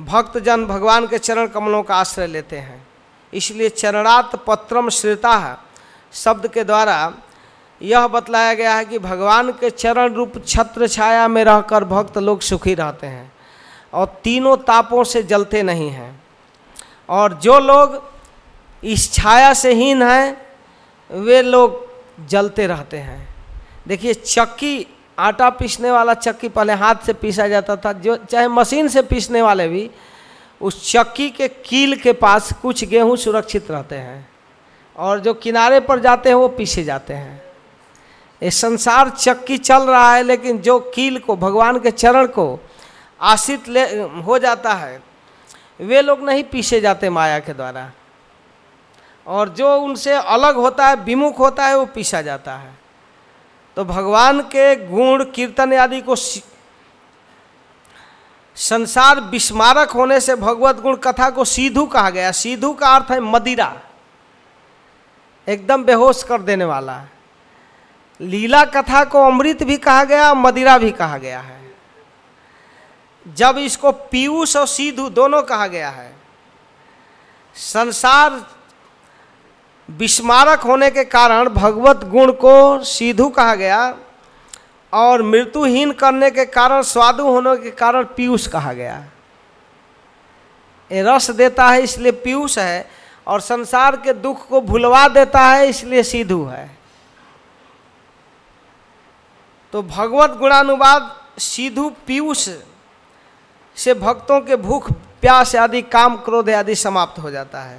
भक्तजन भगवान के चरण कमलों का आश्रय लेते हैं। इसलिए चरणात पत्रम श्रिता शब्द के द्वारा यह बतलाया गया है कि भगवान के चरण रूप छत्र छाया में रहकर भक्त लोग सुखी रहते हैं। और तीनों तापों से जलते नहीं हैं। और जो लोग इस छाया से हीन हैं, वे लोग जलते रहते हैं। देखिए, चक्की, आटा पीसने वाला चक्की पहले हाथ से पीसा जाता था। जो, चाहे मशीन से पीसने वाले भी, उस चक्की के कील के पास कुछ गेहूँ सुरक्षित रहते हैं और जो किनारे पर जाते हैं, वो पीछे जाते हैं। ये संसार चक्की चल रहा है, लेकिन जो कील को, भगवान के चरण को आश्रित ले, हो जाता है। वे लोग नहीं पीछे जाते माया के द्वारा। और जो उनसे अलग होता है, विमुख होता है, वो पीछा जाता है। तो भगवान के गुण, कीर्तन आदि को संसार विस्मारक होने से भगवत गुण कथा को सीधू कहा गया। सीधू का अर्थ है मदिरा। एकदम बेहोश कर देने वाला। लीला कथा को अमृत भी कहा गया, मदिरा भी कहा गया है। जब इसको पीयूष और सीधु दोनों कहा गया है, संसार विस्मारक होने के कारण भगवत गुण को सीधु कहा गया और मृत्युहीन करने के कारण, स्वादु होने के कारण पीयूष कहा गया। रस देता है, इसलिए पीयूष है और संसार के दुख को भुलवा देता है, इसलिए सीधु है। तो भगवत गुणानुवाद सीधु पीयूष से भक्तों के भूख, प्यास आदि, काम क्रोध आदि समाप्त हो जाता है।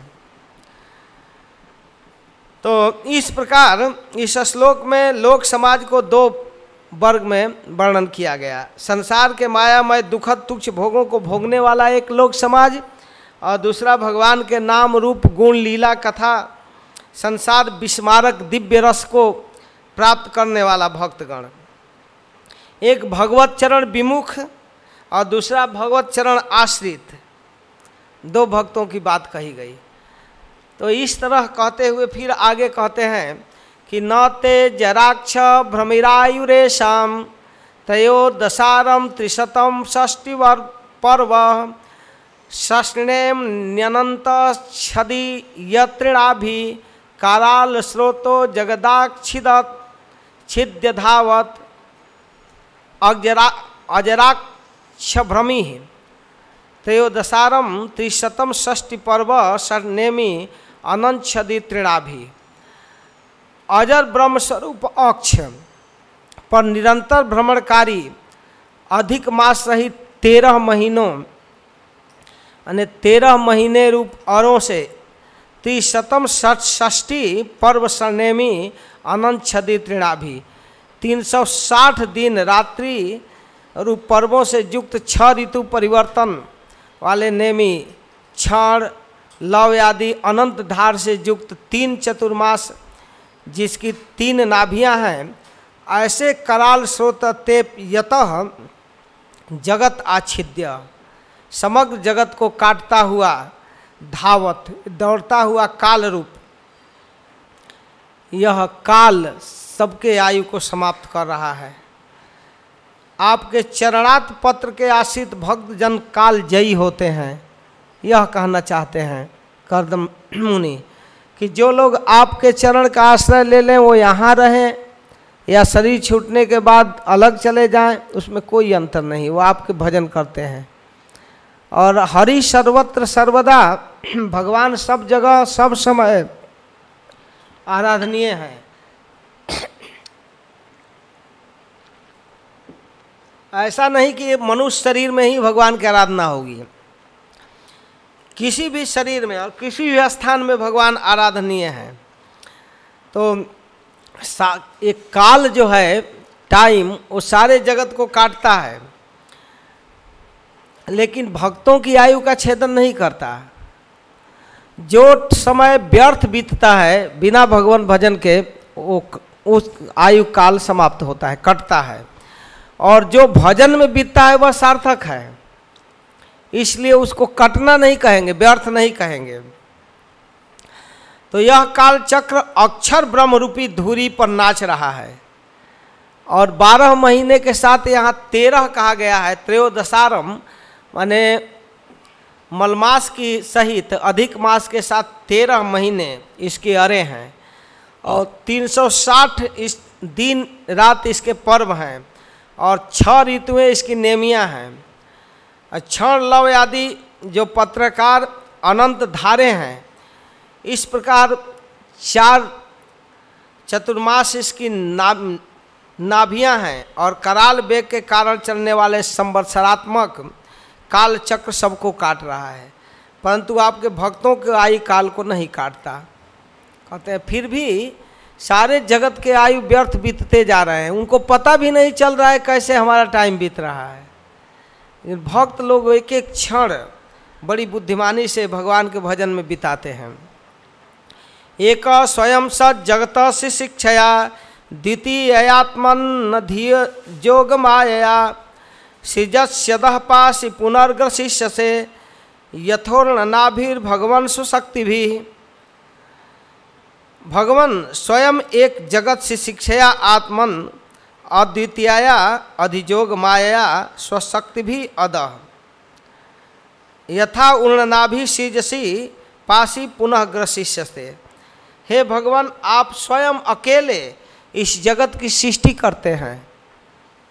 तो इस प्रकार इस श्लोक में लोक समाज को दो वर्ग में वर्णन किया गया। संसार के मायामय, दुखद तुक्ष भोगों को भोगने वाला एक लोक समाज और दूसरा भगवान के नाम रूप, गुण, लीला, कथा, संसार विस्मारक, दिव्य रस को प्राप्त करने वाला भक्तगण। एक भगवत चरण विमुख और दूसरा भगवत चरण आश्रित। दो भक्तों की बात कही गई। तो इस तरह कहते हुए फिर आगे कहते हैं कि न ते जराक्ष भ्रमिरायुरेशम तयो दशारम त्रिशतम षष्टि पर्व सष्णेम न्यनंत छदि यत्रिणाभि काराल स्रोतो जगदाक्षिद छिद्य धावत अजरा अजराक्ष भ्रमी त्रयोदशारम त्रिशतम षष्टि पर्व सरनेमी अनंत छदि तृणाभि अजर ब्रह्म स्वरूप अक्ष, पर निरंतर भ्रमणकारी, अधिक मास सहित तेरह महीनों અને तेरह महीने रूप औरों से त्रिशतम षष्ठी पर्व स्वर्णेमी अनंत छदी तृणाभि तीन सौ साठ दिन रात्रि रूप पर्वों से युक्त छह ऋतु परिवर्तन वाले नेमी क्षण, लव आदि अनंत धार से युक्त तीन चतुर्मास, जिसकी तीन नाभियाँ हैं, ऐसे कराल स्रोत तेप यत जगत आच्छिद्य, समग्र जगत को काटता हुआ धावत, दौड़ता हुआ काल रूप। यह काल सबके आयु को समाप्त कर रहा है। आपके चरणात् पत्र के आश्रित भक्त जन काल जयी होते हैं। यह कहना चाहते हैं, कर्दम मुनि, कि जो लोग आपके चरण का आश्रय ले लें, वो यहाँ रहें, या शरीर छूटने के बाद अलग चले जाएँ, उसमें कोई अंतर नहीं, वो आपके भजन करते हैं। और हरि सर्वत्र सर्वदा, भगवान सब जगह, सब समय आराधनीय है। ऐसा नहीं कि मनुष्य शरीर में ही भगवान की आराधना होगी। किसी भी शरीर में और किसी भी स्थान में भगवान आराधनीय है। तो एक काल जो है, टाइम, वो सारे जगत को काटता है। लेकिन भक्तों की आयु का छेदन नहीं करता। जो समय व्यर्थ बीतता है, बिना भगवान भजन के, वो उस आयु काल समाप्त होता है, कटता है। और जो भजन में बीतता है वह सार्थक है। इसलिए उसको कटना नहीं कहेंगे, व्यर्थ नहीं कहेंगे। तो यह काल चक्र अक्षर ब्रह्म रूपी धूरी पर नाच रहा है। और बारह महीने के साथ यहाँ तेरह कहा गया है त्रयोदशारम माने मलमास की सहित अधिक मास के साथ तेरह महीने इसके अरे हैं। और 360 इस दिन रात इसके पर्व हैं। और छह ऋतुएँ इसकी नेमियाँ हैं। क्षण लव आदि जो पत्रकार अनंत धारे हैं, इस प्रकार चार चतुर्मास इसकी ना नाभियाँ हैं और कराल बेग के कारण चलने वाले संवत्सरात्मक काल चक्र सबको काट रहा है, परंतु आपके भक्तों के आयु काल को नहीं काटता। कहते हैं, फिर भी सारे जगत के आयु व्यर्थ बीतते जा रहे हैं। उनको पता भी नहीं चल रहा है कैसे हमारा टाइम बीत रहा है। भक्त लोग एक एक क्षण बड़ी बुद्धिमानी से भगवान के भजन में बिताते हैं। एक स्वयं स जगत से शिक्षया द्वितीयात्मन धीय जोग माया सृजस्यद पासी पुनर्ग्रशिष्य से यथोर्ण नाभिर्भगवन सुशक्ति भी भगवान स्वयं एक जगत से शिक्षया आत्मन अद्वितीया अधिजोग माया स्वशक्ति भी अद यथा उन्नाभि सृजसी पासी पुनः ग्रशिष्य से हे भगवान, आप स्वयं अकेले इस जगत की सृष्टि करते हैं।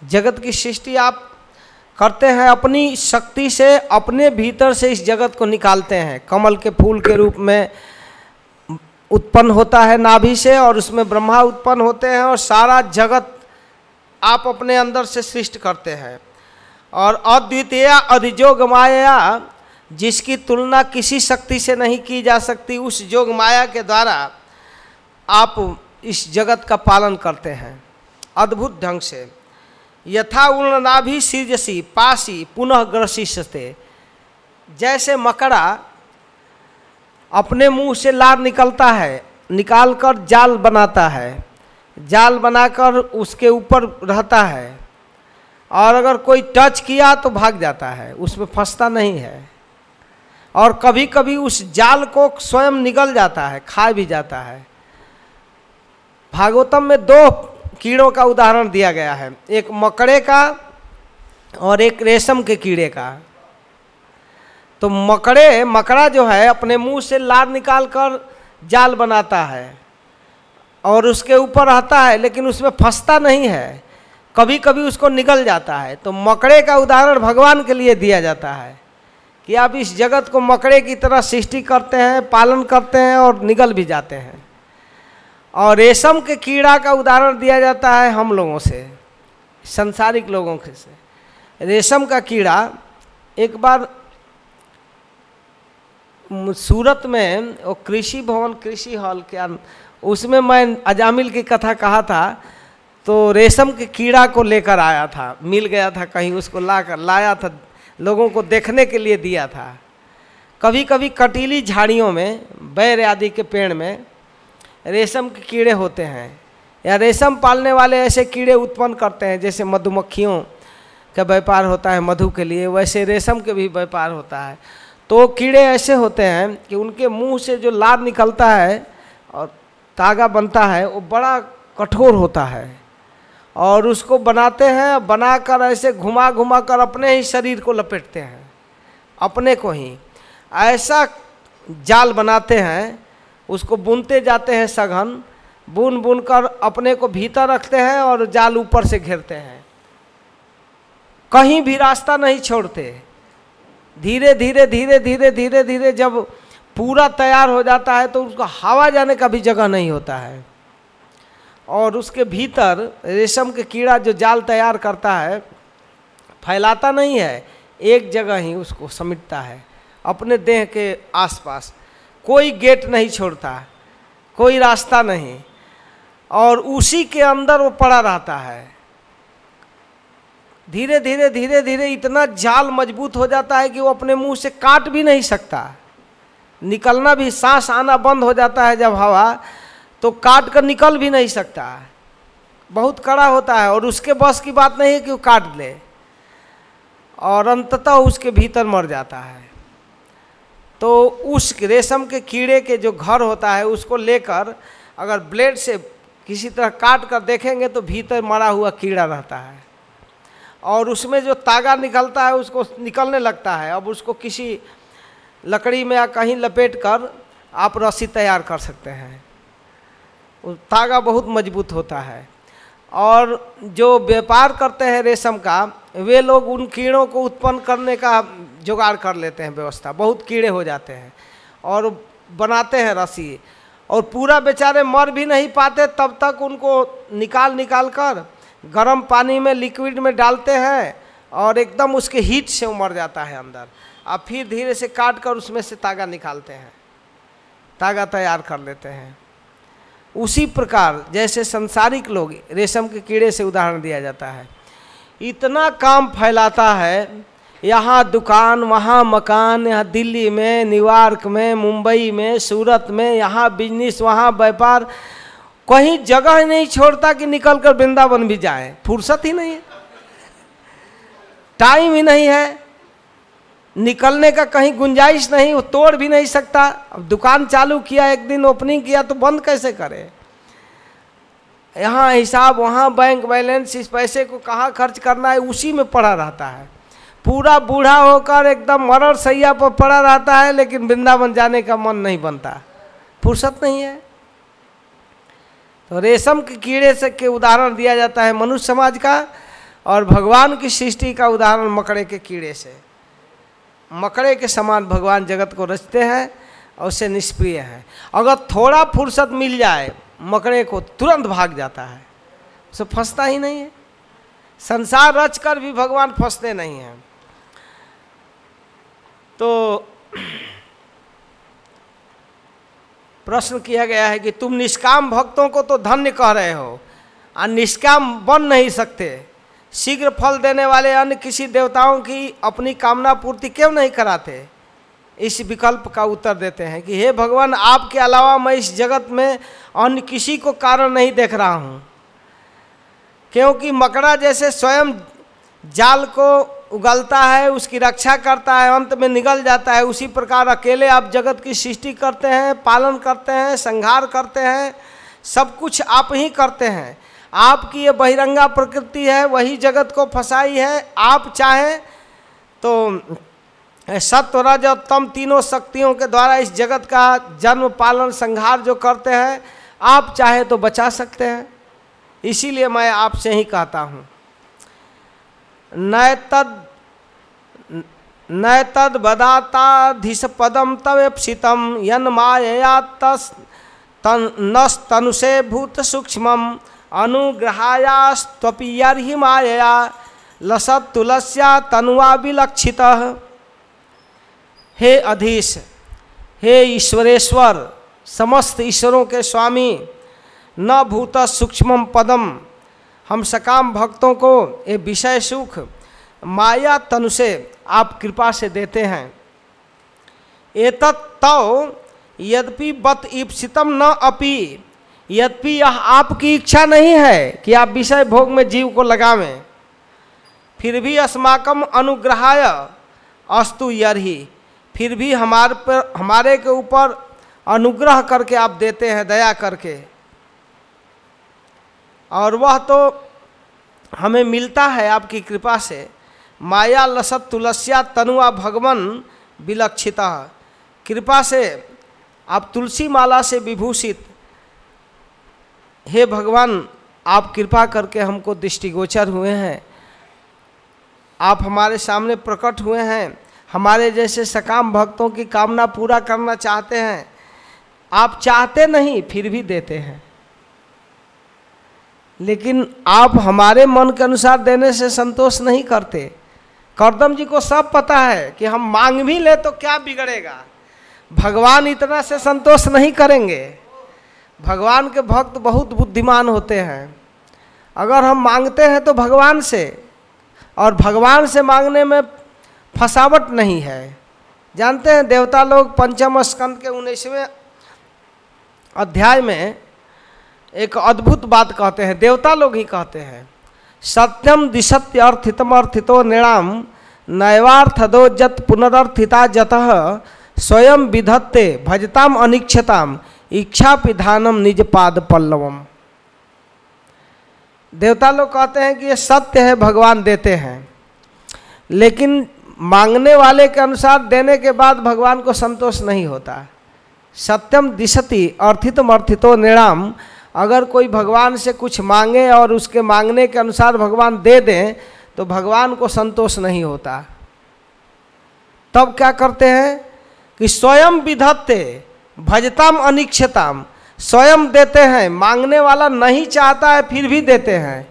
जगत की सृष्टि आप करते हैं, अपनी शक्ति से, अपने भीतर से इस जगत को निकालते हैं। कमल के फूल के रूप में उत्पन्न होता है नाभि से और उसमें ब्रह्मा उत्पन्न होते हैं और सारा जगत आप अपने अंदर से सृष्ट करते हैं। और अद्वितीय अधिजोग माया, जिसकी तुलना किसी शक्ति से नहीं की जा सकती, उस जोग माया के द्वारा आप इस जगत का पालन करते हैं। अद्भुत ढंग से। यथा उन्नाभि सीजसी पासी, पुनः ग्रसिष्यते। जैसे मकड़ा अपने मुँह से लार निकलता है निकाल कर जाल बनाता है। जाल बनाकर उसके ऊपर रहता है। और अगर कोई टच किया तो भाग जाता है, उसमें फंसता नहीं है। और कभी कभी उस जाल को स्वयं निकल जाता है खा भी जाता है। भागवतम में दो कीड़ों का उदाहरण दिया गया है, एक मकड़े का और एक रेशम के कीड़े का। तो मकड़े, मकड़ा जो है, अपने मुँह से लार निकाल कर जाल बनाता है। और उसके ऊपर रहता है, लेकिन उसमें फंसता नहीं है। कभी कभी उसको निकल जाता है। तो मकड़े का उदाहरण भगवान के लिए दिया जाता है कि आप इस जगत को मकड़े की तरह सृष्टि करते हैं, पालन करते हैं और निकल भी जाते हैं। और रेशम के कीड़ा का उदाहरण दिया जाता है हम लोगों से, संसारिक लोगों के से। रेशम का कीड़ा, एक बार सूरत में वो कृषि भवन, कृषि हॉल क्या उसमें मैं अजामिल की कथा कहा था तो रेशम के कीड़ा को लेकर आया था, मिल गया था कहीं, उसको ला कर लाया था, लोगों को देखने के लिए दिया था। कभी कभी कटीली झाड़ियों में, बैर आदि के पेड़ में रेशम के कीड़े होते हैं, या रेशम पालने वाले ऐसे कीड़े उत्पन्न करते हैं, जैसे मधुमक्खियों का व्यापार होता है मधु के लिए, वैसे रेशम के भी व्यापार होता है। तो कीड़े ऐसे होते हैं कि उनके मुँह से जो लार निकलता है और तागा बनता है, वो बड़ा कठोर होता है। और उसको बनाते हैं, बनाकर ऐसे घुमा घुमा कर अपने ही शरीर को लपेटते हैं, अपने को ही। ऐसा जाल बनाते हैं, उसको बुनते जाते हैं सघन, बुन बुन कर अपने को भीतर रखते हैं और जाल ऊपर से घेरते हैं। कहीं भी रास्ता नहीं छोड़ते। धीरे धीरे धीरे धीरे धीरे धीरे जब पूरा तैयार हो जाता है तो उसको हवा जाने का भी जगह नहीं होता है। और उसके भीतर रेशम के कीड़ा जो जाल तैयार करता है, फैलाता नहीं है, एक जगह ही उसको समेटता है, अपने देह के आसपास। कोई गेट नहीं छोड़ता, कोई रास्ता नहीं, और उसी के अंदर वो पड़ा रहता है। धीरे धीरे धीरे धीरे इतना जाल मज़बूत हो जाता है कि वो अपने मुँह से काट भी नहीं सकता। निकलना भी, सांस आना बंद हो जाता है जब हवा तो काट कर निकल भी नहीं सकता। बहुत कड़ा होता है और उसके बस की बात नहीं है कि वो काट ले। और अंततः उसके भीतर मर जाता है। तो उस रेशम के कीड़े के जो घर होता है, उसको लेकर अगर ब्लेड से किसी तरह काट कर देखेंगे तो भीतर मरा हुआ कीड़ा रहता है। और उसमें जो तागा निकलता है, उसको निकलने लगता है। अब उसको किसी लकड़ी में या कहीं लपेट कर आप रस्सी तैयार कर सकते हैं। तागा बहुत मज़बूत होता है। और जो व्यापार करते हैं रेशम का, वे लोग उन कीड़ों को उत्पन्न करने का जुगाड़ कर लेते हैं व्यवस्था। बहुत कीड़े हो जाते हैं और बनाते हैं रस्सी। और पूरा बेचारे मर भी नहीं पाते, तब तक उनको निकाल निकाल कर गर्म पानी में लिक्विड में डालते हैं और एकदम उसके हीट से वो मर जाता है अंदर। और फिर धीरे से काट कर उसमें से तागा निकालते हैं। तागा तैयार कर लेते हैं। उसी प्रकार जैसे संसारिक लोग रेशम के कीड़े से उदाहरण दिया जाता है। इतना काम फैलाता है, यहाँ दुकान, वहाँ मकान, यहाँ दिल्ली में, न्यूयॉर्क में, मुंबई में, सूरत में, यहाँ बिज़नेस वहाँ व्यापार। कहीं जगह नहीं छोड़ता कि निकल कर वृंदावन भी जाए। फुर्सत ही नहीं है। टाइम ही नहीं है। निकलने का कहीं गुंजाइश नहीं, वो तोड़ भी नहीं सकता। अब दुकान चालू किया, एक दिन ओपनिंग किया तो बंद कैसे करे? यहाँ हिसाब, वहाँ बैंक बैलेंस, इस पैसे को कहाँ खर्च करना है, उसी में पड़ा रहता है। पूरा बूढ़ा होकर एकदम मरण सैया पर पड़ा रहता है, लेकिन वृंदावन जाने का मन नहीं बनता। फुर्सत नहीं है। तो रेशम के कीड़े से के उदाहरण दिया जाता है मनुष्य समाज का और भगवान की सृष्टि का उदाहरण मकड़े के कीड़े से। मकड़े के समान भगवान जगत को रचते हैं और उसे निष्प्रिय हैं। अगर थोड़ा फुर्सत मिल जाए, मकड़े को तुरंत भाग जाता है। उसे फंसता ही नहीं है। संसार रच कर भी भगवान फंसते नहीं हैं। तो प्रश्न किया गया है कि तुम निष्काम भक्तों को तो धन्य कह रहे हो और निष्काम बन नहीं सकते। शीघ्र फल देने वाले अन्य किसी देवताओं की अपनी कामना पूर्ति क्यों नहीं कराते? इस विकल्प का उत्तर देते हैं कि हे भगवान, आपके अलावा मैं इस जगत में अन्य किसी को कारण नहीं देख रहा हूँ, क्योंकि मकड़ा जैसे स्वयं जाल को उगलता है, उसकी रक्षा करता है, अंत में निगल जाता है। उसी प्रकार अकेले आप जगत की सृष्टि करते हैं, पालन करते हैं, संहार करते हैं, सब कुछ आप ही करते हैं। आपकी ये बहिरंगा प्रकृति है, वही जगत को फंसाई है। आप चाहें तो सत्व, रज और तम तीनों शक्तियों के द्वारा इस जगत का जन्म, पालन, संहार जो करते हैं, आप चाहे तो बचा सकते हैं। इसीलिए मैं आपसे ही कहता हूँ नय तद न तद बदाताधीश पदम तवेप्सितम यन माया तस तन नस तनुषे भूत सूक्ष्म अनुग्रहायास्त्वपीयर्हि मायया लसत तुलस्या तनुआ विलक्षित हे अधीश, हे ईश्वरेश्वर, समस्त ईश्वरों के स्वामी, न भूत सूक्ष्म पदम हम सकाम भक्तों को ये विषय सुख माया तनु से आप कृपा से देते हैं। एतत् तव यद्यपि बत ईप्सितम न अपि यद्यपि यह आपकी इच्छा नहीं है कि आप विषय भोग में जीव को लगावें, फिर भी अस्माकम अनुग्रहाय अस्तु यरही, फिर भी हमारे पर, हमारे के ऊपर अनुग्रह करके आप देते हैं, दया करके। और वह तो हमें मिलता है आपकी कृपा से। माया लसत तुलस्या तनुआ भगवन विलक्षिता। कृपा से आप तुलसी माला से विभूषित। हे भगवान, आप कृपा करके हमको दृष्टिगोचर हुए हैं। आप हमारे सामने प्रकट हुए हैं। हमारे जैसे सकाम भक्तों की कामना पूरा करना चाहते हैं। आप चाहते नहीं, फिर भी देते हैं। लेकिन आप हमारे मन के अनुसार देने से संतोष नहीं करते। करदम जी को सब पता है कि हम मांग भी ले तो क्या बिगड़ेगा। भगवान इतना से संतोष नहीं करेंगे। भगवान के भक्त बहुत बुद्धिमान होते हैं। अगर हम मांगते हैं तो भगवान से, और भगवान से मांगने में फसावट नहीं है। जानते हैं देवता लोग पंचम स्कंद के उन्नीसवें अध्याय में एक अद्भुत बात कहते हैं, देवता लोग ही कहते हैं। सत्यम दिशत्य अर्थितम अर्थितो निणाम नैवार्थदो जत पुनरर्थिता जत स्वयं विधत्ते भजताम अनिक्षताम इच्छा पिधानम निज पाद पल्लवम देवता लोग कहते हैं कि ये सत्य है, भगवान देते हैं। लेकिन मांगने वाले के अनुसार देने के बाद भगवान को संतोष नहीं होता। सत्यम दिशति अर्थितम अर्थितो निणाम अगर कोई भगवान से कुछ मांगे और उसके मांगने के अनुसार भगवान दे दें तो भगवान को संतोष नहीं होता। तब क्या करते हैं कि स्वयं विधत्ते, भजताम अनिक्षताम स्वयं देते हैं। मांगने वाला नहीं चाहता है, फिर भी देते हैं।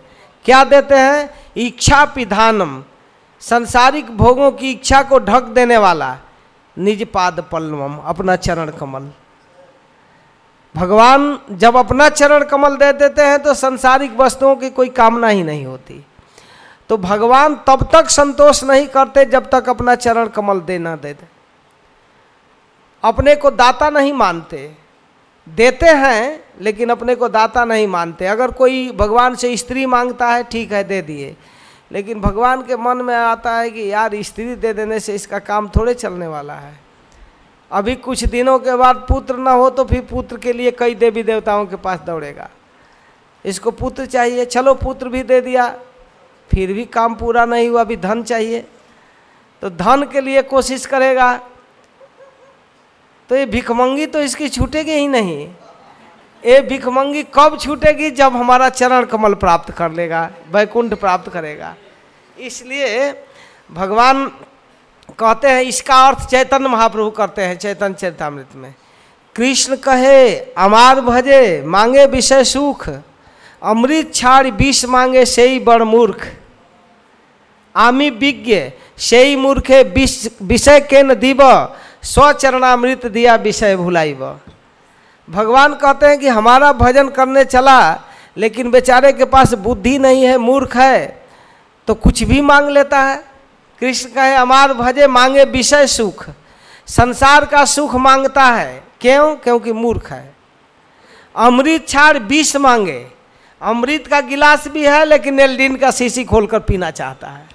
क्या देते हैं? इच्छा पिधानम, संसारिक भोगों की इच्छा को ढक देने वाला, निज पाद पल्लवम, अपना चरण कमल। भगवान जब अपना चरण कमल दे देते हैं तो संसारिक वस्तुओं की कोई कामना ही नहीं होती। तो भगवान तब तक संतोष नहीं करते जब तक अपना चरण कमल देना दे दे अपने को दाता नहीं मानते। देते हैं, लेकिन अपने को दाता नहीं मानते। अगर कोई भगवान से स्त्री माँगता है, ठीक है, दे दिए। लेकिन भगवान के मन में आता है कि यार, स्त्री दे देने से इसका काम थोड़े चलने वाला है। अभी कुछ दिनों के बाद पुत्र ना हो तो फिर पुत्र के लिए कई देवी देवताओं के पास दौड़ेगा। इसको पुत्र चाहिए, चलो पुत्र भी दे दिया, फिर भी काम पूरा नहीं हुआ, अभी धन चाहिए। तो धन के लिए कोशिश करेगा तो ये भिखमंगी तो इसकी छूटेगी ही नहीं। ये भिखमंगी कब छूटेगी? जब हमारा चरण कमल प्राप्त कर लेगा, वैकुंठ प्राप्त करेगा। इसलिए भगवान कहते हैं, इसका अर्थ चैतन्य महाप्रभु करते हैं, चैतन्य चैतामृत में। कृष्ण कहे, अमार भजे, मांगे विषय सुख, अमृत छाड़ विष मांगे से ही बड़ मूर्ख। आमी विज्ञ से ही मूर्खे विषय के न दीब, स्वचरणामृत दिया विषय भुलाइब। भगवान कहते हैं कि हमारा भजन करने चला, लेकिन बेचारे के पास बुद्धि नहीं है, मूर्ख है तो कुछ भी मांग लेता है। कृष्ण कहे, अमार भजे मांगे विषय सुख। संसार का सुख माँगता है। क्यों? क्योंकि मूर्ख है। अमृत छाड़ विष मांगे। अमृत का गिलास भी है, लेकिन एल्डिन का शीशी खोलकर पीना चाहता है।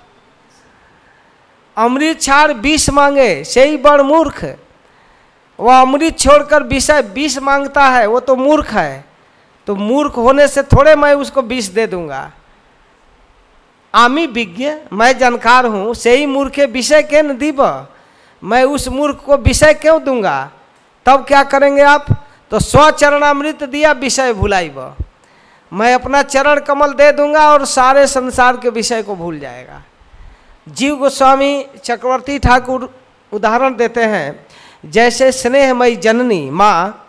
अमृत छाड़ विष मांगे, से ही बड़ मूर्ख। वह अमृत छोड़कर विषय विष माँगता है, वो तो मूर्ख है। तो मूर्ख होने से थोड़े मैं उसको विष दे दूँगा। आमी विज्ञ, मैं जानकार हूँ से ही मूर्खे विषय के न दीब मैं उस मूर्ख को विषय क्यों दूँगा? तब क्या करेंगे आप? तो स्वचरणामृत दिया विषय भुलाइब। मैं अपना चरण कमल दे दूँगा और सारे संसार के विषय को भूल जाएगा। जीव गोस्वामी चक्रवर्ती ठाकुर उदाहरण देते हैं, जैसे स्नेहमयी जननी माँ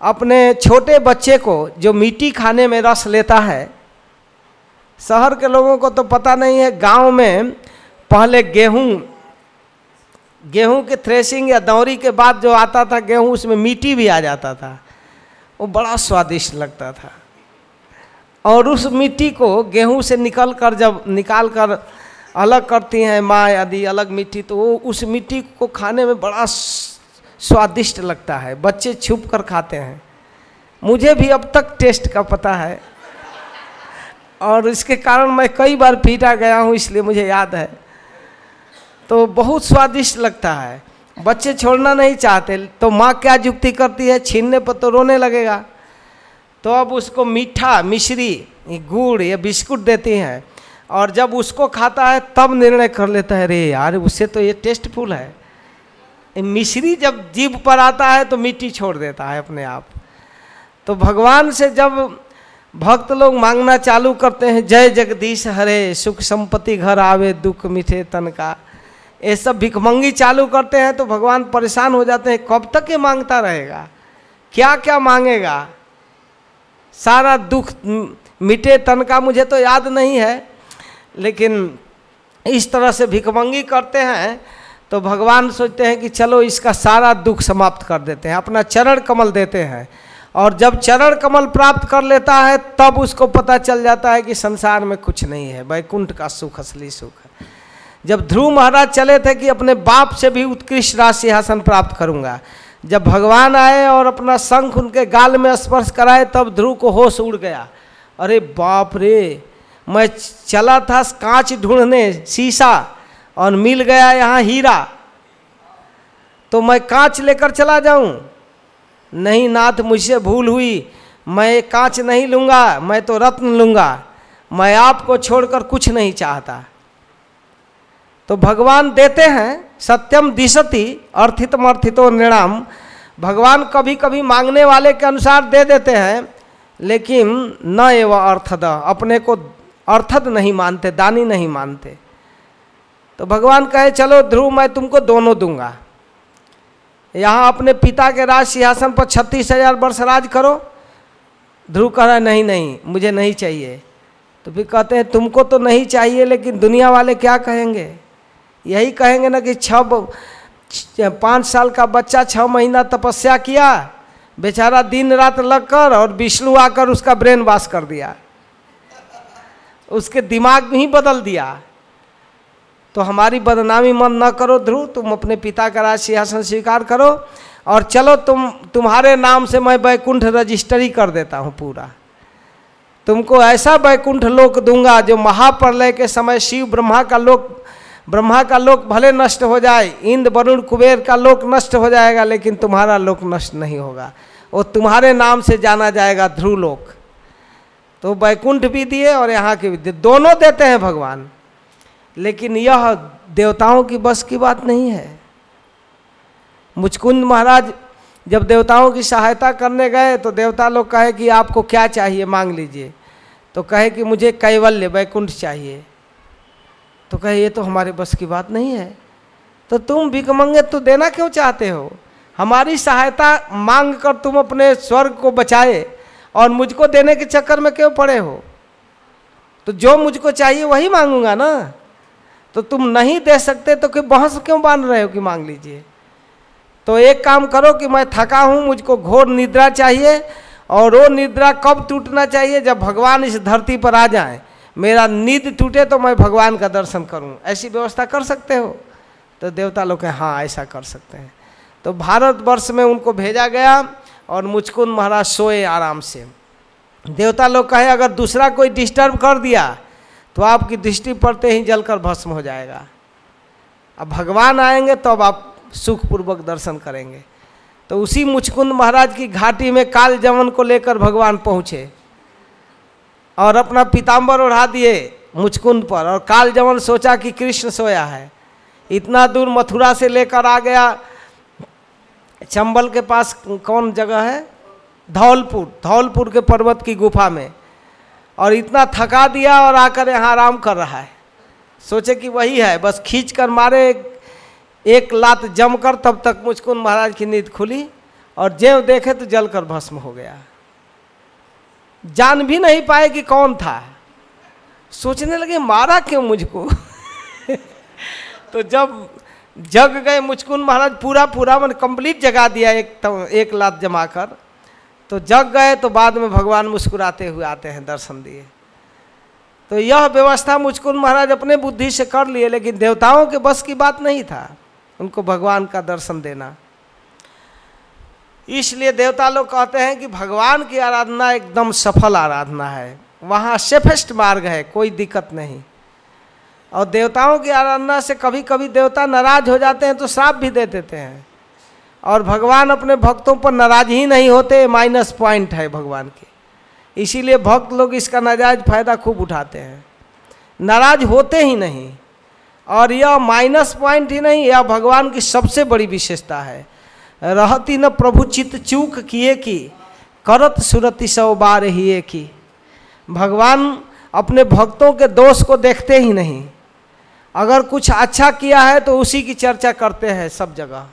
अपने छोटे बच्चे को जो मिट्टी खाने में रस लेता है शहर के लोगों को तो पता नहीं है, गाँव में पहले गेहूँ गेहूँ के थ्रेसिंग या दौरी के बाद जो आता था गेहूँ, उसमें मिट्टी भी आ जाता था। वो बड़ा स्वादिष्ट लगता था। और उस मिट्टी को गेहूँ से निकल कर जब निकाल कर अलग करती हैं, माँ यदि अलग मिट्टी तो वो उस मिट्टी को खाने में बड़ा स्वादिष्ट लगता है। बच्चे छुप कर खाते हैं। मुझे भी अब तक टेस्ट का पता है। और इसके कारण मैं कई बार पीटा गया हूँ, इसलिए मुझे याद है। तो बहुत स्वादिष्ट लगता है। बच्चे छोड़ना नहीं चाहते तो माँ क्या जुक्ति करती है? छीनने पर तो रोने लगेगा। तो अब उसको मीठा, मिश्री गुड़, या बिस्कुट देती हैं। और जब उसको खाता है, तब निर्णय कर लेता है, अरे यार उससे तो ये टेस्टफुल है। मिश्री जब जीभ पर आता है तो मिट्टी छोड़ देता है अपने आप। तो भगवान से जब भक्त लोग मांगना चालू करते हैं, जय जगदीश हरे, सुख संपत्ति घर आवे, दुख मीठे तन का। ये सब भिकमंगी चालू करते हैं तो भगवान परेशान हो जाते हैं, कब तक ये माँगता रहेगा? क्या क्या मांगेगा? सारा दुख मिटे तन का मुझे तो याद नहीं है। लेकिन इस तरह से भिकमंगी करते हैं तो भगवान सोचते हैं कि चलो इसका सारा दुख समाप्त कर देते हैं, अपना चरण कमल देते हैं। और जब चरण कमल प्राप्त कर लेता है, तब उसको पता चल जाता है कि संसार में कुछ नहीं है। वैकुंठ का सुख, असली सुख है। जब ध्रुव महाराज चले थे कि अपने बाप से भी उत्कृष्ट राज सिंहासन प्राप्त करूँगा, जब भगवान आए और अपना शंख उनके गाल में स्पर्श कराए, तब ध्रुव को होश उड़ गया। अरे बाप रे, मैं चला था कांच ढूँढने, शीशा, और मिल गया यहाँ हीरा। तो मैं कांच लेकर चला जाऊँ? नहीं नाथ मुझसे भूल हुई, मैं कांच नहीं लूँगा, मैं तो रत्न लूँगा, मैं आपको छोड़कर कुछ नहीं चाहता। तो भगवान देते हैं, सत्यम दिशति अर्थितम अर्थितो निर्णाम भगवान कभी कभी मांगने वाले के अनुसार दे देते हैं, लेकिन न एवं अर्थद, अपने को अर्थद नहीं मानते, दानी नहीं मानते। तो भगवान कहे, चलो ध्रुव, मैं तुमको दोनों दूँगा। यहाँ अपने पिता के राज सिंहासन पर छत्तीस हज़ार वर्ष राज करो। ध्रुव कह रहा नहीं नहीं, मुझे नहीं चाहिए। तो फिर कहते हैं, तुमको तो नहीं चाहिए, लेकिन दुनिया वाले क्या कहेंगे? यही कहेंगे ना कि छः पाँच साल का बच्चा छः महीना तपस्या किया, बेचारा दिन रात लग कर और विष्णु आकर उसका ब्रेन वाश कर दिया। उसके दिमाग ही बदल दिया। तो हमारी बदनामी मन न करो ध्रुव, तुम अपने पिता का राज सिंहासन स्वीकार करो और चलो तुम, तुम्हारे नाम से मैं वैकुंठ रजिस्टरी कर देता हूँ पूरा। तुमको ऐसा वैकुंठ लोक दूँगा जो महाप्रलय के समय शिव ब्रह्मा का लोक, ब्रह्मा का लोक भले नष्ट हो जाए, इंद्र, वरुण, कुबेर का लोक नष्ट हो जाएगा, लेकिन तुम्हारा लोक नष्ट नहीं होगा। वो तुम्हारे नाम से जाना जाएगा ध्रुव लोक। तो वैकुंठ भी दिए और यहाँ के भी दिए। दोनों देते हैं भगवान। लेकिन यह देवताओं की बस की बात नहीं है। मुचकुंद महाराज जब देवताओं की सहायता करने गए तो देवता लोग कहे कि आपको क्या चाहिए मांग लीजिए। तो कहे कि मुझे कैवल्य, वैकुंठ चाहिए। तो कहे, ये तो हमारे बस की बात नहीं है। तो तुम भिकमंगे तो देना क्यों चाहते हो? हमारी सहायता मांग कर तुम अपने स्वर्ग को बचाए और मुझको देने के चक्कर में क्यों पड़े हो? तो जो मुझको चाहिए वही मांगूँगा ना। तो तुम नहीं दे सकते तो कि बहस क्यों बाँध रहे हो कि मांग लीजिए? तो एक काम करो कि मैं थका हूँ, मुझको घोर निद्रा चाहिए और वो निद्रा कब टूटना चाहिए? जब भगवान इस धरती पर आ जाए। मेरा नींद टूटे तो मैं भगवान का दर्शन करूँ। ऐसी व्यवस्था कर सकते हो? तो देवता लोग कहें हाँ ऐसा कर सकते हैं। तो भारतवर्ष में उनको भेजा गया और मुचकुंद महाराज सोए आराम से। देवता लोग कहे, अगर दूसरा कोई डिस्टर्ब कर दिया तो आपकी दृष्टि पड़ते ही जलकर भस्म हो जाएगा। अब भगवान आएँगे तब तो आप सुखपूर्वक दर्शन करेंगे। तो उसी मुचकुंद महाराज की घाटी में काल जमन को लेकर भगवान पहुँचे और अपना पीताम्बर उड़ा दिए मुचकुंद पर और काल जमन सोचा कि कृष्ण सोया है। इतना दूर मथुरा से लेकर आ गया। चंबल के पास कौन जगह है? धौलपुर धौलपुर के पर्वत की गुफा में। और इतना थका दिया और आकर यहाँ आराम कर रहा है। सोचे कि वही है बस खींच कर मारे एक लात जमकर तब तक मुचकुंद महाराज की नींद खुली और जेव देखे तो जलकर भस्म हो गया। जान भी नहीं पाए कि कौन था। सोचने लगे मारा क्यों मुझको? तो जब जग गए मुचकुंद महाराज पूरा पूरा मन कंप्लीट जगा दिया एक तो, एक लात जमा कर तो जग गए तो बाद में भगवान मुस्कुराते हुए आते हैं दर्शन दिए। तो यह व्यवस्था मुचकुंद महाराज अपने बुद्धि से कर लिए, लेकिन देवताओं के बस की बात नहीं था। उनको भगवान का दर्शन देना। इसलिए देवता लोग कहते हैं कि भगवान की आराधना एकदम सफल आराधना है। वहाँ सेफेस्ट मार्ग है, कोई दिक्कत नहीं। और देवताओं की आराधना से कभी कभी देवता नाराज़ हो जाते हैं तो श्राप भी दे देते हैं। और भगवान अपने भक्तों पर नाराज़ ही नहीं होते माइनस पॉइंट है भगवान के। इसीलिए भक्त लोग इसका नाजायज फ़ायदा खूब उठाते हैं। नाराज़ होते ही नहीं। और यह माइनस पॉइंट ही नहीं, यह भगवान की सबसे बड़ी विशेषता है। रहती न प्रभु चित्त चूक किए की, करत सुरति सौ बार ही की। भगवान अपने भक्तों के दोष को देखते ही नहीं। अगर कुछ अच्छा किया है तो उसी की चर्चा करते हैं सब जगह।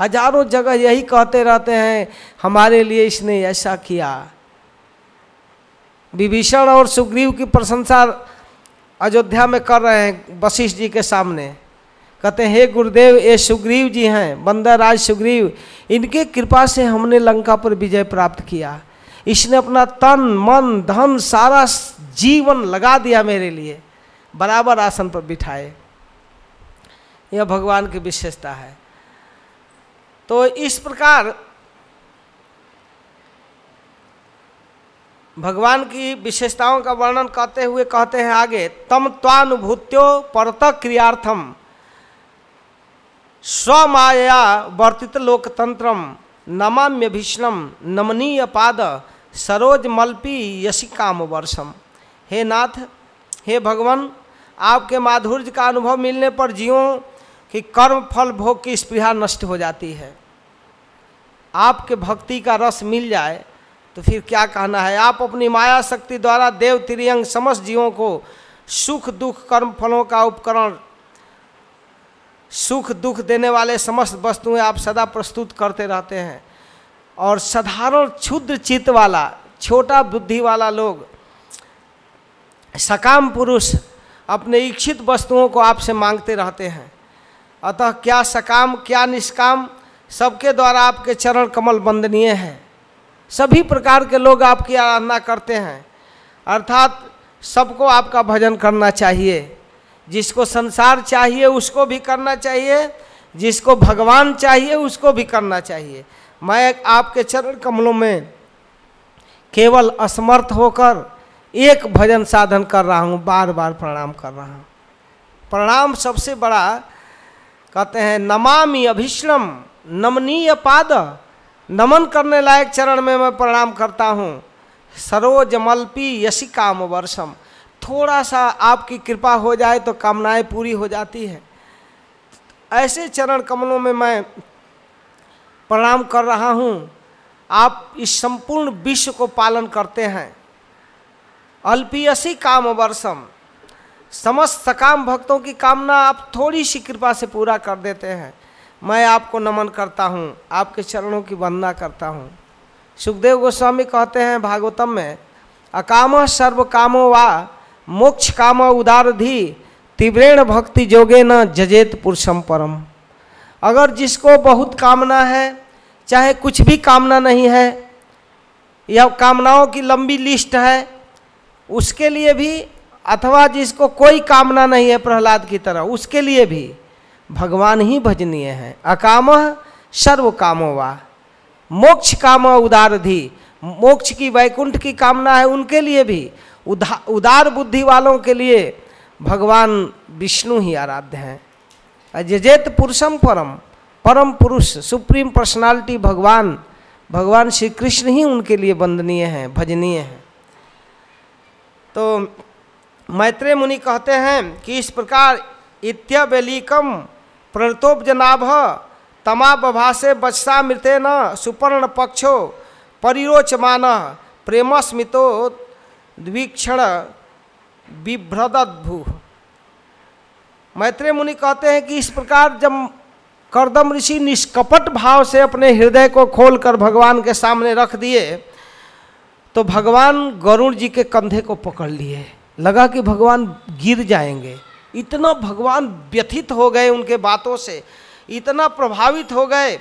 हज़ारों जगह यही कहते रहते हैं, हमारे लिए इसने ऐसा किया। विभीषण और सुग्रीव की प्रशंसा अयोध्या में कर रहे हैं वशिष्ठ जी के सामने। कहते हैं, हे गुरुदेव, ये सुग्रीव जी हैं बंदर राज सुग्रीव, इनके कृपा से हमने लंका पर विजय प्राप्त किया। इसने अपना तन, मन, धन, सारा जीवन लगा दिया मेरे लिए, बराबर आसन पर बिठाए। यह भगवान की विशेषता है। तो इस प्रकार भगवान की विशेषताओं का वर्णन करते हुए कहते हैं आगे, तम त्वानुभूत्यो परत क्रियार्थम स्वमाया वर्तित लोकतंत्रम नमाम्य भीष्णम नमनीय पाद सरोज मल्पी यशिकाम वर्षम हे नाथ, हे भगवान, आपके माधुर्य का अनुभव मिलने पर जीवों की कर्म फल भोग की स्पृहा नष्ट हो जाती है। आपके भक्ति का रस मिल जाए तो फिर क्या कहना है? आप अपनी माया शक्ति द्वारा देव त्रियंग समस्त जीवों को सुख, दुख, कर्म फलों का उपकरण, सुख, दुख देने वाले समस्त वस्तुएँ आप सदा प्रस्तुत करते रहते हैं। और साधारण क्षुद्र चित्त वाला, छोटा बुद्धि वाला लोग, सकाम पुरुष अपने इच्छित वस्तुओं को आपसे मांगते रहते हैं। अतः क्या सकाम, क्या निष्काम सबके द्वारा आपके चरण कमल वंदनीय हैं। सभी प्रकार के लोग आपकी आराधना करते हैं। अर्थात सबको आपका भजन करना चाहिए। जिसको संसार चाहिए, उसको भी करना चाहिए। जिसको भगवान चाहिए, उसको भी करना चाहिए। मैं आपके चरण कमलों में केवल असमर्थ होकर एक भजन साधन कर रहा हूँ बार बार प्रणाम कर रहा हूँ। प्रणाम सबसे बड़ा, कहते हैं, नमामि अभिष्णम। नमनीय पाद, नमन करने लायक चरण में मैं प्रणाम करता हूँ। सरोज मल्पी यशिकाम वर्षम। थोड़ा सा आपकी कृपा हो जाए तो कामनाएँ पूरी हो जाती है। ऐसे चरण कमलों में मैं प्रणाम कर रहा हूँ। आप इस संपूर्ण विश्व को पालन करते हैं। अल्पियसी काम वर्षम। समस्त सकाम भक्तों की कामना आप थोड़ी सी कृपा से पूरा कर देते हैं। मैं आपको नमन करता हूँ, आपके चरणों की वंदना करता हूँ। सुखदेव गोस्वामी कहते हैं भागवतम में, अकाम सर्व कामो वा मोक्ष काम उदारधि, तीव्रेण भक्ति जोगे न जजेत पुरुषम परम। अगर जिसको बहुत कामना है, चाहे कुछ भी कामना नहीं है, या कामनाओं की लंबी लिस्ट है, उसके लिए भी, अथवा जिसको कोई कामना नहीं है प्रहलाद की तरह, उसके लिए भी भगवान ही भजनीय है। अकाम सर्व कामो वा मोक्ष काम उदारधि मोक्ष की वैकुंठ की कामना है उनके लिए भी। उदा उदार बुद्धि वालों के लिए भगवान विष्णु ही आराध्य हैं। अजजेत पुरुषम परम। परम पुरुष, सुप्रीम पर्सनालिटी भगवान। भगवान श्री कृष्ण ही उनके लिए वंदनीय हैं, भजनीय हैं। तो मैत्रेय मुनि कहते हैं कि इस प्रकार इत्यबलीकम प्रणतोपजनाभ तमा बभासे बचसा मृते न, सुपर्ण पक्षो, परिरोचमान, प्रेमस्मितो द्वीक्षण बिभ्रदभू मैत्रेय मुनि कहते हैं कि इस प्रकार जब करदम ऋषि निष्कपट भाव से अपने हृदय को खोलकर भगवान के सामने रख दिए तो भगवान गरुड़ जी के कंधे को पकड़ लिए। लगा कि भगवान गिर जाएँगे। इतना भगवान व्यथित हो गए उनके बातों से, इतना प्रभावित हो गए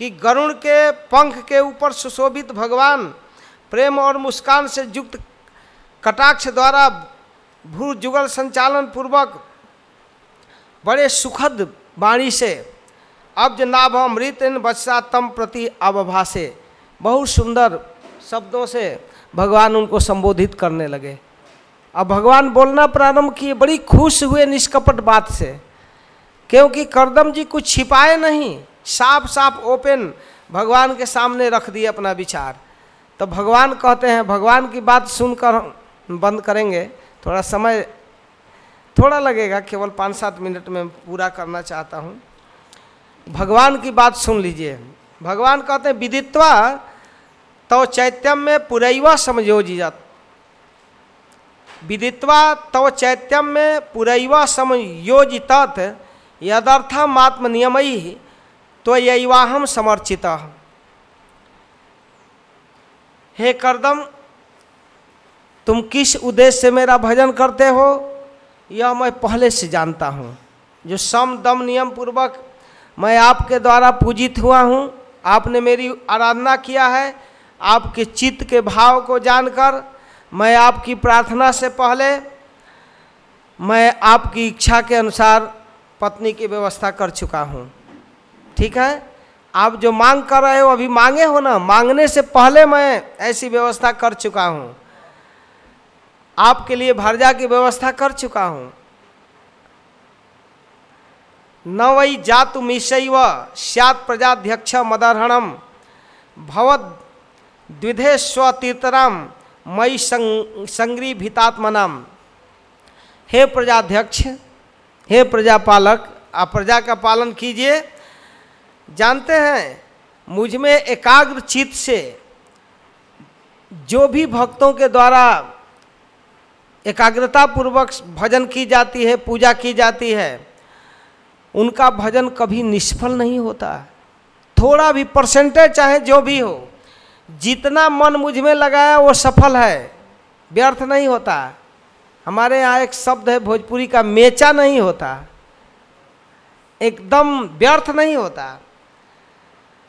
कि गरुण के पंख के ऊपर सुशोभित भगवान प्रेम और मुस्कान से युक्त कटाक्ष द्वारा भू जुगल संचालन पूर्वक बड़े सुखद वाणी से अब जनाभ अमृत बच्चा तम प्रति अवभाषे। बहुत सुंदर शब्दों से भगवान उनको संबोधित करने लगे। अब भगवान बोलना प्रारंभ किए, बड़ी खुश हुए निष्कपट बात से। क्योंकि करदम जी कुछ छिपाए नहीं साफ़ साफ़ ओपन भगवान के सामने रख दिए अपना विचार। तो भगवान कहते हैं, भगवान की बात सुनकर बंद करेंगे। थोड़ा समय, थोड़ा लगेगा, केवल पाँच सात मिनट में पूरा करना चाहता हूँ। भगवान की बात सुन लीजिए। भगवान कहते हैं, विदित्वा तो चैत्यम में पुरैवा समयोजित विदित्वा तव चैत्यम में पुरैवा समयोजित यदर्थम आत्मनियमयी तो यवाहम समर्चित। हे करदम, तुम किस उद्देश्य से मेरा भजन करते हो, यह मैं पहले से जानता हूँ। जो सम दम नियम पूर्वक मैं आपके द्वारा पूजित हुआ हूँ, आपने मेरी आराधना किया है, आपके चित्त के भाव को जानकर मैं आपकी प्रार्थना से पहले, मैं आपकी इच्छा के अनुसार पत्नी की व्यवस्था कर चुका हूँ। ठीक है? आप जो मांग कर रहे हो, अभी मांगे हो ना? मांगने से पहले मैं ऐसी व्यवस्था कर चुका हूँ। आपके लिए भरजा की व्यवस्था कर चुका हूँ। न वही जातु मिशैव स्यात् प्रजाध्यक्ष मदरहणम भवद द्विधे स्वतीर्थराम मई संग, संग्री भितात्मनाम। हे प्रजाध्यक्ष, हे प्रजापालक, आप प्रजा का पालन कीजिए। जानते हैं, मुझमें एकाग्र चित्त से जो भी भक्तों के द्वारा एकाग्रता पूर्वक भजन की जाती है, पूजा की जाती है, उनका भजन कभी निष्फल नहीं होता। थोड़ा भी परसेंटेज चाहे जो भी हो जितना मन मुझमें लगाया वो सफल है। व्यर्थ नहीं होता। हमारे यहाँ एक शब्द है, भोजपुरी का मेचा नहीं होता। एकदम व्यर्थ नहीं होता।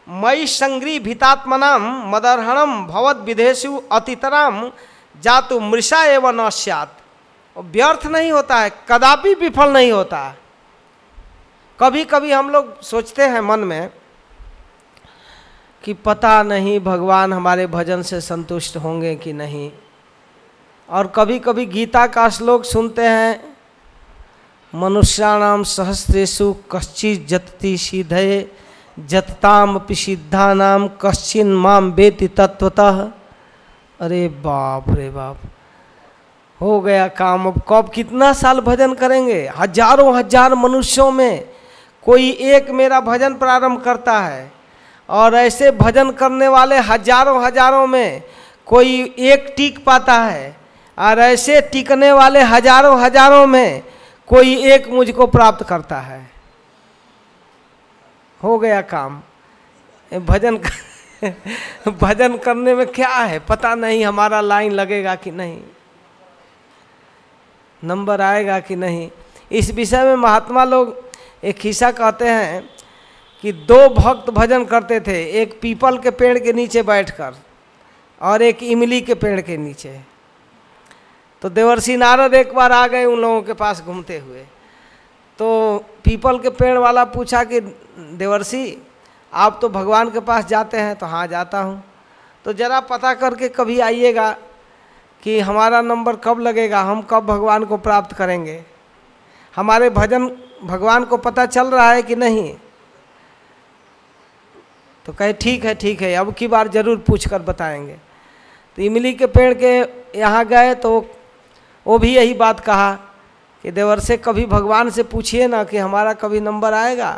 मई संग्री भितात्मनाम मदरहणम भवद विदेशु अतितराम जातु मृषा एवं न स्यात। व्यर्थ नहीं होता है, कदापि विफल नहीं होता। कभी कभी हम लोग सोचते हैं मन में कि पता नहीं भगवान हमारे भजन से संतुष्ट होंगे कि नहीं। और कभी कभी गीता का श्लोक सुनते हैं, मनुष्याणाम सहस्रेशु कश्चित जतति सीधे जतताम सिद्धा नाम कश्चिन माम बेति तत्वतः अरे बाप रे बाप, हो गया काम। अब कब कितना साल भजन करेंगे? हज़ारों हज़ार मनुष्यों में कोई एक मेरा भजन प्रारंभ करता है। और ऐसे भजन करने वाले हज़ारों हज़ारों में कोई एक टिक पाता है। और ऐसे टिकने वाले हज़ारों हज़ारों में कोई एक मुझको प्राप्त करता है। हो गया काम। भजन कर भजन करने में क्या है? पता नहीं, हमारा लाइन लगेगा कि नहीं। नंबर आएगा कि नहीं। इस विषय में महात्मा लोग एक हिस्सा कहते हैं कि दो भक्त भजन करते थे, एक पीपल के पेड़ के नीचे बैठकर और एक इमली के पेड़ के नीचे। तो देवर्षि नारद एक बार आ गए उन लोगों के पास घूमते हुए। तो पीपल के पेड़ वाला पूछा कि, देवर्षि, आप तो भगवान के पास जाते हैं तो हाँ जाता हूँ। तो ज़रा पता करके कभी आइएगा कि हमारा नंबर कब लगेगा, हम कब भगवान को प्राप्त करेंगे। हमारे भजन, भगवान को पता चल रहा है कि नहीं? तो कहे, ठीक है ठीक है, अब की बार ज़रूर पूछ कर बताएँगे। तो इमली के पेड़ के यहाँ गए तो वो भी यही बात कहा कि देवर से कभी भगवान से पूछिए ना कि हमारा कभी नंबर आएगा।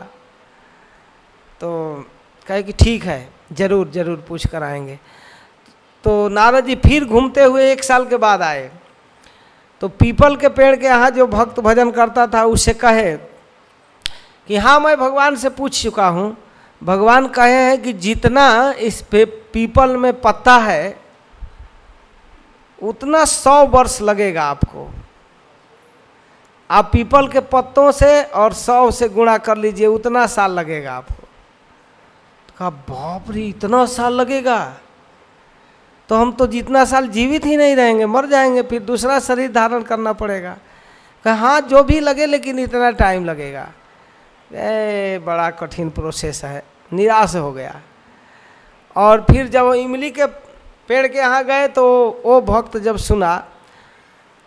तो कहे कि, ठीक है, ज़रूर ज़रूर पूछ कर आएँगे। तो नारद जी फिर घूमते हुए एक साल के बाद आए। तो पीपल के पेड़ के यहाँ जो भक्त भजन करता था उससे कहे कि हाँ मैं भगवान से पूछ चुका हूँ भगवान कहे हैं कि जितना इस पे पीपल में पत्ता है, उतना सौ वर्ष लगेगा आपको। आप पीपल के पत्तों से और सौ से गुणा कर लीजिए, उतना साल लगेगा आपको। तो कहा, बाप रे, इतना साल लगेगा? तो हम तो जितना साल जीवित ही नहीं रहेंगे, मर जाएँगे, फिर दूसरा शरीर धारण करना पड़ेगा। कहा हाँ जो भी लगे, लेकिन इतना टाइम लगेगा। ए बड़ा कठिन प्रोसेस है। निराश हो गया। और फिर जब इमली के पेड़ के यहाँ गए तो वो भक्त जब सुना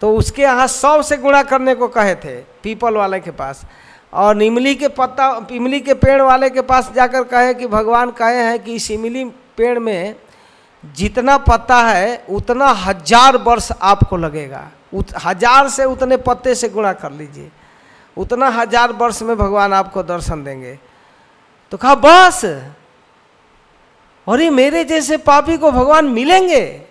तो उसके यहाँ सौ से गुणा करने को कहे थे पीपल वाले के पास। और इमली के पत्ता इमली के पेड़ वाले के पास जाकर कहे कि भगवान कहे हैं कि इस इमली पेड़ में जितना पत्ता है उतना हज़ार वर्ष आपको लगेगा। उत, हज़ार से उतने पत्ते से गुणा कर लीजिए। उतना हज़ार वर्ष में भगवान आपको दर्शन देंगे। तो कहा, बस। अरे मेरे जैसे पापी को भगवान मिलेंगे?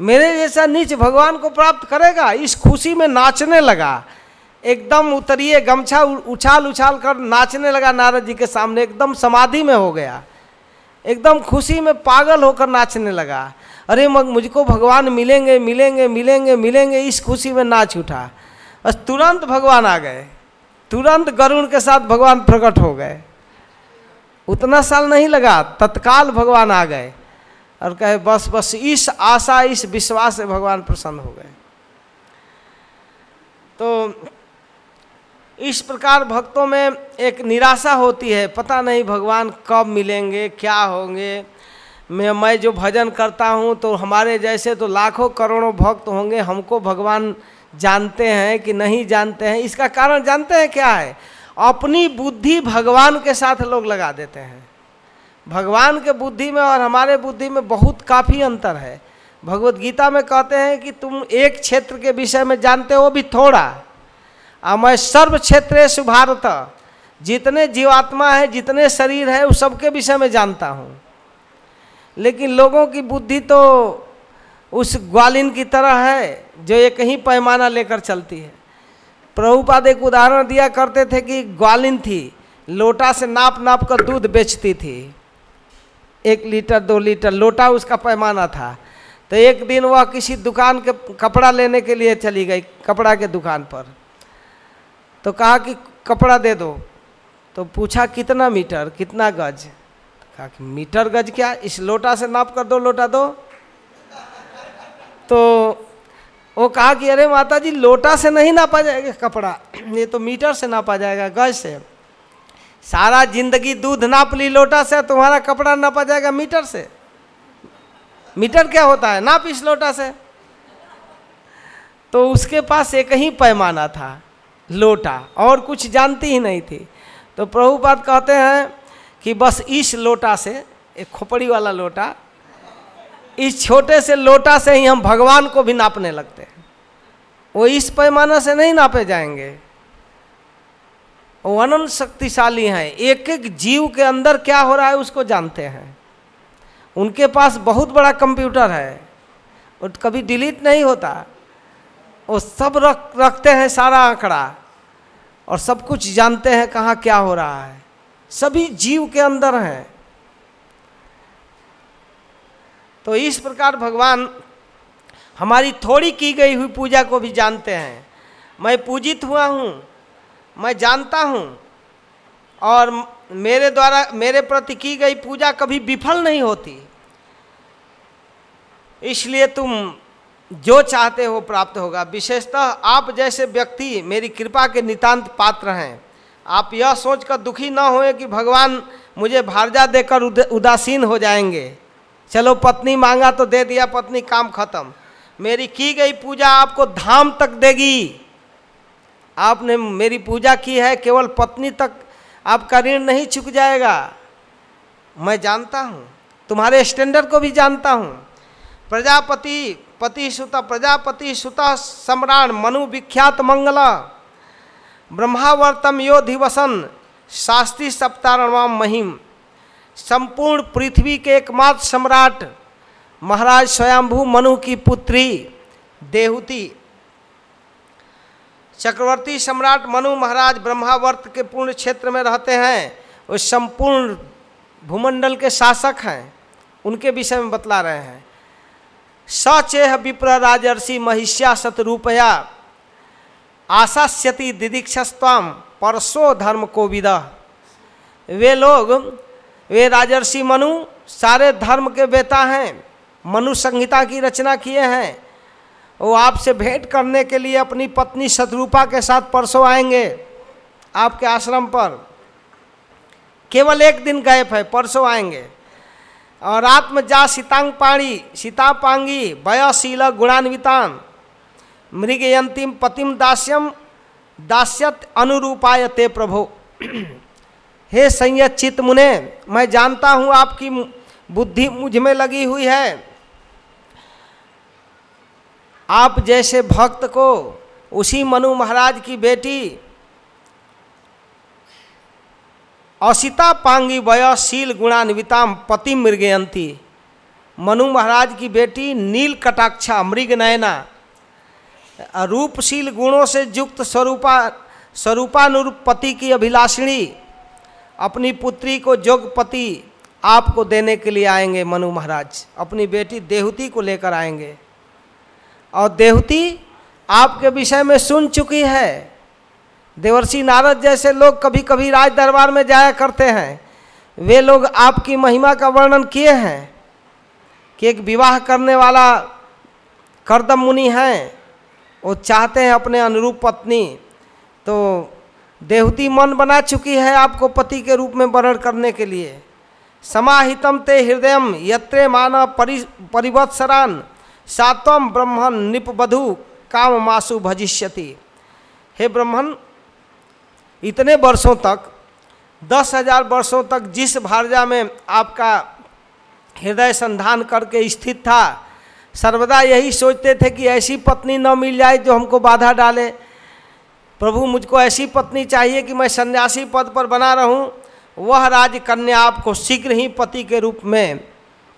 मेरे जैसा नीच भगवान को प्राप्त करेगा? इस खुशी में नाचने लगा। एकदम उतरिए, गमछा उछाल उछाल कर नाचने लगा नारद जी के सामने। एकदम समाधि में हो गया। एकदम खुशी में पागल होकर नाचने लगा। अरे, मग, मुझको भगवान मिलेंगे मिलेंगे मिलेंगे मिलेंगे। इस खुशी में नाच उठा। बस तुरंत भगवान आ गए। तुरंत गरुण के साथ भगवान प्रकट हो गए। उतना साल नहीं लगा, तत्काल भगवान आ गए और कहे, बस बस, इस आशा, इस विश्वास से भगवान प्रसन्न हो गए। तो इस प्रकार भक्तों में एक निराशा होती है। पता नहीं भगवान कब मिलेंगे, क्या होंगे। मैं मैं जो भजन करता हूँ तो हमारे जैसे तो लाखों करोड़ों भक्त होंगे, हमको भगवान जानते हैं कि नहीं जानते हैं, इसका कारण जानते हैं क्या है? अपनी बुद्धि भगवान के साथ लोग लगा देते हैं। भगवान के बुद्धि में और हमारे बुद्धि में बहुत काफ़ी अंतर है। भगवत गीता में कहते हैं कि तुम एक क्षेत्र के विषय में जानते हो भी थोड़ा। और मैं सर्व क्षेत्र सुभारत जितने जीवात्मा है, जितने शरीर है उस सबके विषय में जानता हूँ। लेकिन लोगों की बुद्धि तो उस ग्वालिन की तरह है। जो एक ही पैमाना लेकर चलती है। प्रभुपाद एक उदाहरण दिया करते थे कि ग्वालिन थी, लोटा से नाप नाप कर दूध बेचती थी। एक लीटर, दो लीटर लोटा उसका पैमाना था। तो एक दिन वह किसी दुकान के कपड़ा लेने के लिए चली गई, कपड़ा के दुकान पर। तो कहा कि, कपड़ा दे दो। तो पूछा, कितना मीटर? कितना गज? तो कहा कि, मीटर गज क्या? इस लोटा से नाप कर दो, लोटा दो। तो वो कहा कि, अरे माता जी लोटा से नहीं नापा जाएगा कपड़ा, ये तो मीटर से नापा जाएगा, गज से। सारा ज़िंदगी दूध नाप ली लोटा से, तुम्हारा कपड़ा नापा जाएगा मीटर से। मीटर क्या होता है? नाप इस लोटा से। तो उसके पास एक ही पैमाना था, लोटा, और कुछ जानती ही नहीं थी। तो प्रभुपाद कहते हैं कि बस इस लोटा से, एक खोपड़ी वाला लोटा इस छोटे से लोटा से ही हम भगवान को भी नापने लगते हैं। वो इस पैमाना से नहीं नापे जाएँगे। वो अनंत शक्तिशाली हैं। एक एक जीव के अंदर क्या हो रहा है उसको जानते हैं। उनके पास बहुत बड़ा कंप्यूटर है। और कभी डिलीट नहीं होता। वो सब रख, रखते हैं सारा आंकड़ा। और सब कुछ जानते हैं कहाँ क्या हो रहा है। सभी जीव के अंदर हैं। तो इस प्रकार भगवान हमारी थोड़ी की गई हुई पूजा को भी जानते हैं। मैं पूजित हुआ हूँ, मैं जानता हूँ, और मेरे द्वारा, मेरे प्रति की गई पूजा कभी विफल नहीं होती। इसलिए तुम जो चाहते हो प्राप्त होगा। विशेषतः आप जैसे व्यक्ति मेरी कृपा के नितांत पात्र हैं। आप यह सोचकर दुखी ना होए कि भगवान मुझे भारजा देकर उदासीन हो जाएँगे। चलो पत्नी मांगा तो दे दिया, पत्नी काम खत्म। मेरी की गई पूजा आपको धाम तक देगी। आपने मेरी पूजा की है, केवल पत्नी तक आपका ऋण नहीं चुक जाएगा। मैं जानता हूँ, तुम्हारे स्टैंडर्ड को भी जानता हूँ। प्रजापति पति सुत प्रजापति सुत सम्राट मनु विख्यात मंगला। ब्रह्मावर्तम यो दिवसन शास्त्री सप्तारणवाम महिम। संपूर्ण पृथ्वी के एकमात्र सम्राट महाराज स्वयंभू मनु की पुत्री देहुति। चक्रवर्ती सम्राट मनु महाराज ब्रह्मावर्त के पूर्ण क्षेत्र में रहते हैं। वो संपूर्ण भूमंडल के शासक हैं। उनके विषय में बतला रहे हैं। सचेह विप्र राजर्षि महिष्या शतरूपया आशास्यति दिदीक्षस्वाम परसो धर्म को विदा। वे लोग वे राजर्षि मनु सारे धर्म के बेता हैं, मनु संहिता की रचना किए हैं। वो आपसे भेंट करने के लिए अपनी पत्नी शत्रुपा के साथ परसों आएँगे आपके आश्रम पर। केवल एक दिन गए है, परसों आएँगे। और रात में आत्मजा सीतांग पाणी, सीतापांगी वयशील गुणान्वितान। मृगयंतिम पतिम दास्यम दास्यत अनुरूपाय ते प्रभो। हे संयत चित्त मुने, मैं जानता हूँ आपकी बुद्धि मुझमें लगी हुई है। आप जैसे भक्त को उसी मनु महाराज की बेटी असिता पांगी वयशील गुणान्विताम पति मृगयंती। मनु महाराज की बेटी नील कटाक्षा मृग नयना, रूपशील गुणों से युक्त स्वरूपा स्वरूपानुरूप पति की अभिलाषिणी अपनी पुत्री को जोगपति आपको देने के लिए आएँगे मनु महाराज। अपनी बेटी देहुति को लेकर आएँगे। और देवती आपके विषय में सुन चुकी है। देवर्षि नारद जैसे लोग कभी कभी राज दरबार में जाया करते हैं। वे लोग आपकी महिमा का वर्णन किए हैं कि एक विवाह करने वाला करदम मुनि हैं, वो चाहते हैं अपने अनुरूप पत्नी। तो देवती मन बना चुकी है आपको पति के रूप में वर्ण करने के लिए। समाहितम ते हृदय यत्रे मानव परि, परिवत्सरान सातम ब्रह्मण निपबधु काम मासु भजिष्यति। हे ब्रह्मण इतने वर्षों तक, दस हज़ार वर्षों तक जिस भारजा में आपका हृदय संधान करके स्थित था, सर्वदा यही सोचते थे कि ऐसी पत्नी न मिल जाए जो हमको बाधा डाले। प्रभु, मुझको ऐसी पत्नी चाहिए कि मैं सन्यासी पद पर बना रहूँ। वह राज कन्या आपको शीघ्र ही पति के रूप में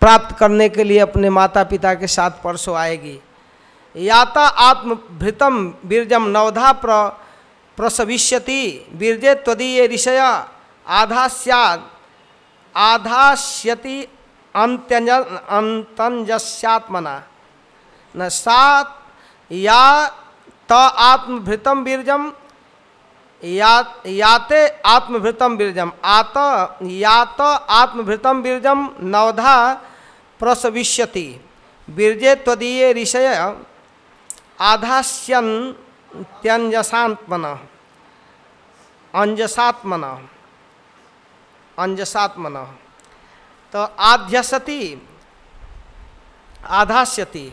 प्राप्त करने के लिए अपने माता पिता के साथ परसों आएगी। याता आत्मभृतम बीरजम नवधा प्र प्रसविष्यति बीरजे त्वदीय ऋषय आधास्याद आधास्यति अंत्यंज अंतंजस्यात्मना न सात या त आत्मभृतम बीरजम, या, याते आत्मभृतम बीरजम, आत, यात आत्मभृतम बीरजम, नवधा प्रसविष्यति। बीरजे त्वदीय ऋषय आधास्यन त्यंजसात्मन अंजसात्मन अंजसात्मन। तो आध्यसति, आधास्यति।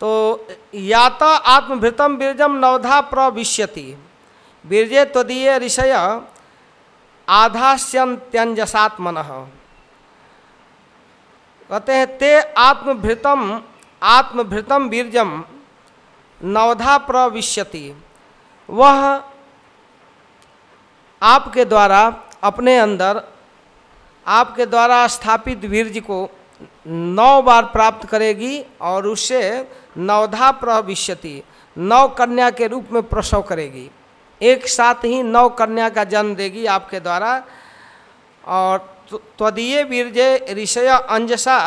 तो यात आत्मभृतम बीरजम नवधा प्रविश्यति। बीरजे त्वदीय ऋषय आधास्यंत्यंजसात्मन कहते हैं, ते आत्मभृतम आत्मभृतम बीरजम नवधा प्रविश्यति। वह आपके द्वारा, अपने अंदर, आपके द्वारा स्थापित वीर्ज को नौ बार प्राप्त करेगी और उससे नवधा प्रविश्यति नौ कन्या के रूप में प्रसव करेगी। एक साथ ही नौ कन्या का जन्म देगी आपके द्वारा। और त्वदीय वीरजय ऋषय अंजसा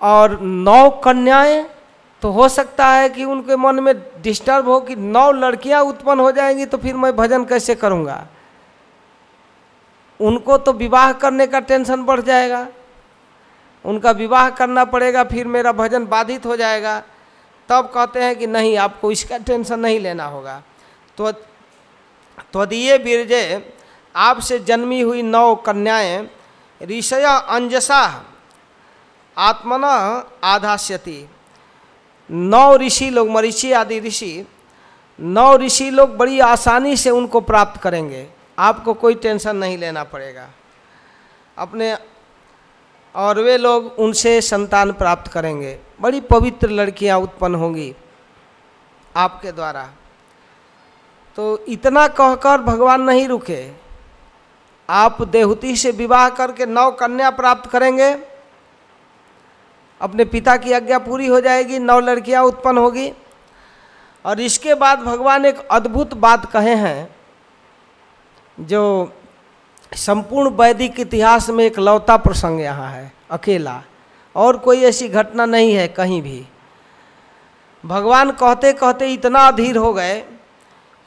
और नौ कन्याएँ तो हो सकता है कि उनके मन में डिस्टर्ब हो कि नौ लड़कियाँ उत्पन्न हो जाएँगी तो फिर मैं भजन कैसे करूँगा? उनको तो विवाह करने का टेंशन बढ़ जाएगा। उनका विवाह करना पड़ेगा, फिर मेरा भजन बाधित हो जाएगा। तब कहते हैं कि नहीं, आपको इसका टेंशन नहीं लेना होगा। तो त्वदीय बीरजे आपसे जन्मी हुई नौ कन्याएँ, ऋषय अंजसा, आत्मन आधास्यति। नौ ऋषि लोग मरीषि आदि ऋषि, नौ ऋषि लोग बड़ी आसानी से उनको प्राप्त करेंगे। आपको कोई टेंशन नहीं लेना पड़ेगा। अपने और वे लोग उनसे संतान प्राप्त करेंगे। बड़ी पवित्र लड़कियाँ उत्पन्न होंगी आपके द्वारा। तो इतना कहकर भगवान नहीं रुके। आप देहूती से विवाह करके नौ कन्या प्राप्त करेंगे। अपने पिता की आज्ञा पूरी हो जाएगी, नौ लड़कियाँ उत्पन्न होगी। और इसके बाद भगवान एक अद्भुत बात कहे हैं, जो संपूर्ण वैदिक इतिहास में एक लौता प्रसंग यहाँ है, अकेला। और कोई ऐसी घटना नहीं है कहीं भी। भगवान कहते कहते इतना अधीर हो गए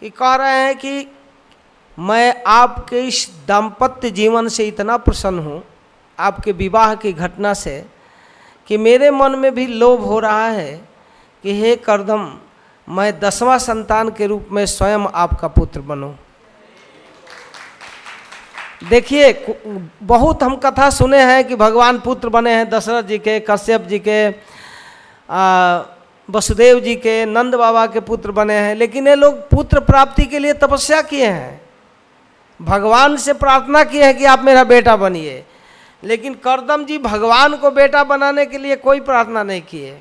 कि कह रहे हैं कि मैं आपके इस दाम्पत्य जीवन से इतना प्रसन्न हूँ, आपके विवाह की घटना से, कि मेरे मन में भी लोभ हो रहा है कि हे करदम, मैं दसवां संतान के रूप में स्वयं आपका पुत्र बनूं। देखिए, बहुत हम कथा सुने हैं कि भगवान पुत्र बने हैं दशरथ जी के, कश्यप जी के वसुदेव जी के, नंद बाबा के पुत्र बने हैं। लेकिन ये लोग पुत्र प्राप्ति के लिए तपस्या किए हैं। भगवान से प्रार्थना की है कि आप मेरा बेटा बनिए। लेकिन करदम जी भगवान को बेटा बनाने के लिए कोई प्रार्थना नहीं किए।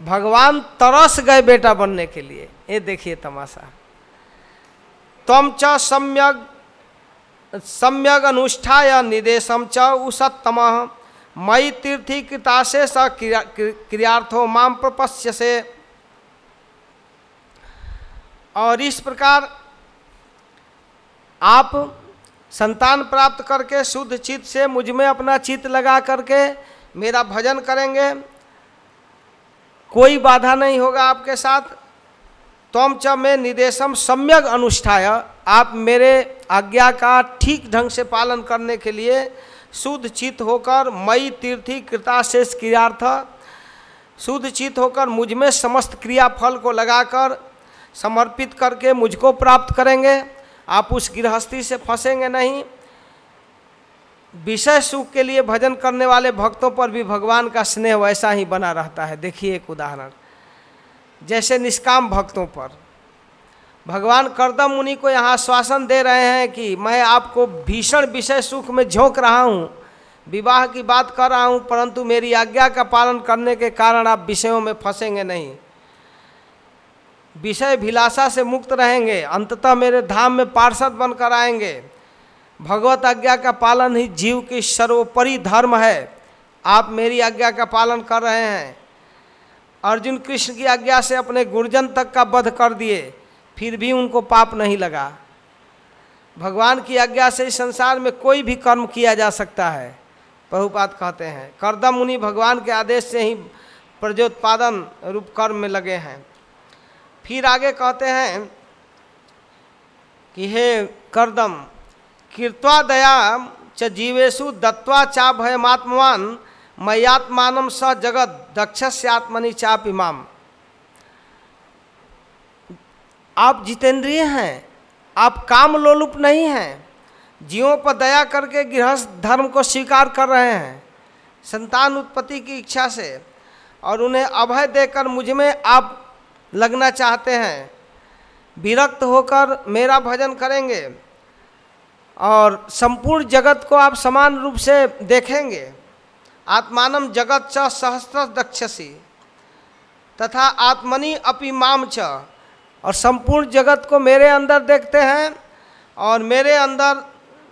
भगवान तरस गए बेटा बनने के लिए। ये देखिए तमाशा। तम च सम्यक सम्यक अनुष्ठाय निदेशम च उसत्तम मई तीर्थी कृताशे स क्रियार्थो माम प्रपस्य से और इस प्रकार आप संतान प्राप्त करके, शुद्ध चित्त से मुझमें अपना चित्त लगा करके मेरा भजन करेंगे। कोई बाधा नहीं होगा आपके साथ। तम च में निदेशम सम्यक अनुष्ठाय। आप मेरे आज्ञा का ठीक ढंग से पालन करने के लिए शुद्ध चित्त होकर मई तीर्थी कृताशेष क्रियार्थ, शुद्ध चित्त होकर मुझमें समस्त क्रियाफल को लगाकर समर्पित करके मुझको प्राप्त करेंगे। आप उस गृहस्थी से फंसेंगे नहीं। विषय सुख के लिए भजन करने वाले भक्तों पर भी भगवान का स्नेह वैसा ही बना रहता है। देखिए एक उदाहरण। जैसे निष्काम भक्तों पर भगवान करदम मुनि को यहाँ आश्वासन दे रहे हैं कि मैं आपको भीषण विषय सुख में झोंक रहा हूँ, विवाह की बात कर रहा हूँ, परंतु मेरी आज्ञा का पालन करने के कारण आप विषयों में फंसेंगे नहीं। विषय भिलाषा से मुक्त रहेंगे, अंततः मेरे धाम में पार्षद बनकर आएँगे। भगवत आज्ञा का पालन ही जीव की सर्वोपरि धर्म है। आप मेरी आज्ञा का पालन कर रहे हैं। अर्जुन कृष्ण की आज्ञा से अपने गुरुजन तक का वध कर दिए। फिर भी उनको पाप नहीं लगा। भगवान की आज्ञा से इस संसार में कोई भी कर्म किया जा सकता है। प्रभुपात कहते हैं, करदम मुनि भगवान के आदेश से ही प्रजोत्पादन रूप कर्म में लगे हैं। फिर आगे कहते हैं कि, हे करदम कीर्त्वा दया च जीवेशु दत्वा चा भयमात्मान मयात्मान स जगत दक्ष आत्मनि चाप आप जितेंद्रिय हैं, आप काम लोलुप नहीं हैं, जीवों पर दया करके गृहस्थ धर्म को स्वीकार कर रहे हैं, संतान उत्पत्ति की इच्छा से, और उन्हें अभय देकर मुझमें आप लगना चाहते हैं। विरक्त होकर मेरा भजन करेंगे, और संपूर्ण जगत को आप समान रूप से देखेंगे। आत्मानम जगत च सहस्त्र दक्षसी, तथा आत्मनि अपि माम च। और संपूर्ण जगत को मेरे अंदर देखते हैं और मेरे अंदर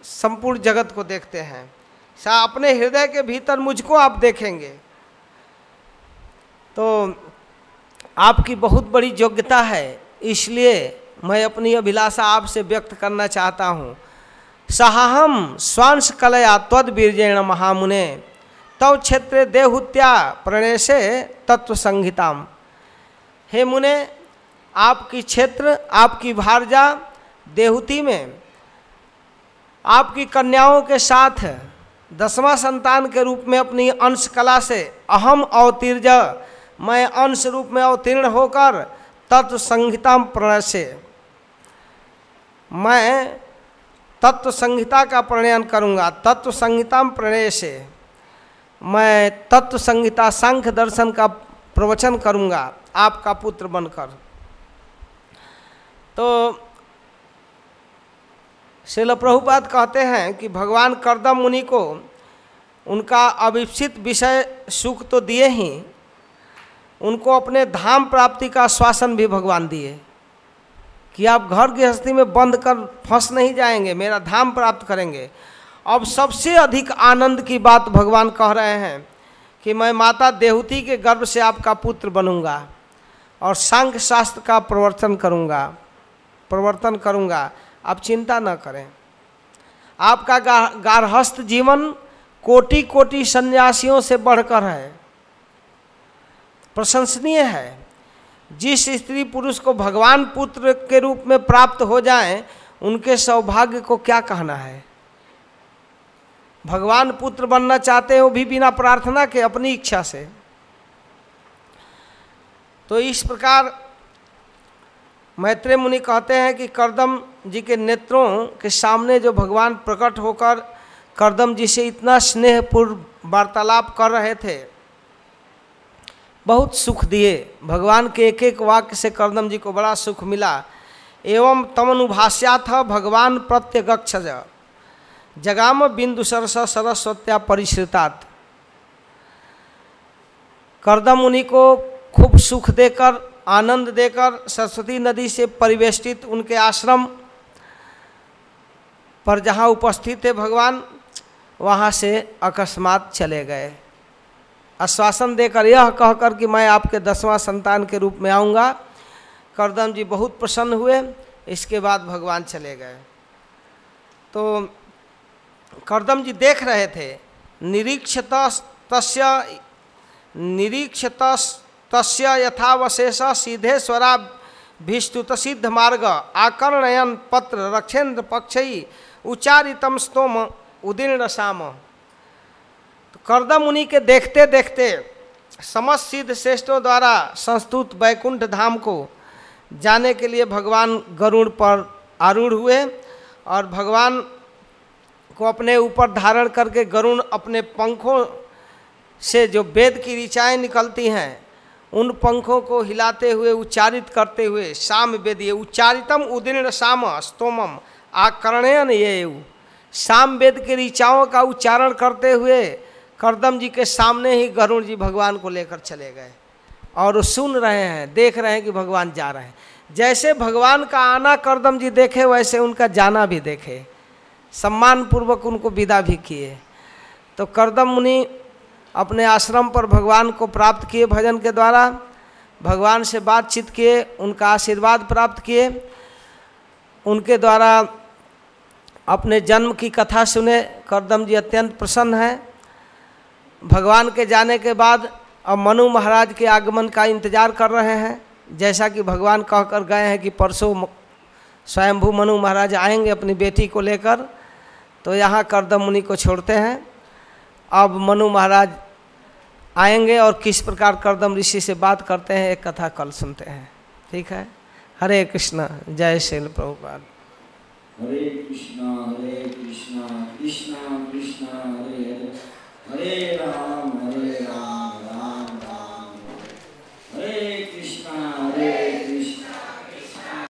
संपूर्ण जगत को देखते हैं। सा अपने हृदय के भीतर मुझको आप देखेंगे। तो आपकी बहुत बड़ी योग्यता है, इसलिए मैं अपनी अभिलाषा आपसे व्यक्त करना चाहता हूँ। सहाहम स्वांश कलया त्वद बीरजेण महामुने, तव क्षेत्र देहुत्या प्रणय से तत्व संहिताम हे मुने आपकी क्षेत्र, आपकी भारजा देहुती में, आपकी कन्याओं के साथ दसवां संतान के रूप में अपनी अंश कला से अहम अवतीर्ज, मैं अंश रूप में अवतीर्ण होकर तत्व संहिता प्रणय से, मैं तत्व संहिता का प्रणयन करूँगा। तत्व संहिता प्रणय से मैं तत्व संहिता सांख्य दर्शन का प्रवचन करूँगा। आपका पुत्र बनकर। तो शिल प्रभुपाद कहते हैं कि भगवान करदम मुनि को उनका अविपसित विषय सुख तो दिए ही, उनको अपने धाम प्राप्ति का आश्वासन भी भगवान दिए कि आप घर गृहस्थी में बंद कर फंस नहीं जाएँगे, मेरा धाम प्राप्त करेंगे। अब सबसे अधिक आनंद की बात भगवान कह रहे हैं कि मैं माता देवती के गर्भ से आपका पुत्र बनूँगा और सांख्य शास्त्र का प्रवर्तन करूँगा। प्रवर्तन करूँगा। आप चिंता न करें। आपका गार्हस्थ जीवन कोटि कोटि सन्यासियों से बढ़कर है। प्रशंसनीय है। जिस स्त्री पुरुष को भगवान पुत्र के रूप में प्राप्त हो जाएँ, उनके सौभाग्य को क्या कहना है? भगवान पुत्र बनना चाहते हो भी बिना प्रार्थना के, अपनी इच्छा से। तो इस प्रकार मैत्रेय मुनि कहते हैं कि करदम जी के नेत्रों के सामने जो भगवान प्रकट होकर करदम जी से इतना स्नेहपूर्ण वार्तालाप कर रहे थे, बहुत सुख दिए। भगवान के एक एक वाक्य से करदम जी को बड़ा सुख मिला। एवं तमनुभाष्या था भगवान प्रत्यगक्ष जगाम बिंदु सरस सरस्वत्या परिश्रितात। करदम उन्हीं को खूब सुख देकर आनंद देकर सरस्वती नदी से परिवेष्टित उनके आश्रम पर जहाँ उपस्थित थे भगवान, वहाँ से अकस्मात चले गए। आश्वासन देकर यह कहकर कि मैं आपके दसवां संतान के रूप में आऊँगा। करदम जी बहुत प्रसन्न हुए। इसके बाद भगवान चले गए। तो करदम जी देख रहे थे निरीक्षत तस्य निरीक्षत तस्य यथावशेष सीधे स्वरा भीष्टुत सिद्ध मार्ग आकर्णयन पत्र रक्षेन्द्र पक्षई उच्चारितम स्तोम उदीर्ण शाम तो करदम मुनि के देखते देखते समस्त सिद्ध श्रेष्ठों द्वारा संस्तुत वैकुंठ धाम को जाने के लिए भगवान गरुड़ पर आरूढ़ हुए और भगवान को अपने ऊपर धारण करके गरुण अपने पंखों से जो वेद की ऋचाएँ निकलती हैं उन पंखों को हिलाते हुए, उच्चारित करते हुए, साम ये उच्चारितम उदीर्ण साम स्तोमम आकर्णयन ये साम वेद के ऋचाओं का उच्चारण करते हुए, करदम जी के सामने ही गरुण जी भगवान को लेकर चले गए और सुन रहे हैं, देख रहे हैं कि भगवान जा रहे हैं। जैसे भगवान का आना करदम जी देखे, वैसे उनका जाना भी देखे। सम्मानपूर्वक उनको विदा भी किए। तो करदम मुनि अपने आश्रम पर भगवान को प्राप्त किए भजन के द्वारा, भगवान से बातचीत किए, उनका आशीर्वाद प्राप्त किए, उनके द्वारा अपने जन्म की कथा सुने। करदम जी अत्यंत प्रसन्न हैं। भगवान के जाने के बाद अब मनु महाराज के आगमन का इंतज़ार कर रहे हैं। जैसा कि भगवान कहकर गए हैं कि परसों स्वयंभू मनु महाराज आएँगे अपनी बेटी को लेकर तो यहाँ करदम मुनि को छोड़ते हैं। अब मनु महाराज आएँगे और किस प्रकार करदम ऋषि से बात करते हैं, एक कथा कल सुनते हैं। ठीक है? हरे कृष्णा, जय शैल प्रभुपाल हरे कृष्णा हरे कृष्णा कृष्णा कृष्णा, हरे हरे। हरे राम हरे राम राम राम। हरे कृष्णा, हरे